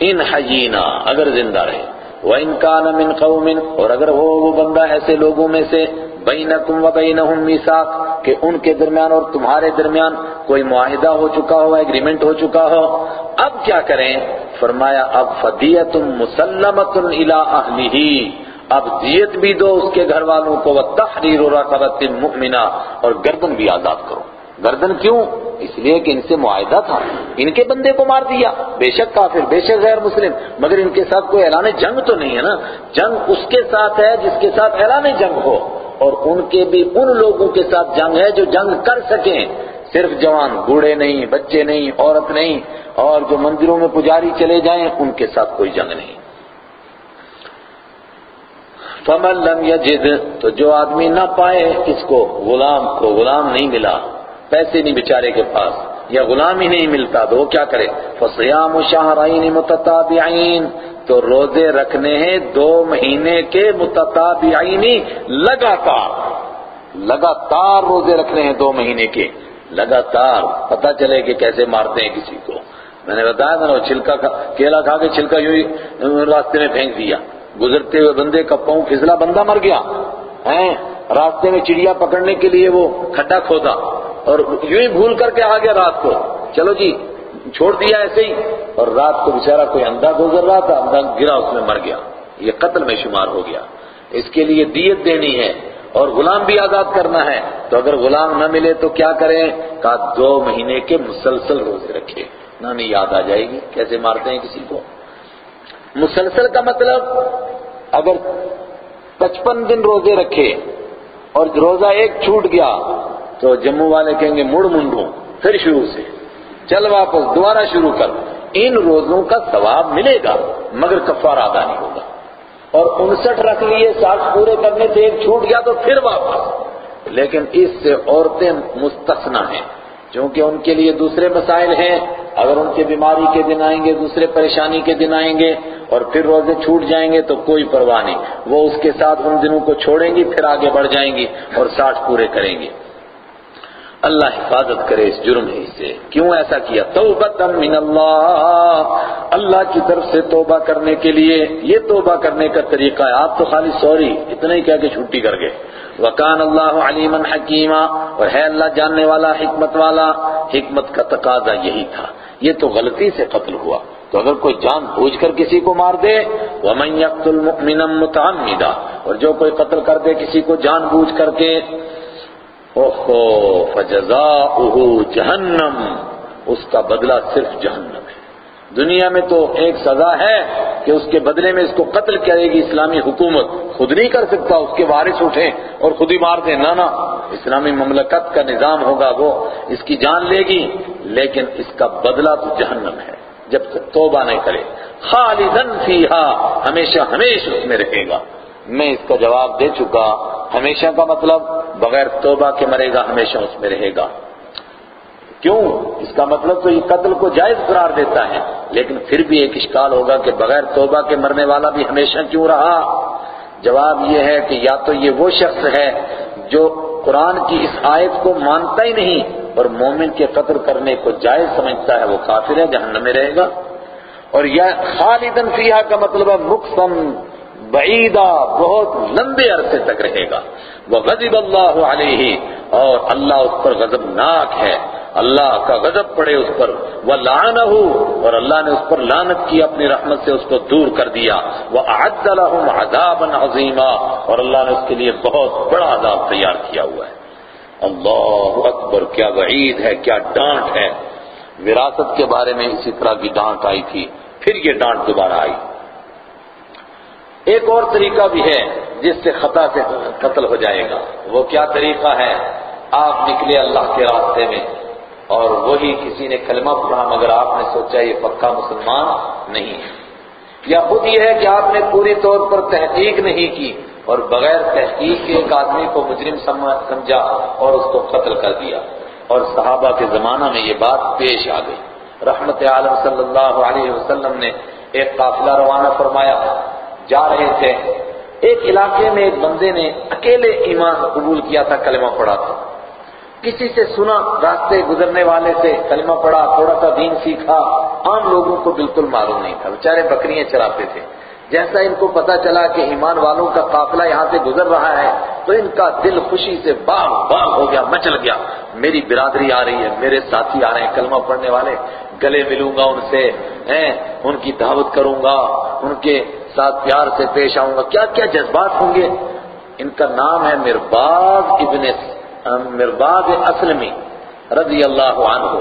ان حیینا، اگر زندہ رہے۔ وَإِن كَانَ مِن قَوْمٍ اور اگر ہو وہ بندہ ایسے لوگوں میں سے بَيْنَكُمْ وَبَيْنَهُمْ مِيثَاق کہ ان کے درمیان اور تمہارے درمیان کوئی معاہدہ ہو چکا ہو ایگریمنٹ ہو چکا ہو، اب کیا کریں؟ فرمایا، اب فَدِيَةٌ مُسَلَّمَةٌ إِلَىٰ أَهْلِهِ اب دیت بھی دو اس کے گھر والوں کو، وَتَحْرِيرُ رَقَبَةٍ مُؤْمِنَةٍ اور گردن بھی آزاد کرو۔ گردن کیوں؟ اس لیے کہ ان سے معاہدہ تھا۔ ان کے بندے کو مار دیا۔ بے شک کافر، بے شک غیر مسلم۔ مگر ان کے ساتھ کوئی اعلان جنگ تو نہیں ہے نا؟ جنگ اس کے ساتھ ہے جس کے ساتھ اعلان جنگ ہو۔ اور ان کے بھی ان لوگوں کے ساتھ جنگ ہے جو جنگ کر سکیں۔ صرف جوان، بوڑھے نہیں، بچے نہیں، عورت نہیں۔ اور جو مندروں میں پجاری چلے جائیں، ان کے ساتھ کوئی جنگ نہیں۔ فمن لم یجد تو جو آدمی نہ پائے اس کو غلام کو غلام نہیں ملا۔ پیسے نہیں بیچارے کے پاس، یا غلام ہی نہیں ملتا تو وہ کیا کرے؟ فصیام شہرین متتابعین تو روزے رکھنے ہیں دو مہینے کے متتابعین، لگاتار لگاتار روزے رکھنے ہیں دو مہینے کے، لگاتار۔ پتہ چلے کہ کیسے مارتے ہیں کسی کو۔ میں نے بتایا تھا نا، وہ چھلکا کیلا کھا کے چھلکا یوں ہی راستے میں پھینک دیا۔ گزرتے ہوئے بندے کا پاؤں پھسلا، بندہ مر گیا۔ ہیں؟ راستے میں چڑیا پکڑنے کے لیے وہ کھڈا کھودا۔ اور یوں ہی بھول کر کے آ گیا رات کو۔ چلو جی چھوڑ دیا ایسے ہی۔ اور رات کو بیچارہ کوئی اندھا گزر رہا تھا، اندھا گرا، اس میں مر گیا۔ یہ قتل میں شمار ہو گیا۔ اس کے لیے دیت دینی ہے اور غلام بھی آزاد کرنا ہے۔ تو اگر غلام نہ ملے تو کیا کریں؟ کہا، دو مہینے کے مسلسل روزے رکھے۔ نہ، نہیں، یاد آ جائے گی۔ کیسے مارتے ہیں کسی کو؟ مسلسل کا مطلب اگر پچپن دن روزے رکھے اور روزہ ایک چھوٹ گیا تو جموں والے کہیں گے، مڑ منڈوں پھر شروع سے۔ چل واپس، دوبارہ شروع کر۔ ان روزوں کا ثواب ملے گا، مگر کفار ادا نہیں ہوگا۔ اور انسٹھ رکھ لیے ساٹھ پورے کرنے سے ایک چھوٹ گیا تو پھر واپس۔ لیکن اس سے عورتیں مستثنا ہیں کیونکہ ان کے لیے دوسرے مسائل ہیں۔ اگر ان کے بیماری کے دن آئیں گے، دوسرے پریشانی کے دن آئیں گے، اور پھر روزے چھوٹ جائیں گے، تو کوئی پرواہ نہیں۔ وہ اس کے ساتھ ان دنوں کو چھوڑیں گی، پھر آگے بڑھ جائیں گی اور ساٹھ پورے کریں گے۔ اللہ حفاظت کرے اس جرم ہی سے۔ کیوں ایسا کیا؟ توبہ من اللہ۔ اللہ کی طرف سے توبہ کرنے کے لیے۔ یہ توبہ کرنے کا طریقہ ہے۔ آپ تو خالی سوری، اتنا ہی کہہ کے چھٹی کر گئے۔ وکان اللہ علیما حکیمہ اور ہے اللہ جاننے والا، حکمت والا۔ حکمت کا تقاضا یہی تھا۔ یہ تو غلطی سے قتل ہوا۔ تو اگر کوئی جان بوجھ کر کسی کو مار دے، وَمَن يَقْتُلْ مُؤْمِنًا مُتَعَمِّدًا۔ اور جو کوئی قتل کر دے کسی کو جان بوجھ کر کے اوہو فجزاؤہ جہنم۔ اس کا بدلہ صرف جہنم ہے۔ دنیا میں تو ایک سزا ہے کہ اس کے بدلے میں اس کو قتل کرے گی اسلامی حکومت۔ خود نہیں کر سکتا اس کے وارث اٹھیں اور خود ہی مار دیں۔ نہ اسلامی مملکت کا نظام ہوگا وہ۔ اس کی جان لے گی، لیکن اس کا بدلہ تو جہنم ہے۔ جب تک توبہ نہیں کرے۔ خالدن فیہا، ہمیشہ ہمیشہ اس میں رہے گا۔ میں اس کا جواب دے چکا، ہمیشہ کا مطلب بغیر توبہ کے مرے گا، ہمیشہ اس میں رہے گا۔ کیوں؟ اس کا مطلب تو یہ قتل کو جائز قرار دیتا ہے، لیکن پھر بھی ایک اشکال ہوگا کہ بغیر توبہ کے مرنے والا بھی ہمیشہ کیوں رہا؟ جواب یہ ہے کہ یا تو یہ وہ شخص ہے جو قرآن کی اس آیت کو مانتا ہی نہیں اور مومن کے قتل کرنے کو جائز سمجھتا ہے، وہ کافر ہے، جہنم میں رہے گا۔ اور یا خالدن فیہا کا مطلب ہے مقصم بعیدہ بہت لمبے عرصے تک رہے گا۔ وہ غضب اللہ علیہ، اور اللہ اس پر غضبناک ہے۔ اللہ کا غضب پڑے اس پر۔ وہ لعنہ اور اللہ نے اس پر لعنت کی اپنی رحمت سے اس کو دور کر دیا۔ وہ اعد لهم عذابا عظیما اور اللہ نے اس کے لیے بہت بڑا عذاب تیار کیا ہوا ہے۔ اللہ اکبر، کیا وعید ہے، کیا ڈانٹ ہے۔ وراثت کے بارے میں اسی طرح کی ڈانٹ آئی تھی، پھر یہ ڈانٹ دوبارہ آئی۔ ایک اور طریقہ بھی ہے جس سے خطا سے قتل ہو جائے گا۔ وہ کیا طریقہ ہے؟ آپ نکلے اللہ کے راستے میں اور وہی کسی نے کلمہ پڑھا مگر آپ نے سوچا یہ پکا مسلمان نہیں ہے۔ یا خود یہ ہے کہ آپ نے پوری طور پر تحقیق نہیں کی اور بغیر تحقیق کے ایک آدمی کو مجرم سمجھا اور اس کو قتل کر دیا۔ اور صحابہ کے زمانہ میں یہ بات پیش آ گئی۔ رحمت عالم صلی اللہ علیہ وسلم نے ایک قافلہ روانہ فرمایا جا رہے تھے۔ ایک علاقے میں ایک بندے نے اکیلے ایمان قبول کیا تھا، کلمہ پڑھا تھا۔ کسی سے سنا، راستے گزرنے والے سے کلمہ پڑھا، تھوڑا سا دین سیکھا، عام لوگوں کو بالکل معلوم نہیں تھا۔ بیچارے بکریاں چراتے تھے۔ جیسا ان کو پتا چلا کہ ایمان والوں کا قافلہ یہاں سے گزر رہا ہے، تو ان کا دل خوشی سے باغ باغ ہو گیا، مچل گیا۔ میری برادری آ رہی ہے، میرے ساتھی آ رہے ہیں کلمہ پڑھنے والے، گلے ملوں گا ان سے ان کی دعوت کروں گا، ان کے ساتھ پیار سے پیش آؤں گا۔ کیا کیا جذبات ہوں گے؟ ان کا نام ہے مرباز ابن مرباز اسلمی رضی اللہ عنہ۔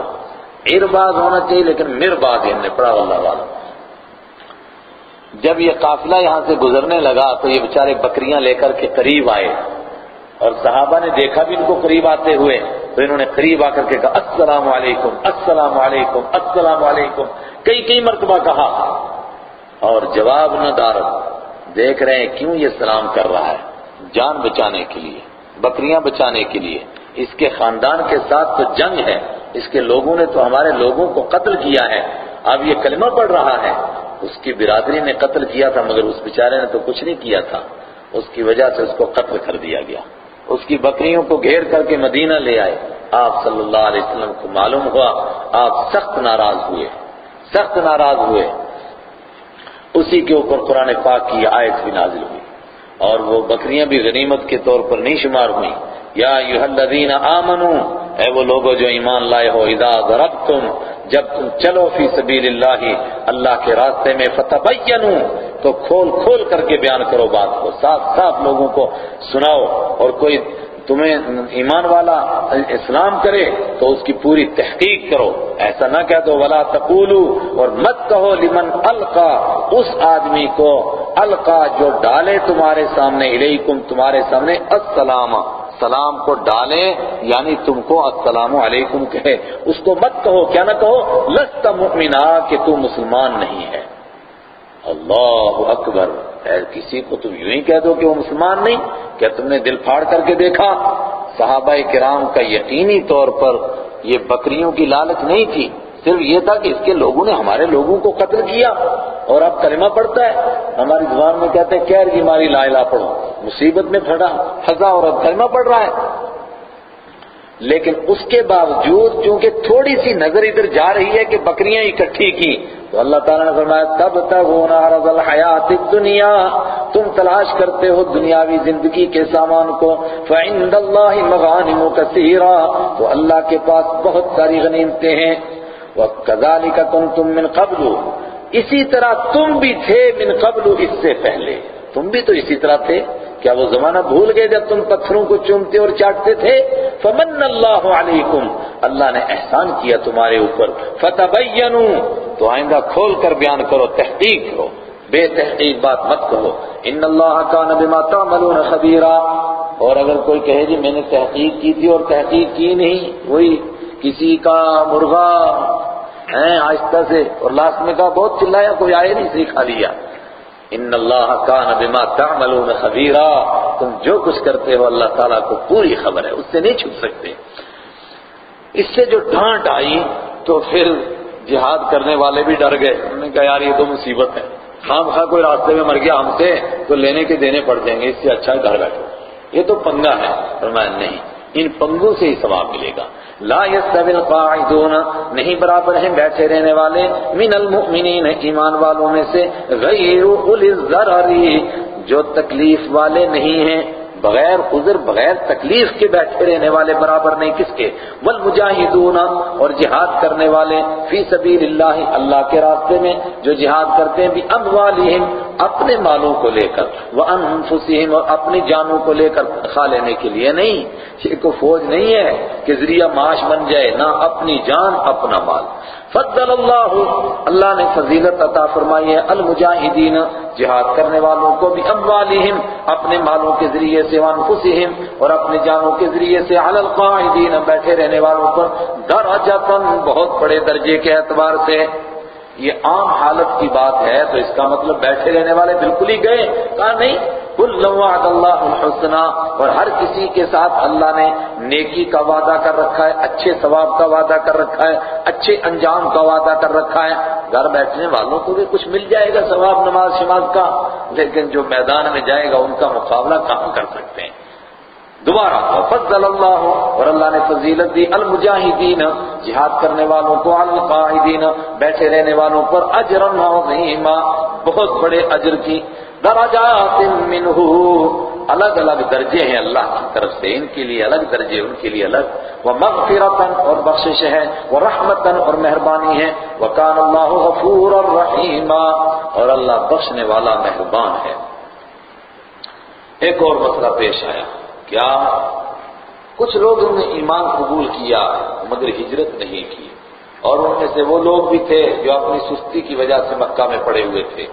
ارباز ہونا چاہیے، لیکن مرباز ہم نے پڑھا، اللہ والا جب یہ قافلہ یہاں سے گزرنے لگا تو یہ بیچارے بکریاں لے کر کے قریب آئے۔ اور صحابہ نے دیکھا بھی ان کو قریب آتے ہوئے۔ تو انہوں نے قریب آ کر کے کہا، السلام علیکم السلام علیکم السلام علیکم۔ کئی کئی مرتبہ کہا۔ اور جواب نہ دار، دیکھ رہے ہیں کیوں یہ سلام کر رہا ہے؟ جان بچانے کے لیے، بکریاں بچانے کے لیے۔ اس کے خاندان کے ساتھ تو جنگ ہے، اس کے لوگوں نے تو ہمارے لوگوں کو قتل کیا ہے۔ اب یہ کلمہ پڑھ رہا ہے، اس کی برادری نے قتل کیا تھا، مگر اس بیچارے نے تو کچھ نہیں کیا تھا۔ اس کی وجہ سے اس کو قتل کر دیا گیا۔ اس کی بکریوں کو گھیر کر کے مدینہ لے آئے۔ آپ صلی اللہ علیہ وسلم کو معلوم ہوا، آپ سخت ناراض ہوئے، سخت ناراض ہوئے۔ اسی کے اوپر قرآن پاک کی آیت بھی نازل ہوئی۔ اور وہ بکریاں بھی غنیمت کے طور پر نہیں شمار ہوئیں۔ یا الذین آمنو، اے وہ لوگوں جو ایمان لائے ہو، اذا ضربتم، جب تم چلو فی سبیل اللہ اللہ کے راستے میں فتبینوا تو کھول کھول کر کے بیان کرو بات کو۔ صاف صاف لوگوں کو سناؤ۔ اور کوئی تمہیں ایمان والا اسلام کرے، تو اس کی پوری تحقیق کرو۔ ایسا نہ کہہ دو، ولا تقولو، اور مت کہو، لمن القا اس آدمی کو القا جو ڈالے تمہارے سامنے الیکم تمہارے سامنے السلام، سلام کو ڈالیں یعنی تم کو السلام علیکم کہے۔ اس کو مت کہو، کیا نہ کہو، لست مؤمنا کہ تو مسلمان نہیں ہے۔ اللہ اکبر۔ اے کسی کو تم یوں ہی کہہ دو کہ وہ مسلمان نہیں، کیا تم نے دل پھاڑ کر کے دیکھا؟ صحابہ کرام کا یقینی طور پر یہ بکریوں کی لالچ نہیں تھی۔ صرف یہ تھا کہ اس کے لوگوں نے ہمارے لوگوں کو قتل کیا اور اب کلمہ پڑھتا ہے۔ ہماری زبان میں کہتے ہیں کہر کی ماری، لا الہ پڑھو۔ مصیبت میں پھڑا پھنسا اور اب کلمہ پڑھ رہا ہے۔ لیکن اس کے باوجود چونکہ تھوڑی سی نظر ادھر جا رہی ہے کہ بکریاں اکٹھی کی تو اللہ تعالیٰ نے فرمایا، تب تک ہونا رض الحیات دنیا تم تلاش کرتے ہو دنیاوی زندگی کے سامان کو۔ فعند اللہ مغانم كثيرا تو اللہ کے پاس بہت ساری غنیمتیں ہیں۔ وَكَذَلِكَ كُنْتُم مِّن قَبْلُ۔ اسی طرح تم بھی تھے من قبل اس سے پہلے۔ تم بھی تو اسی طرح تھے۔ کیا وہ زمانہ بھول گئے جب تم پتھروں کو چومتے اور چاٹتے تھے؟ فمن اللہ علیکم اللہ نے احسان کیا تمہارے اوپر۔ فتبینوا تو آئندہ کھول کر بیان کرو، تحقیق کرو۔ بے تحقیق بات مت کہو۔ ان اللہ کان بما تعملون خبیرا اور اگر کوئی کہے جی میں نے تحقیق کی تھی اور تحقیق کی نہیں، وہی کسی کا مرغا، ہیں، آہستہ سے، اور لاسٹ میں کہا، بہت چلایا، کوئی آئے نہیں سیکھا لیا۔ ان اللہ کان بما تعملون خبیرا۔ تم جو کچھ کرتے ہو، اللہ تعالیٰ کو پوری خبر ہے، اس سے نہیں چھپ سکتے۔ اس سے جو ڈانٹ آئی، تو پھر جہاد کرنے والے بھی ڈر گئے۔ انہوں نے کہا، یار، یہ تو مصیبت ہے۔ خام خواہ کوئی راستے میں مر گیا ہم سے، تو لینے کے دینے پڑ جائیں گے، اس سے اچھا گھر بیٹھو۔ یہ تو پنگا ہے۔ فرمایا، نہیں، ان پنگوں سے ہی ثواب ملے گا۔ لا يستوي القاعدون، نہیں برابر ہیں بیٹھے رہنے والے، من المؤمنین ایمان والوں میں سے غیر اول الضرر، جو تکلیف والے نہیں ہیں۔ بغیر عذر، بغیر تکلیف کے بیٹھے رہنے والے برابر نہیں، کس کے؟ والمجاہدون اور جہاد کرنے والے فی سبیل اللہ اللہ کے راستے میں، جو جہاد کرتے ہیں بھی اموالہم اپنے مالوں کو لے کر وانفسہم اور اپنی جانوں کو لے کر کھا لینے کے لیے نہیں۔ یہ کو فوج نہیں ہے کہ ذریعہ معاش بن جائے، نہ اپنی جان، اپنا مال۔ فضل اللہ. اللہ نے فضیلت عطا فرمائی ہے، المجاہدین، جہاد کرنے والوں کو بھی، اموالہم، اپنے مالوں کے ذریعے سے، وانفسہم، اور اپنے جانوں کے ذریعے سے، علی القاعدین، بیٹھے رہنے والوں پر درجتن بہت بڑے درجے کے اعتبار سے۔ یہ عام حالت کی بات ہے، تو اس کا مطلب بیٹھے رہنے والے بالکل ہی گئے، کہا نہیں کل وعد اللہ الحسنہ، اور ہر کسی کے ساتھ اللہ نے نیکی کا وعدہ کر رکھا ہے، اچھے ثواب کا وعدہ کر رکھا ہے، اچھے انجام کا وعدہ کر رکھا ہے۔ گھر بیٹھنے والوں کو بھی کچھ مل جائے گا ثواب نماز شماز کا، لیکن جو میدان میں جائے گا ان کا مقابلہ کہاں کر سکتے ہیں؟ دوبارہ فضل اللہ، اور اللہ نے فضیلت دی، المجاہدین، جہاد کرنے والوں کو، القاعدین، بیٹھے رہنے والوں پر اجرا عظیما بہت بڑے اجر کی درجات منہ الگ الگ درجے ہیں اللہ کی طرف سے، ان کے لیے الگ درجے، ان کے لیے الگ۔ وہ مغفرتن اور بخشش ہے وہ رحمتن اور مہربانی ہے۔ وہ کان اللہ غفور اور رحیما۔ اور اللہ بخشنے والا مہربان ہے۔ ایک اور مسئلہ پیش آیا۔ کیا کچھ لوگ نے ایمان قبول کیا مگر ہجرت نہیں کی؟ اور ان میں سے وہ لوگ بھی تھے جو اپنی سستی کی وجہ سے مکہ میں پڑے ہوئے تھے۔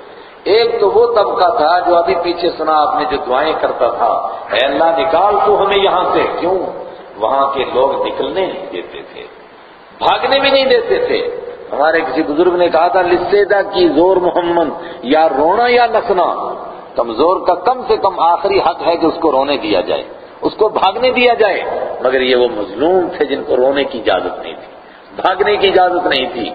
ایک تو وہ طبقہ تھا جو ابھی پیچھے سنا آپ نے جو دعائیں کرتا تھا، اے اللہ نکال تو ہمیں یہاں سے۔ کیوں؟ وہاں کے لوگ نکلنے نہیں دیتے تھے، بھاگنے بھی نہیں دیتے تھے۔ ہمارے کسی بزرگ نے کہا تھا، لسیدہ کی زور محمد، یا رونا یا نسنا۔ کمزور کا کم سے کم آخری حق ہے کہ اس کو رونے دیا جائے، اس کو بھاگنے دیا جائے۔ مگر یہ وہ مظلوم تھے جن کو رونے کی اجازت نہیں تھی، بھاگنے کی اجازت نہیں تھی۔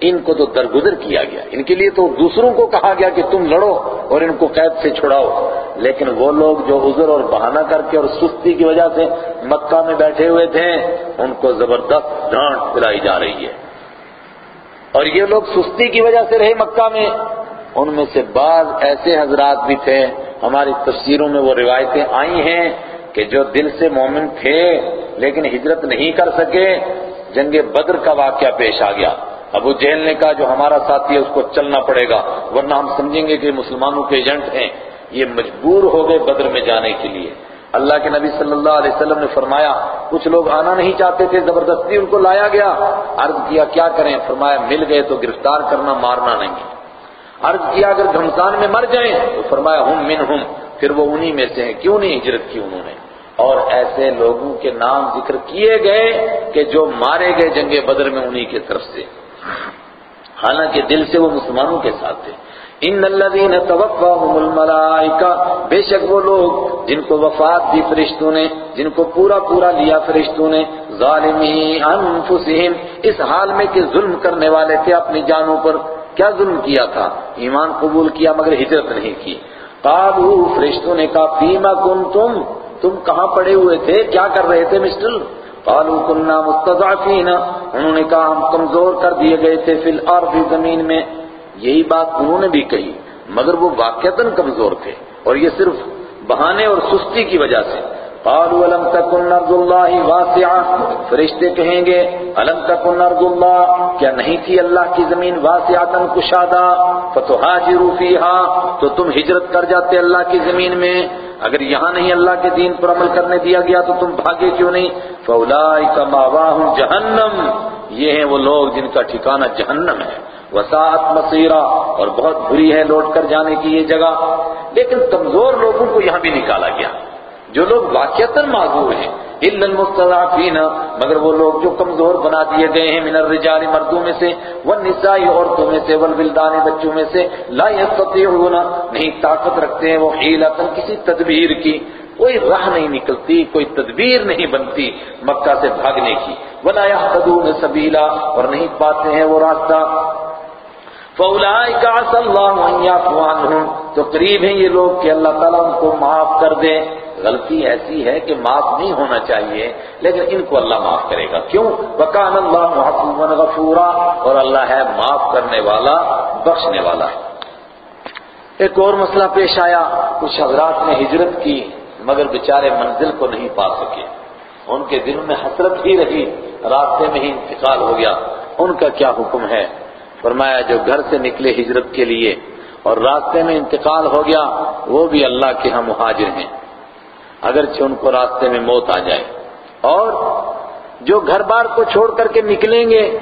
ان کو تو درگزر کیا گیا۔ ان کے لیے تو دوسروں کو کہا گیا کہ تم لڑو اور ان کو قید سے چھڑاؤ۔ لیکن وہ لوگ جو عذر اور بہانہ کر کے اور سستی کی وجہ سے مکہ میں بیٹھے ہوئے تھے، ان کو زبردست ڈانٹ پلائی جا رہی ہے۔ اور یہ لوگ سستی کی وجہ سے رہے مکہ میں۔ ان میں سے بعض ایسے حضرات بھی تھے، ہماری تفسیروں میں وہ روایتیں آئی ہیں کہ جو دل سے مومن تھے لیکن ہجرت نہیں کر سکے، جنگ بدر کا واقعہ پیش آ گیا۔ ابو جہل نے کہا جو ہمارا ساتھی ہے اس کو چلنا پڑے گا، ورنہ ہم سمجھیں گے کہ مسلمانوں کے ایجنٹ ہیں۔ یہ مجبور ہو گئے بدر میں جانے کے لیے۔ اللہ کے نبی صلی اللہ علیہ وسلم نے فرمایا، کچھ لوگ آنا نہیں چاہتے تھے، زبردستی ان کو لایا گیا۔ عرض کیا کیا کریں؟ فرمایا، مل گئے تو گرفتار کرنا، مارنا نہیں۔ عرض کیا، اگر گھمسان میں مر جائیں تو فرمایا، ہم من ہم پھر وہ انہی میں سے ہیں۔ کیوں نہیں ہجرت کی انہوں نے؟ اور ایسے لوگوں کے نام ذکر کیے گئے کہ جو مارے گئے جنگ بدر میں انہی کی طرف سے۔ حالانکہ دل سے وہ مسلمانوں کے ساتھ تھے۔ ان الذين توفاهم الملائکہ، بے شک وہ لوگ جن کو وفات دی فرشتوں نے، جن کو پورا پورا لیا فرشتوں نے، ظالمی انفسهم اس حال میں کہ ظلم کرنے والے تھے اپنی جانوں پر۔ کیا ظلم کیا تھا؟ ایمان قبول کیا مگر ہجرت نہیں کی۔ قالوا، فرشتوں نے کہا، فیما کنتم؟ تم کہاں پڑے ہوئے تھے؟ کیا کر رہے تھے، مسٹر؟ قالوا كنا مستضعفين. انہوں نے کہا ہم کمزور کر دیے گئے تھے فی الارض زمین میں۔ یہی بات انہوں نے بھی کہی، مگر وہ واقعتاً کمزور تھے اور یہ صرف بہانے اور سستی کی وجہ سے۔ قالوا الم تكن ارض الله واسعه فرشتے کہیں گے الم تكن ارض الله؟ کیا نہیں تھی اللہ کی زمین واسعه کشادہ؟ فتهاجروا فيها تو تم ہجرت کر جاتے اللہ کی زمین میں۔ اگر یہاں نہیں اللہ کے دین پر عمل کرنے دیا گیا تو تم بھاگے کیوں نہیں؟ فَأُولَئِكَ مَعْوَاهُمْ جَهَنَّمْ یہ ہیں وہ لوگ جن کا ٹھکانہ جہنم ہے۔ وساعت مسیرہ اور بہت بری ہے لوٹ کر جانے کی یہ جگہ۔ لیکن کمزور لوگوں کو یہاں بھی نکالا گیا۔ جو لوگ واقعتاً معذور ہیں الا المستضعفین مگر وہ لوگ جو کمزور بنا دیے گئے ہیں، من الرجال مردوں میں سے، والنساء عورتوں میں سے، والولدان بچوں میں سے، لا يستطيعون، نہیں، طاقت رکھتے ہیں وہ حیلۃ کسی تدبیر کی، کوئی راہ نہیں نکلتی، کوئی تدبیر نہیں بنتی، مکہ سے بھاگنے کی۔ ولا يهتدون سبیلا اور نہیں پاتے ہیں وہ راستہ۔ فَأُولَئِكَ عَسَى اللَّهُ أَن يَعْفُوَ عَنْهُمْ، تو قریب ہیں یہ لوگ کہ اللہ تعالیٰ ان کو معاف کر دے۔ غلطی ایسی ہے کہ معاف نہیں ہونا چاہیے، لیکن ان کو اللہ معاف کرے گا۔ کیوں؟ وَكَانَ اللَّهُ عَفُوًا غَفُورًا۔ اور اللہ ہے معاف کرنے والا، بخشنے والا۔ ایک اور مسئلہ پیش آیا، کچھ حضرات نے ہجرت کی، مگر بیچارے منزل کو نہیں پا سکے۔ ان کے دل میں حسرت ہی رہی، راستے میں ہی انتقال ہو گیا۔ ان کا کیا حکم ہے؟ فرمایا، جو گھر سے نکلے ہجرت کے لیے اور راستے میں انتقال ہو گیا، وہ بھی اللہ کے ہاں مہاجر ہیں۔ اگرچہ ان کو راستے میں موت آ جائے۔ اور جو گھر بار کو چھوڑ کر کے نکلیں گے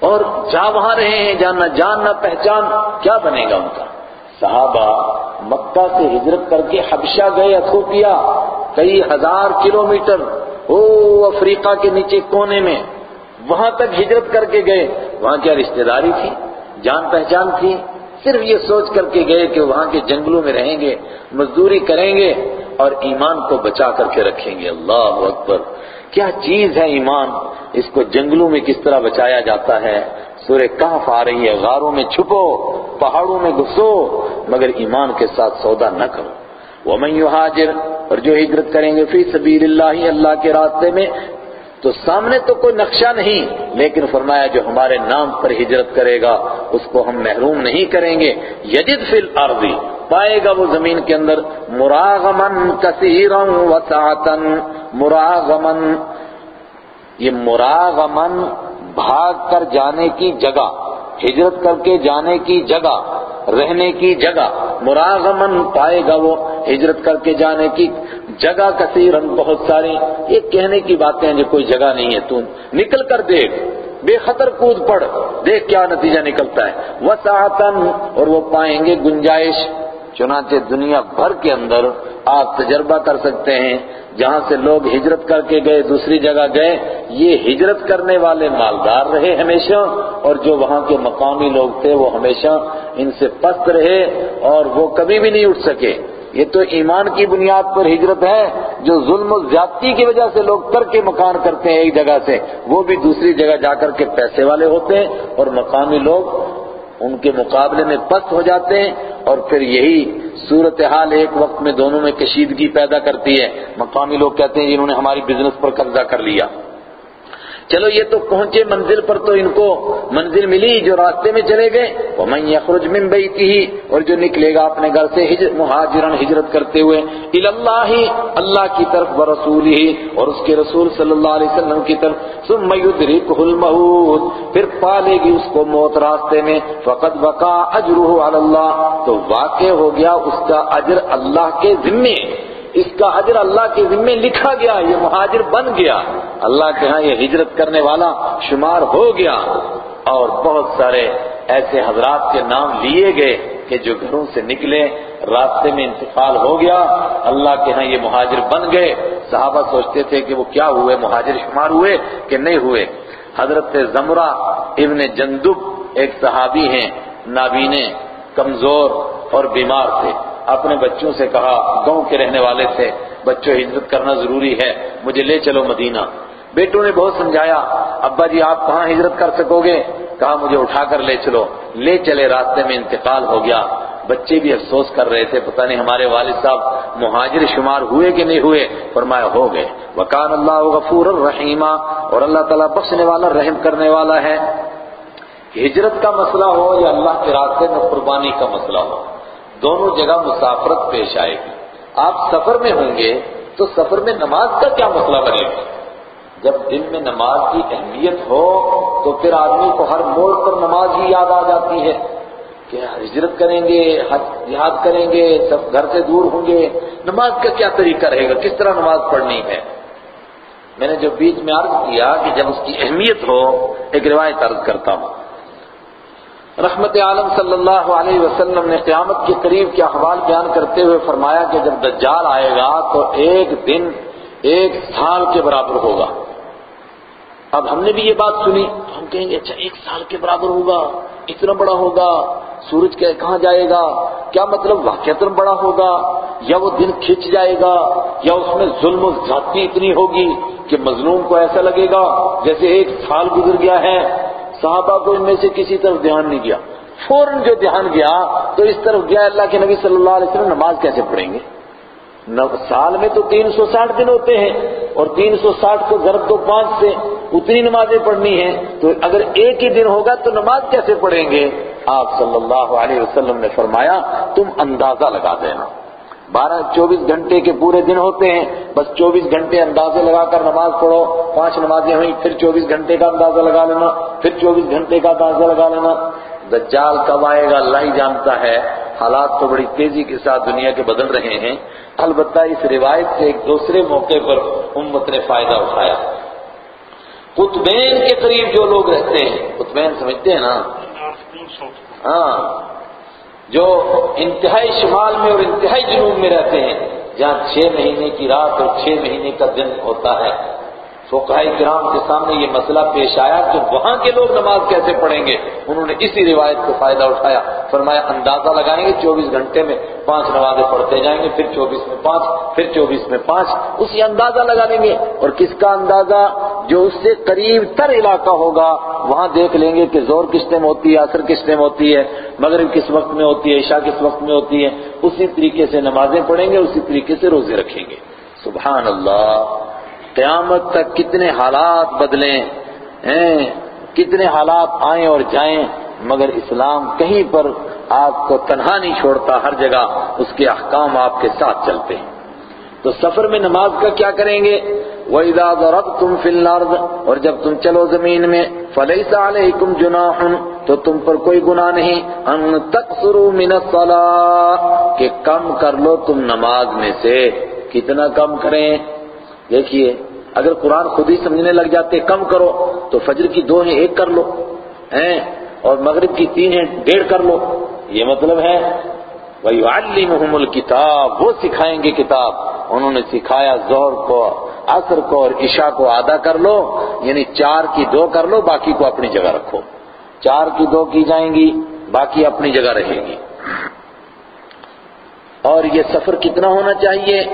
اور جا وہاں رہے ہیں جاننا جاننا پہچان، کیا بنے گا ان کا؟ صحابہ مکہ سے ہجرت کر کے حبشہ گئے، اتھوپیا، کئی ہزار کلومیٹر او افریقہ کے نیچے کونے میں۔ وہاں تک ہجرت کر کے گئے۔ وہاں کیا رشتہ داری تھی؟ جان پہچان تھی۔ صرف یہ سوچ کر کے گئے کہ وہاں کے جنگلوں میں رہیں گے، مزدوری کریں گے۔ اور ایمان کو بچا کر کے رکھیں گے۔ اللہ اکبر۔ کیا چیز ہے ایمان؟ اس کو جنگلوں میں کس طرح بچایا جاتا ہے؟ سورہ کہف آ رہی ہے۔ غاروں میں چھپو، پہاڑوں میں گھسو، مگر ایمان کے ساتھ سودا نہ کرو۔ وَمَنْ يُحَاجِرْ اور جو ہجرت کریں گے فی سبیل اللہ اللہ کے راستے میں تو سامنے تو کوئی نقشہ نہیں، لیکن فرمایا جو ہمارے نام پر ہجرت کرے گا، اس کو ہم محروم نہیں کریں گے۔ یجد فی الارض، پائے گا وہ زمین کے اندر۔ مراغمن کثیرا وسعتا مراغمن یہ مراغمن بھاگ کر جانے کی جگہ، ہجرت کر کے جانے کی جگہ، رہنے کی جگہ۔ مراغمن پائے گا وہ، ہجرت کر کے جانے کی جگہ کثیرن بہت ساری یہ کہنے کی باتیں ہیں جو کوئی جگہ نہیں ہے، تو نکل کر دیکھ، بے خطر کود پڑ، دیکھ کیا نتیجہ نکلتا ہے۔ وسعتن اور وہ پائیں گے گنجائش۔ چنانچہ دنیا بھر کے اندر آپ تجربہ کر سکتے ہیں، جہاں سے لوگ ہجرت کر کے گئے، دوسری جگہ گئے، یہ ہجرت کرنے والے مالدار رہے ہمیشہ، اور جو وہاں کے مقامی لوگ تھے، وہ ہمیشہ ان سے پست رہے، اور وہ کبھی بھی نہیں اٹھ سکے۔ یہ تو ایمان کی بنیاد پر ہجرت ہے، جو ظلم و زیادتی کی وجہ سے لوگ کر کے مکان کرتے ہیں ایک جگہ سے، وہ بھی دوسری جگہ جا کر کے پیسے والے ہوتے ہیں اور مقامی لوگ ان کے مقابلے میں پست ہو جاتے ہیں اور پھر یہی صورتحال ایک وقت میں دونوں میں کشیدگی پیدا کرتی ہے۔ مقامی لوگ کہتے ہیں جنہوں نے ہماری بزنس پر قبضہ کر لیا۔ چلو یہ تو پہنچے منزل پر تو ان کو منزل ملی جو راستے میں چلے گئے۔ وہ میں یخرج من بیتی ہی اور جو نکلے گا اپنے گھر سے مہاجرن ہجرت کرتے ہوئے۔ اللہ ہی اللہ کی طرف رسول ہی اور اس کے رسول صلی اللہ علیہ وسلم کی طرف۔ ثم يدركه الموت، پھر پالے گی اس کو موت راستے میں۔ فقد وقع اجره علی اللہ تو واقع ہو گیا اس کا اجر اللہ کے ذمے۔ اس کا اجر اللہ کے ذمے لکھا گیا، یہ مہاجر بن گیا۔ اللہ کے ہاں یہ ہجرت کرنے والا شمار ہو گیا۔ اور بہت سارے ایسے حضرات کے نام لیے گئے کہ جو گھروں سے نکلے، راستے میں انتقال ہو گیا۔ اللہ کے ہاں یہ مہاجر بن گئے۔ صحابہ سوچتے تھے کہ وہ کیا ہوئے؟ مہاجر شمار ہوئے کہ نہیں ہوئے؟ حضرت زمرہ ابن جندب ایک صحابی ہیں، نابینے، کمزور اور بیمار تھے۔ اپنے بچوں سے کہا، گاؤں کے رہنے والے سے بچوں ہجرت کرنا ضروری ہے، مجھے لے چلو مدینہ۔ بیٹوں نے بہت سمجھایا، ابا جی آپ کہاں ہجرت کر سکو گے؟ کہا، مجھے اٹھا کر لے چلو۔ لے چلے، راستے میں انتقال ہو گیا۔ بچے بھی افسوس کر رہے تھے، پتہ نہیں ہمارے والد صاحب مہاجر شمار ہوئے کہ نہیں ہوئے؟ فرمایا، ہو گئے۔ وکان اللہ غفور الرحیمہ اور اللہ تعالیٰ بخشنے والا، رحم کرنے والا ہے۔ ہجرت کا مسئلہ ہو یا اللہ کے راستے میں قربانی کا مسئلہ ہو؟ دونوں جگہ مسافرت پیش آئے گی۔ آپ سفر میں ہوں گے تو سفر میں نماز کا کیا مسئلہ بنے گا؟ جب دن میں نماز کی اہمیت ہو تو پھر آدمی کو ہر موڑ پر نماز ہی یاد آ جاتی ہے کہ ہجرت کریں گے جہاد کریں گے، سب گھر سے دور ہوں گے۔ نماز کا کیا طریقہ رہے گا؟ کس طرح نماز پڑھنی ہے؟ میں نے جو بیچ میں عرض کیا کہ جب اس کی اہمیت ہو، ایک روایت عرض کرتا ہوں۔ رحمت عالم صلی اللہ علیہ وسلم نے قیامت کے قریب کے احوال بیان کرتے ہوئے فرمایا کہ جب دجال آئے گا تو ایک دن، ایک سال کے برابر ہوگا۔ اب ہم نے بھی یہ بات سنی، تو ہم کہیں گے اچھا ایک سال کے برابر ہوگا، اتنا بڑا ہوگا، سورج کہاں جائے گا؟ کیا مطلب واقع بڑا ہوگا؟ یا وہ دن کھچ جائے گا، یا اس میں ظلم و ذاتی اتنی ہوگی کہ مظلوم کو ایسا لگے گا جیسے ایک سال گزر گیا ہے۔ صحابہ کو ان میں سے کسی طرف دھیان نہیں گیا۔ فوراً جو دھیان گیا تو اس طرف گیا اللہ کے نبی صلی اللہ علیہ وسلم نماز کیسے پڑھیں گے؟ سال میں تو تین سو ساٹھ دن ہوتے ہیں اور تین سو ساٹھ کو ضرب دو پانچ سے اتنی نمازیں پڑھنی ہیں تو اگر ایک ہی دن ہوگا تو نماز کیسے پڑھیں گے؟ آپ صلی اللہ علیہ وسلم نے فرمایا، تم اندازہ لگا دینا۔ بارہ چوبیس گھنٹے کے پورے دن ہوتے ہیں۔ بس چوبیس گھنٹے اندازے لگا کر نماز پڑھو۔ پانچ نمازیں ہوئیں پھر چوبیس گھنٹے کا اندازہ لگا لینا پھر چوبیس گھنٹے کا اندازہ لگا لینا۔ دجال کب آئے گا؟ اللہ ہی جانتا ہے۔ حالات تو بڑی تیزی کے ساتھ دنیا کے بدل رہے ہیں۔ البتہ اس روایت سے ایک دوسرے موقع پر امت نے فائدہ اٹھایا۔ قطبین کے قریب جو لوگ رہتے ہیں قطبین سمجھتے ہیں نا؟ ہاں جو انتہائی شمال میں اور انتہائی جنوب میں رہتے ہیں، جہاں چھ مہینے کی رات اور چھ مہینے کا دن ہوتا ہے۔ فقہ کرام کے سامنے یہ مسئلہ پیش آیا کہ وہاں کے لوگ نماز کیسے پڑھیں گے؟ انہوں نے اسی روایت کو فائدہ اٹھایا۔ فرمایا، اندازہ لگائیں گے چوبیس گھنٹے میں پانچ نمازیں پڑھتے جائیں گے، پھر چوبیس میں پانچ، پھر چوبیس میں پانچ۔ اسی اندازہ لگا لیں گے اور کس کا اندازہ؟ جو اس سے قریب تر علاقہ ہوگا، وہاں دیکھ لیں گے کہ زور کس ٹائم ہوتی ہے اثر کس ٹائم ہوتی ہے، مغرب کس وقت میں ہوتی ہے، عشاء کس وقت میں ہوتی ہے۔ اسی طریقے سے نمازیں پڑھیں گے، اسی طریقے سے روزے رکھیں گے۔ سبحان اللہ۔ قیامت تک کتنے حالات بدلیں، ہیں، کتنے حالات آئیں اور جائیں، مگر اسلام کہیں پر آپ کو تنہا نہیں چھوڑتا، ہر جگہ اس کے احکام آپ کے ساتھ چلتے ہیں۔ تو سفر میں نماز کا کیا کریں گے؟ وَإِذَا ضَرَبْتُمْ فِي الْأَرْضِ، اور جب تم چلو زمین میں، فَلَيْسَ عَلَيْكُمْ جُنَاحٌ، تو تم پر کوئی گناہ نہیں۔ ان تقصروا من الصلاة، کہ کم کر لو تم نماز میں سے۔ کتنا کم کریں؟ دیکھیے، اگر قرآن خود ہی سمجھنے لگ جاتے کم کرو، تو فجر کی دو ہیں، ایک کر لو، ہیں، اور مغرب کی تین ہیں، ڈیڑھ کر لو۔ یہ مطلب ہے، وَيُعَلِّمُهُمُ الْكِتَابِ، وہ سکھائیں گے کتاب۔ انہوں نے سکھایا زہر کو، عصر کو اور عشاء کو آدھا کر لو یعنی چار کی دو کر لو، باقی کو اپنی جگہ رکھو۔ چار کی دو کی جائیں گی، باقی اپنی جگہ رہے گی۔ اور یہ سفر کتنا ہونا چاہیے؟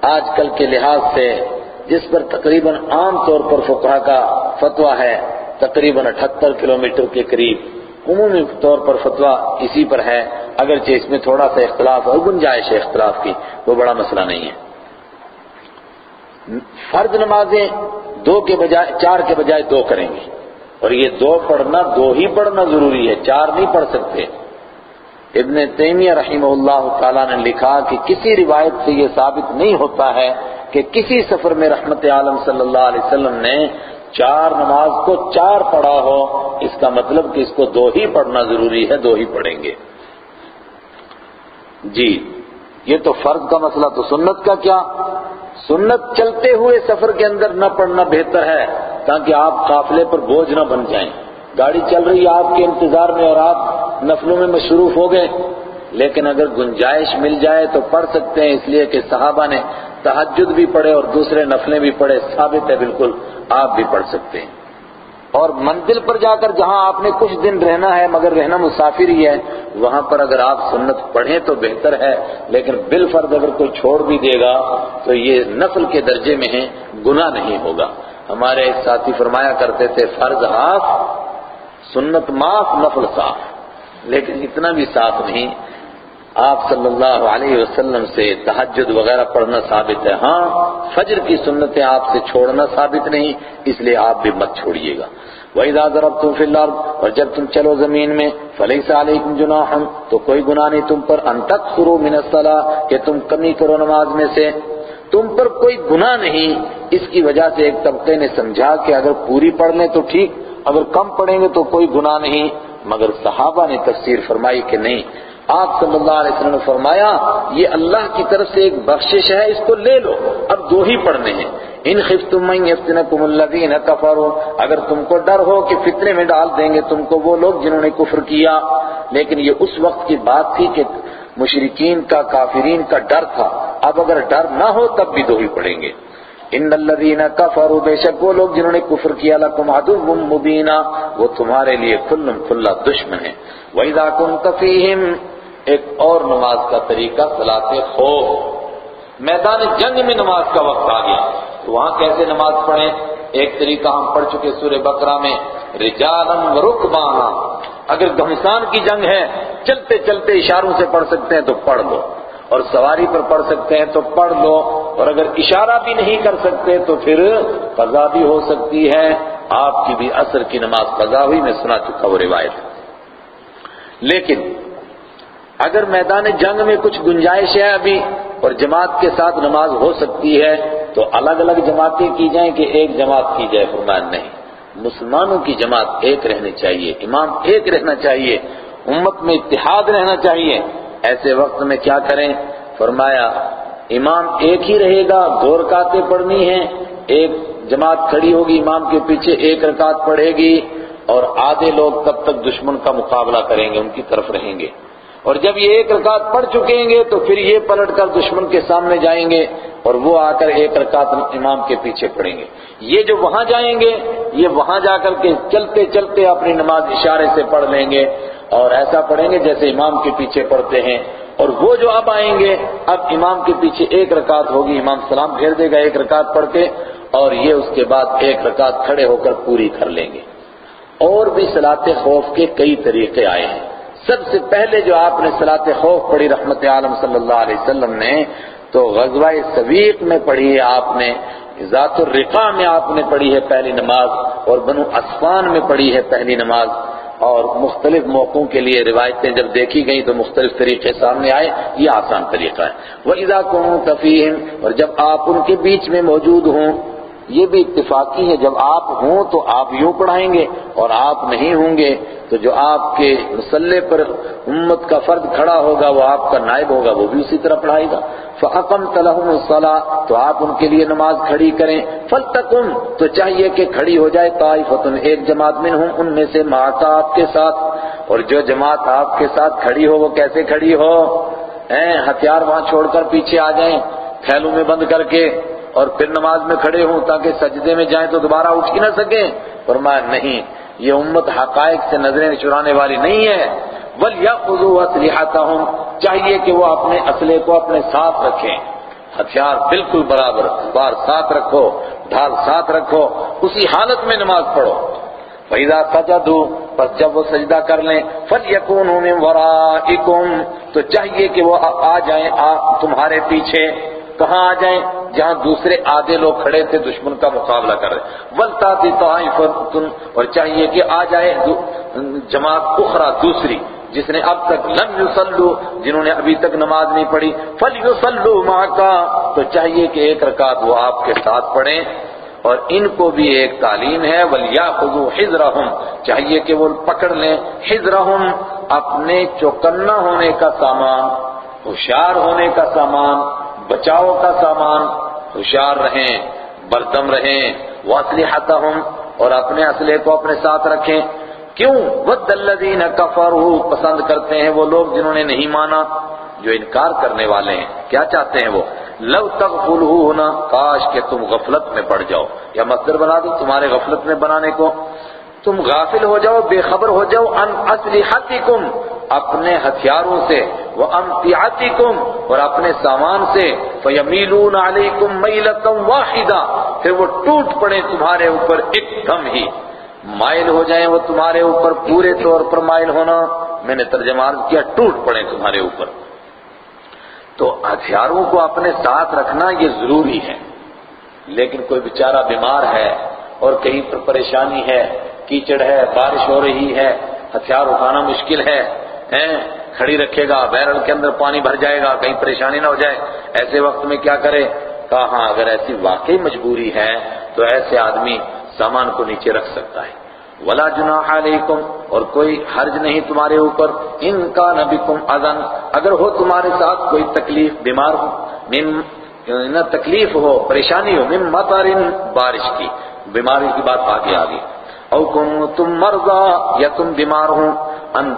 آج کل کے لحاظ سے جس پر تقریباً عام طور پر فقہ کا فتویٰ ہے، تقریباً اٹھتر کلومیٹر کے قریب عمومی طور پر فتویٰ اسی پر ہے۔ اگرچہ اس میں تھوڑا سا اختلاف اور گنجائش ہے اختلاف کی، وہ بڑا مسئلہ نہیں ہے۔ فرض نمازیں دو کے بجائے، چار کے بجائے دو کریں گے۔ اور یہ دو پڑھنا، دو ہی پڑھنا ضروری ہے، چار نہیں پڑھ سکتے۔ ابن تیمیہ رحمہ اللہ تعالیٰ نے لکھا کہ کسی روایت سے یہ ثابت نہیں ہوتا ہے کہ کسی سفر میں رحمت عالم صلی اللہ علیہ وسلم نے چار نماز کو چار پڑھا ہو، اس کا مطلب کہ اس کو دو ہی پڑھنا ضروری ہے، دو ہی پڑھیں گے۔ جی یہ تو فرض کا مسئلہ، تو سنت کا کیا؟ سنت چلتے ہوئے سفر کے اندر نہ پڑھنا بہتر ہے تاکہ آپ قافلے پر بوجھ نہ بن جائیں۔ گاڑی چل رہی ہے آپ کے انتظار میں اور آپ نفلوں میں مصروف ہو گئے۔ لیکن اگر گنجائش مل جائے تو پڑھ سکتے ہیں، اس لیے کہ صحابہ نے تحجد بھی پڑھے اور دوسرے نفلیں بھی پڑھے۔ ثابت ہے بالکل، آپ بھی پڑھ سکتے ہیں۔ اور منزل پر جا کر جہاں آپ نے کچھ دن رہنا ہے، مگر رہنا مسافر ہی ہے، وہاں پر اگر آپ سنت پڑھیں تو بہتر ہے۔ لیکن بالفرد اگر کوئی چھوڑ بھی دے گا تو یہ نفل کے درجے میں ہے گناہ نہیں ہوگا۔ ہمارے ایک ساتھی فرمایا کرتے تھے، فرض ہاف سنت معاف نفل صاف، لیکن اتنا بھی صاف نہیں۔ آپ صلی اللہ علیہ وسلم سے تحجد وغیرہ پڑھنا ثابت ہے۔ ہاں فجر کی سنتیں آپ سے چھوڑنا ثابت نہیں، اس لیے آپ بھی مت چھوڑیے گا۔ وَإِذَا ضَرَبْتُمْ فِي الْأَرْضِ، اور جب تم چلو زمین میں، فَلَيْسَ عَلَيْكُمْ جُنَاحٌ، تو کوئی گناہ نہیں تم پر۔ ان تَقْصُرُوا مِنَ الصَّلَاةِ، کہ تم کمی کرو نماز میں سے۔ تم پر کوئی گناہ نہیں، اس کی وجہ سے ایک طبقے نے سمجھا کہ اگر پوری پڑھ لیں تو ٹھیک اگر کم پڑھیں گے تو کوئی گناہ نہیں۔ مگر صحابہ نے تفسیر فرمائی کہ نہیں، آپ صلی اللہ علیہ وسلم نے فرمایا، یہ اللہ کی طرف سے ایک بخشش ہے، اس کو لے لو۔ اب دو ہی پڑھنے ہیں۔ ان خفتم من یفتنکم الذین کفروا، اگر تم کو ڈر ہو کہ فتنے میں ڈال دیں گے تم کو وہ لوگ جنہوں نے کفر کیا۔ لیکن یہ اس وقت کی بات تھی کہ مشرکین کا، کافرین کا ڈر تھا۔ اب اگر ڈر نہ ہو، تب بھی دو ہی پڑھیں گے۔ ان الذین کفروا بے شک وہ لوگ جنہوں نے کفر کیا، لکم عدو مبینہ وہ تمہارے لیے کھلم کھلا دشمن ہے۔ وَإِذَا كُنْتَ فِيهِمْ، ایک اور نماز کا طریقہ، صلاة خوف۔ میدان جنگ میں نماز کا وقت آ گیا۔ تو وہاں کیسے نماز پڑھیں؟ ایک طریقہ ہم پڑھ چکے سورہ بقرہ میں رجالن و رکبانا۔ اگر گھمسان کی جنگ ہے، چلتے چلتے اشاروں سے پڑھ سکتے ہیں تو پڑھ لو۔ اور سواری پر پڑھ سکتے ہیں تو پڑھ لو، اور اگر اشارہ بھی نہیں کر سکتے تو پھر قضا بھی ہو سکتی ہے۔ آپ کی بھی اثر کی نماز قضا ہوئی، میں سنا چکا وہ روایت۔ لیکن اگر میدان جنگ میں کچھ گنجائش ہے ابھی اور جماعت کے ساتھ نماز ہو سکتی ہے، تو الگ الگ جماعتیں کی جائیں کہ ایک جماعت کی جائے، فرمان نہیں۔ مسلمانوں کی جماعت ایک رہنی چاہیے، امام ایک رہنا چاہیے، امت میں اتحاد رہنا چاہیے۔ ایسے وقت میں کیا کریں؟ فرمایا، امام ایک ہی رہے گا، دو رکعتیں پڑھنی ہیں، ایک جماعت کھڑی ہوگی، امام کے پیچھے ایک رکعت پڑھے گی، اور آدھے لوگ تب تک دشمن کا مقابلہ کریں گے، ان کی طرف رہیں گے۔ اور جب یہ ایک رکعت پڑھ چکیں گے، تو پھر یہ پلٹ کر دشمن کے سامنے جائیں گے، اور وہ آ کر ایک رکعت امام کے پیچھے پڑھیں گے۔ یہ جو وہاں جائیں گے، یہ وہاں جا کر کے چلتے چلتے اپنی نماز اشارے سے پڑھ لیں گے۔ اور ایسا پڑھیں گے جیسے امام کے پیچھے پڑھتے ہیں۔ اور وہ جو اب آئیں گے، اب امام کے پیچھے ایک رکعت ہوگی، امام سلام پھیر دے گا ایک رکعت پڑھ کے، اور یہ اس کے بعد ایک رکعت کھڑے ہو کر پوری کر لیں گے۔ اور بھی صلاة خوف کے کئی طریقے آئے ہیں۔ سب سے پہلے جو آپ نے صلاة خوف پڑھی رحمت عالم صلی اللہ علیہ وسلم نے، تو غزوہ سویق میں پڑھی ہے آپ نے، ذات الرقا میں آپ نے پڑھی ہے پہلی نماز، اور بنو اسفان میں پڑھی ہے پہلی نماز۔ اور مختلف موقعوں کے لیے روایتیں جب دیکھی گئیں تو مختلف طریقے سامنے آئے، یہ آسان طریقہ ہے۔ وہ ادا کون اور جب آپ ان کے بیچ میں موجود ہوں یہ بھی اتفاقی ہے، جب آپ ہوں تو آپ یوں پڑھائیں گے اور آپ نہیں ہوں گے تو جو آپ کے مسلح پر امت کا فرد کھڑا ہوگا، وہ آپ کا نائب ہوگا، وہ بھی اسی طرح پڑھائے گا۔ فقم تلحم الصلاح تو آپ ان کے لیے نماز کھڑی کریں۔ فل تو چاہیے کہ کھڑی ہو جائے طائفتن ایک جماعت میں ہوں ان میں سے ماتا آپ کے ساتھ۔ اور جو جماعت آپ کے ساتھ کھڑی ہو، وہ کیسے کھڑی ہو؟ ہتھیار وہاں چھوڑ کر پیچھے آ جائیں، تھیلوں میں بند کر کے۔ اور پھر نماز میں کھڑے ہوں تاکہ سجدے میں جائیں تو دوبارہ اٹھ ہی نہ سکیں۔ فرمایا، نہیں، یہ امت حقائق سے نظریں چرانے والی نہیں ہے۔ بل یا خزو اسلحہ ہوں چاہیے کہ وہ اپنے اسلحے کو اپنے ساتھ رکھیں۔ ہتھیار بالکل برابر، بار ساتھ رکھو، ڈھال ساتھ رکھو، اسی حالت میں نماز پڑھو۔ فَإِذَا سَجَدُوا، پس جب وہ سجدہ کر لیں، فَلْيَكُونُوا مِنْ وَرَائِكُمْ، تو چاہیے کہ وہ آ جائیں آ تمہارے پیچھے۔ کہاں آ جائیں جہاں دوسرے آدھے لوگ کھڑے تھے دشمن کا مقابلہ کر رہے وَلْتَاتِ طَائِفَةٌ اور چاہیے کہ آ جائے جماعت اخرى، دوسری، جس نے اب تک لم یصلو، جنہوں نے ابھی تک نماز نہیں پڑھی فَلْيُصَلُّوا مَعَكَ تو چاہیے کہ ایک رکعت وہ آپ کے ساتھ پڑھیں۔ اور ان کو بھی ایک تعلیم ہے، وَلْيَأْخُذُوا حِذْرَهُمْ، چاہیے کہ وہ پکڑ لیں۔ حِذْرَهُمْ اپنے چوکنا ہونے کا سامان، ہوشیار ہونے کا سامان بچاؤ کا سامان، ہوشیار رہیں بردم رہیں وَأَسْلِحَتَهُمْ اور اپنے اسلحے کو اپنے ساتھ رکھیں۔ کیوں؟ ود الذین کفروا، پسند کرتے ہیں وہ لوگ جنہوں نے نہیں مانا، جو انکار کرنے والے ہیں۔ کیا چاہتے ہیں وہ؟ لو تغفلون کاش کہ تم غفلت میں پڑ جاؤ۔ یا مصدر بنا دو تمہارے غفلت میں بنانے کو۔ تم غافل ہو جاؤ، بے خبر ہو جاؤ ان اسلحتکم اپنے ہتھیاروں سے وہ امتیاتکم اور اپنے سامان سے فیمیلون علیکم میلتا واحدہ پھر وہ ٹوٹ پڑے تمہارے اوپر ایک دم ہی۔ مائل ہو جائیں وہ تمہارے اوپر، پورے طور پر مائل ہونا۔ میں نے ترجمہ کیا، ٹوٹ پڑے تمہارے اوپر۔ تو ہتھیاروں کو اپنے ساتھ رکھنا یہ ضروری ہے۔ لیکن کوئی بیچارہ بیمار ہے اور کہیں پر پریشانی ہے، کیچڑ ہے، بارش ہو رہی ہے، ہتھیار اٹھانا مشکل ہے کھڑی رکھے گا بیرل کے اندر پانی بھر جائے گا، کہیں پریشانی نہ ہو جائے، ایسے وقت میں کیا کرے؟ کہا ہاں اگر ایسی واقعی مجبوری ہے، تو ایسے آدمی سامان کو نیچے رکھ سکتا ہے۔ ولا جناح علیکم، اور کوئی حرج نہیں تمہارے اوپر۔ ان کا نبکم اذن، اگر ہو تمہارے ساتھ کوئی تکلیف، بیمار ہو نہ تکلیف ہو، پریشانی ہو، من مطر بارش کی، بیماری کی بات آگے آگے۔ او کم تم مرضا یا تم بیمار ہو ان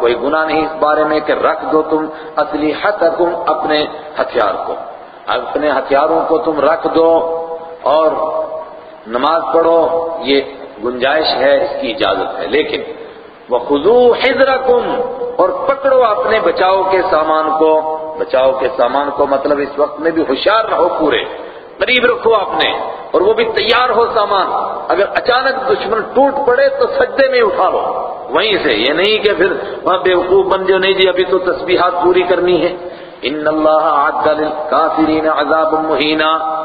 کوئی گناہ نہیں اس بارے میں کہ رکھ دو تم اسلحتکم اپنے ہتھیار کو۔ اپنے ہتھیاروں کو تم رکھ دو اور نماز پڑھو، یہ گنجائش ہے، اس کی اجازت ہے۔ لیکن وہ خزو اور پکڑو اپنے بچاؤ کے سامان کو۔ بچاؤ کے سامان کو مطلب اس وقت میں بھی ہوشیار رہو پورے۔ قریب رکھو اپنے اور وہ بھی تیار ہو سامان۔ اگر اچانک دشمن ٹوٹ پڑے تو سجدے میں اٹھا لو۔ وہیں سے، یہ نہیں کہ پھر وہاں بے وقوف بن جو نہیں جی ابھی تو تسبیحات پوری کرنی ہے ان اللہ عاد للکافرین عذاب مہینہ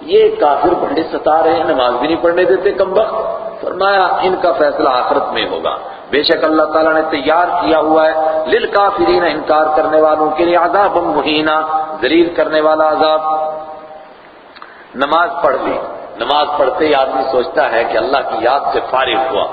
یہ کافر بڑے ستا رہے ہیں، نماز بھی نہیں پڑھنے دیتے کم وقت۔ فرمایا، ان کا فیصلہ آخرت میں ہوگا۔ بے شک اللہ تعالیٰ نے تیار کیا ہوا ہے لل کافرین انکار کرنے والوں کے لیے عذاب مہینہ ذلیل کرنے والا عذاب۔ نماز پڑھ لی۔ نماز پڑھتے ہی آدمی سوچتا ہے کہ اللہ کی یاد سے فارغ ہوا۔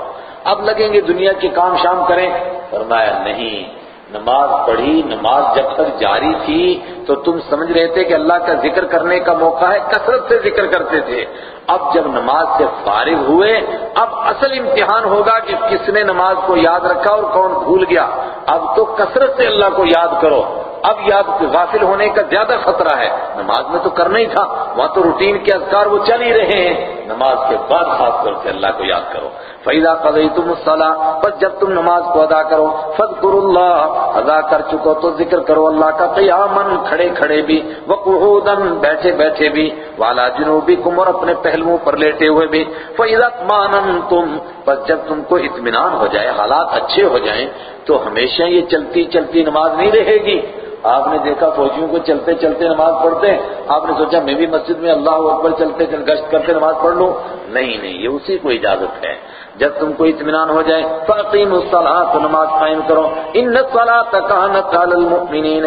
اب لگیں گے دنیا کے کام شام کریں۔ فرمایا، نہیں، نماز پڑھی، نماز جب تک جاری تھی تو تم سمجھ رہے تھے کہ اللہ کا ذکر کرنے کا موقع ہے، کثرت سے ذکر کرتے تھے۔ اب جب نماز سے فارغ ہوئے، اب اصل امتحان ہوگا کہ کس نے نماز کو یاد رکھا اور کون بھول گیا۔ اب تو کثرت سے اللہ کو یاد کرو۔ اب یاد غافل ہونے کا زیادہ خطرہ ہے۔ نماز میں تو کرنا ہی تھا۔ وہاں تو روٹین کے اذکار وہ چل ہی رہے ہیں۔ نماز کے بعد خاص طور سے اللہ کو یاد کرو۔ فیضا قضیتم الصلاۃ بس جب تم نماز کو ادا کرو فذکروا اللہ ادا کر چکو تو ذکر کرو اللہ کا قیامن کھڑے کھڑے بھی، وقعودا بیٹھے بیٹھے بھی والا جنوبکم اور اپنے پہلوؤں پر لیٹے ہوئے بھی۔ فاذا اطماننتم بس جب تم کو اطمینان ہو جائے، حالات اچھے ہو جائیں، تو ہمیشہ یہ چلتی چلتی نماز نہیں رہے گی۔ آپ نے دیکھا فوجیوں کو چلتے چلتے نماز پڑھتے ہیں۔ آپ نے سوچا میں بھی مسجد میں اللہ اکبر چلتے گشت کرتے نماز پڑھ لوں؟ نہیں نہیں، یہ اسی کو اجازت ہے۔ جب تم کو اطمینان ہو جائے فَأَقِيمُ الصَّلَاةَ تو نماز قائم کرو۔ ان الصَّلَاةَ كَانَتْ عَلَى الْمُؤْمِنِينَ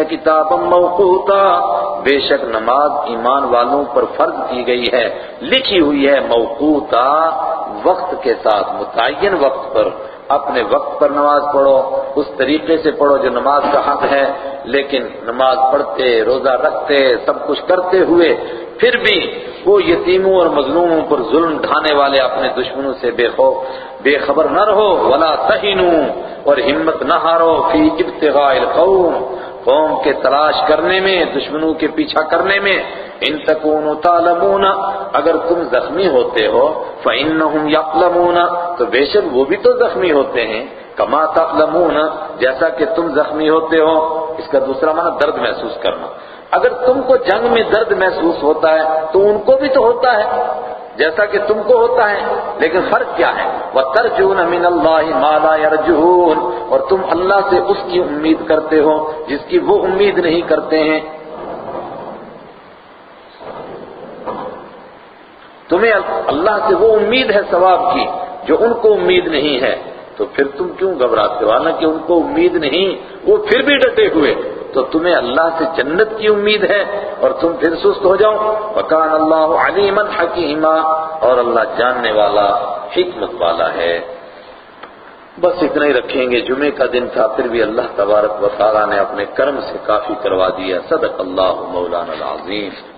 بے شک نماز ایمان والوں پر فرض کی گئی ہے، لکھی ہوئی ہے موقوتا وقت کے ساتھ، متعین وقت پر۔ اپنے وقت پر نماز پڑھو، اس طریقے سے پڑھو جو نماز کا حق ہے، لیکن نماز پڑھتے، روزہ رکھتے، سب کچھ کرتے ہوئے پھر بھی وہ یتیموں اور مظلوموں پر ظلم ڈھانے والے اپنے دشمنوں سے بے خوف، بے خبر نہ رہو، ولا تہینوا اور ہمت نہ ہارو، فی ابتغاء القوم، قوم کے تلاش کرنے میں، دشمنوں کے پیچھا کرنے میں ان تکونوا تعلمون اگر تم زخمی ہوتے ہو فانهم يعلمون، تو بے شک وہ بھی تو زخمی ہوتے ہیں۔ کما تعلمون، جیسا کہ تم زخمی ہوتے ہو، اس کا دوسرا معنی درد محسوس کرنا۔ اگر تم کو جنگ میں درد محسوس ہوتا ہے، تو ان کو بھی تو ہوتا ہے، جیسا کہ تم کو ہوتا ہے۔ لیکن فرق کیا ہے؟ وہ ترجون امین اللہ مالا یرجون اور تم اللہ سے اس کی امید کرتے ہو، جس کی وہ امید نہیں کرتے ہیں۔ تمہیں اللہ سے وہ امید ہے ثواب کی جو ان کو امید نہیں ہے۔ تو پھر تم کیوں گھبراتے ہو؟ حالانکہ ان کو امید نہیں، وہ پھر بھی ڈٹے ہوئے۔ تو تمہیں اللہ سے جنت کی امید ہے اور تم پھر سست ہو جاؤ۔ وکان اللہ علیما حکیما۔ اور اللہ جاننے والا، حکمت والا ہے۔ بس اتنا ہی رکھیں گے۔ جمعے کا دن تھا، پھر بھی اللہ تبارک و تعالیٰ نے اپنے کرم سے کافی کروا دیا۔ صدق اللہ مولانا العظیم۔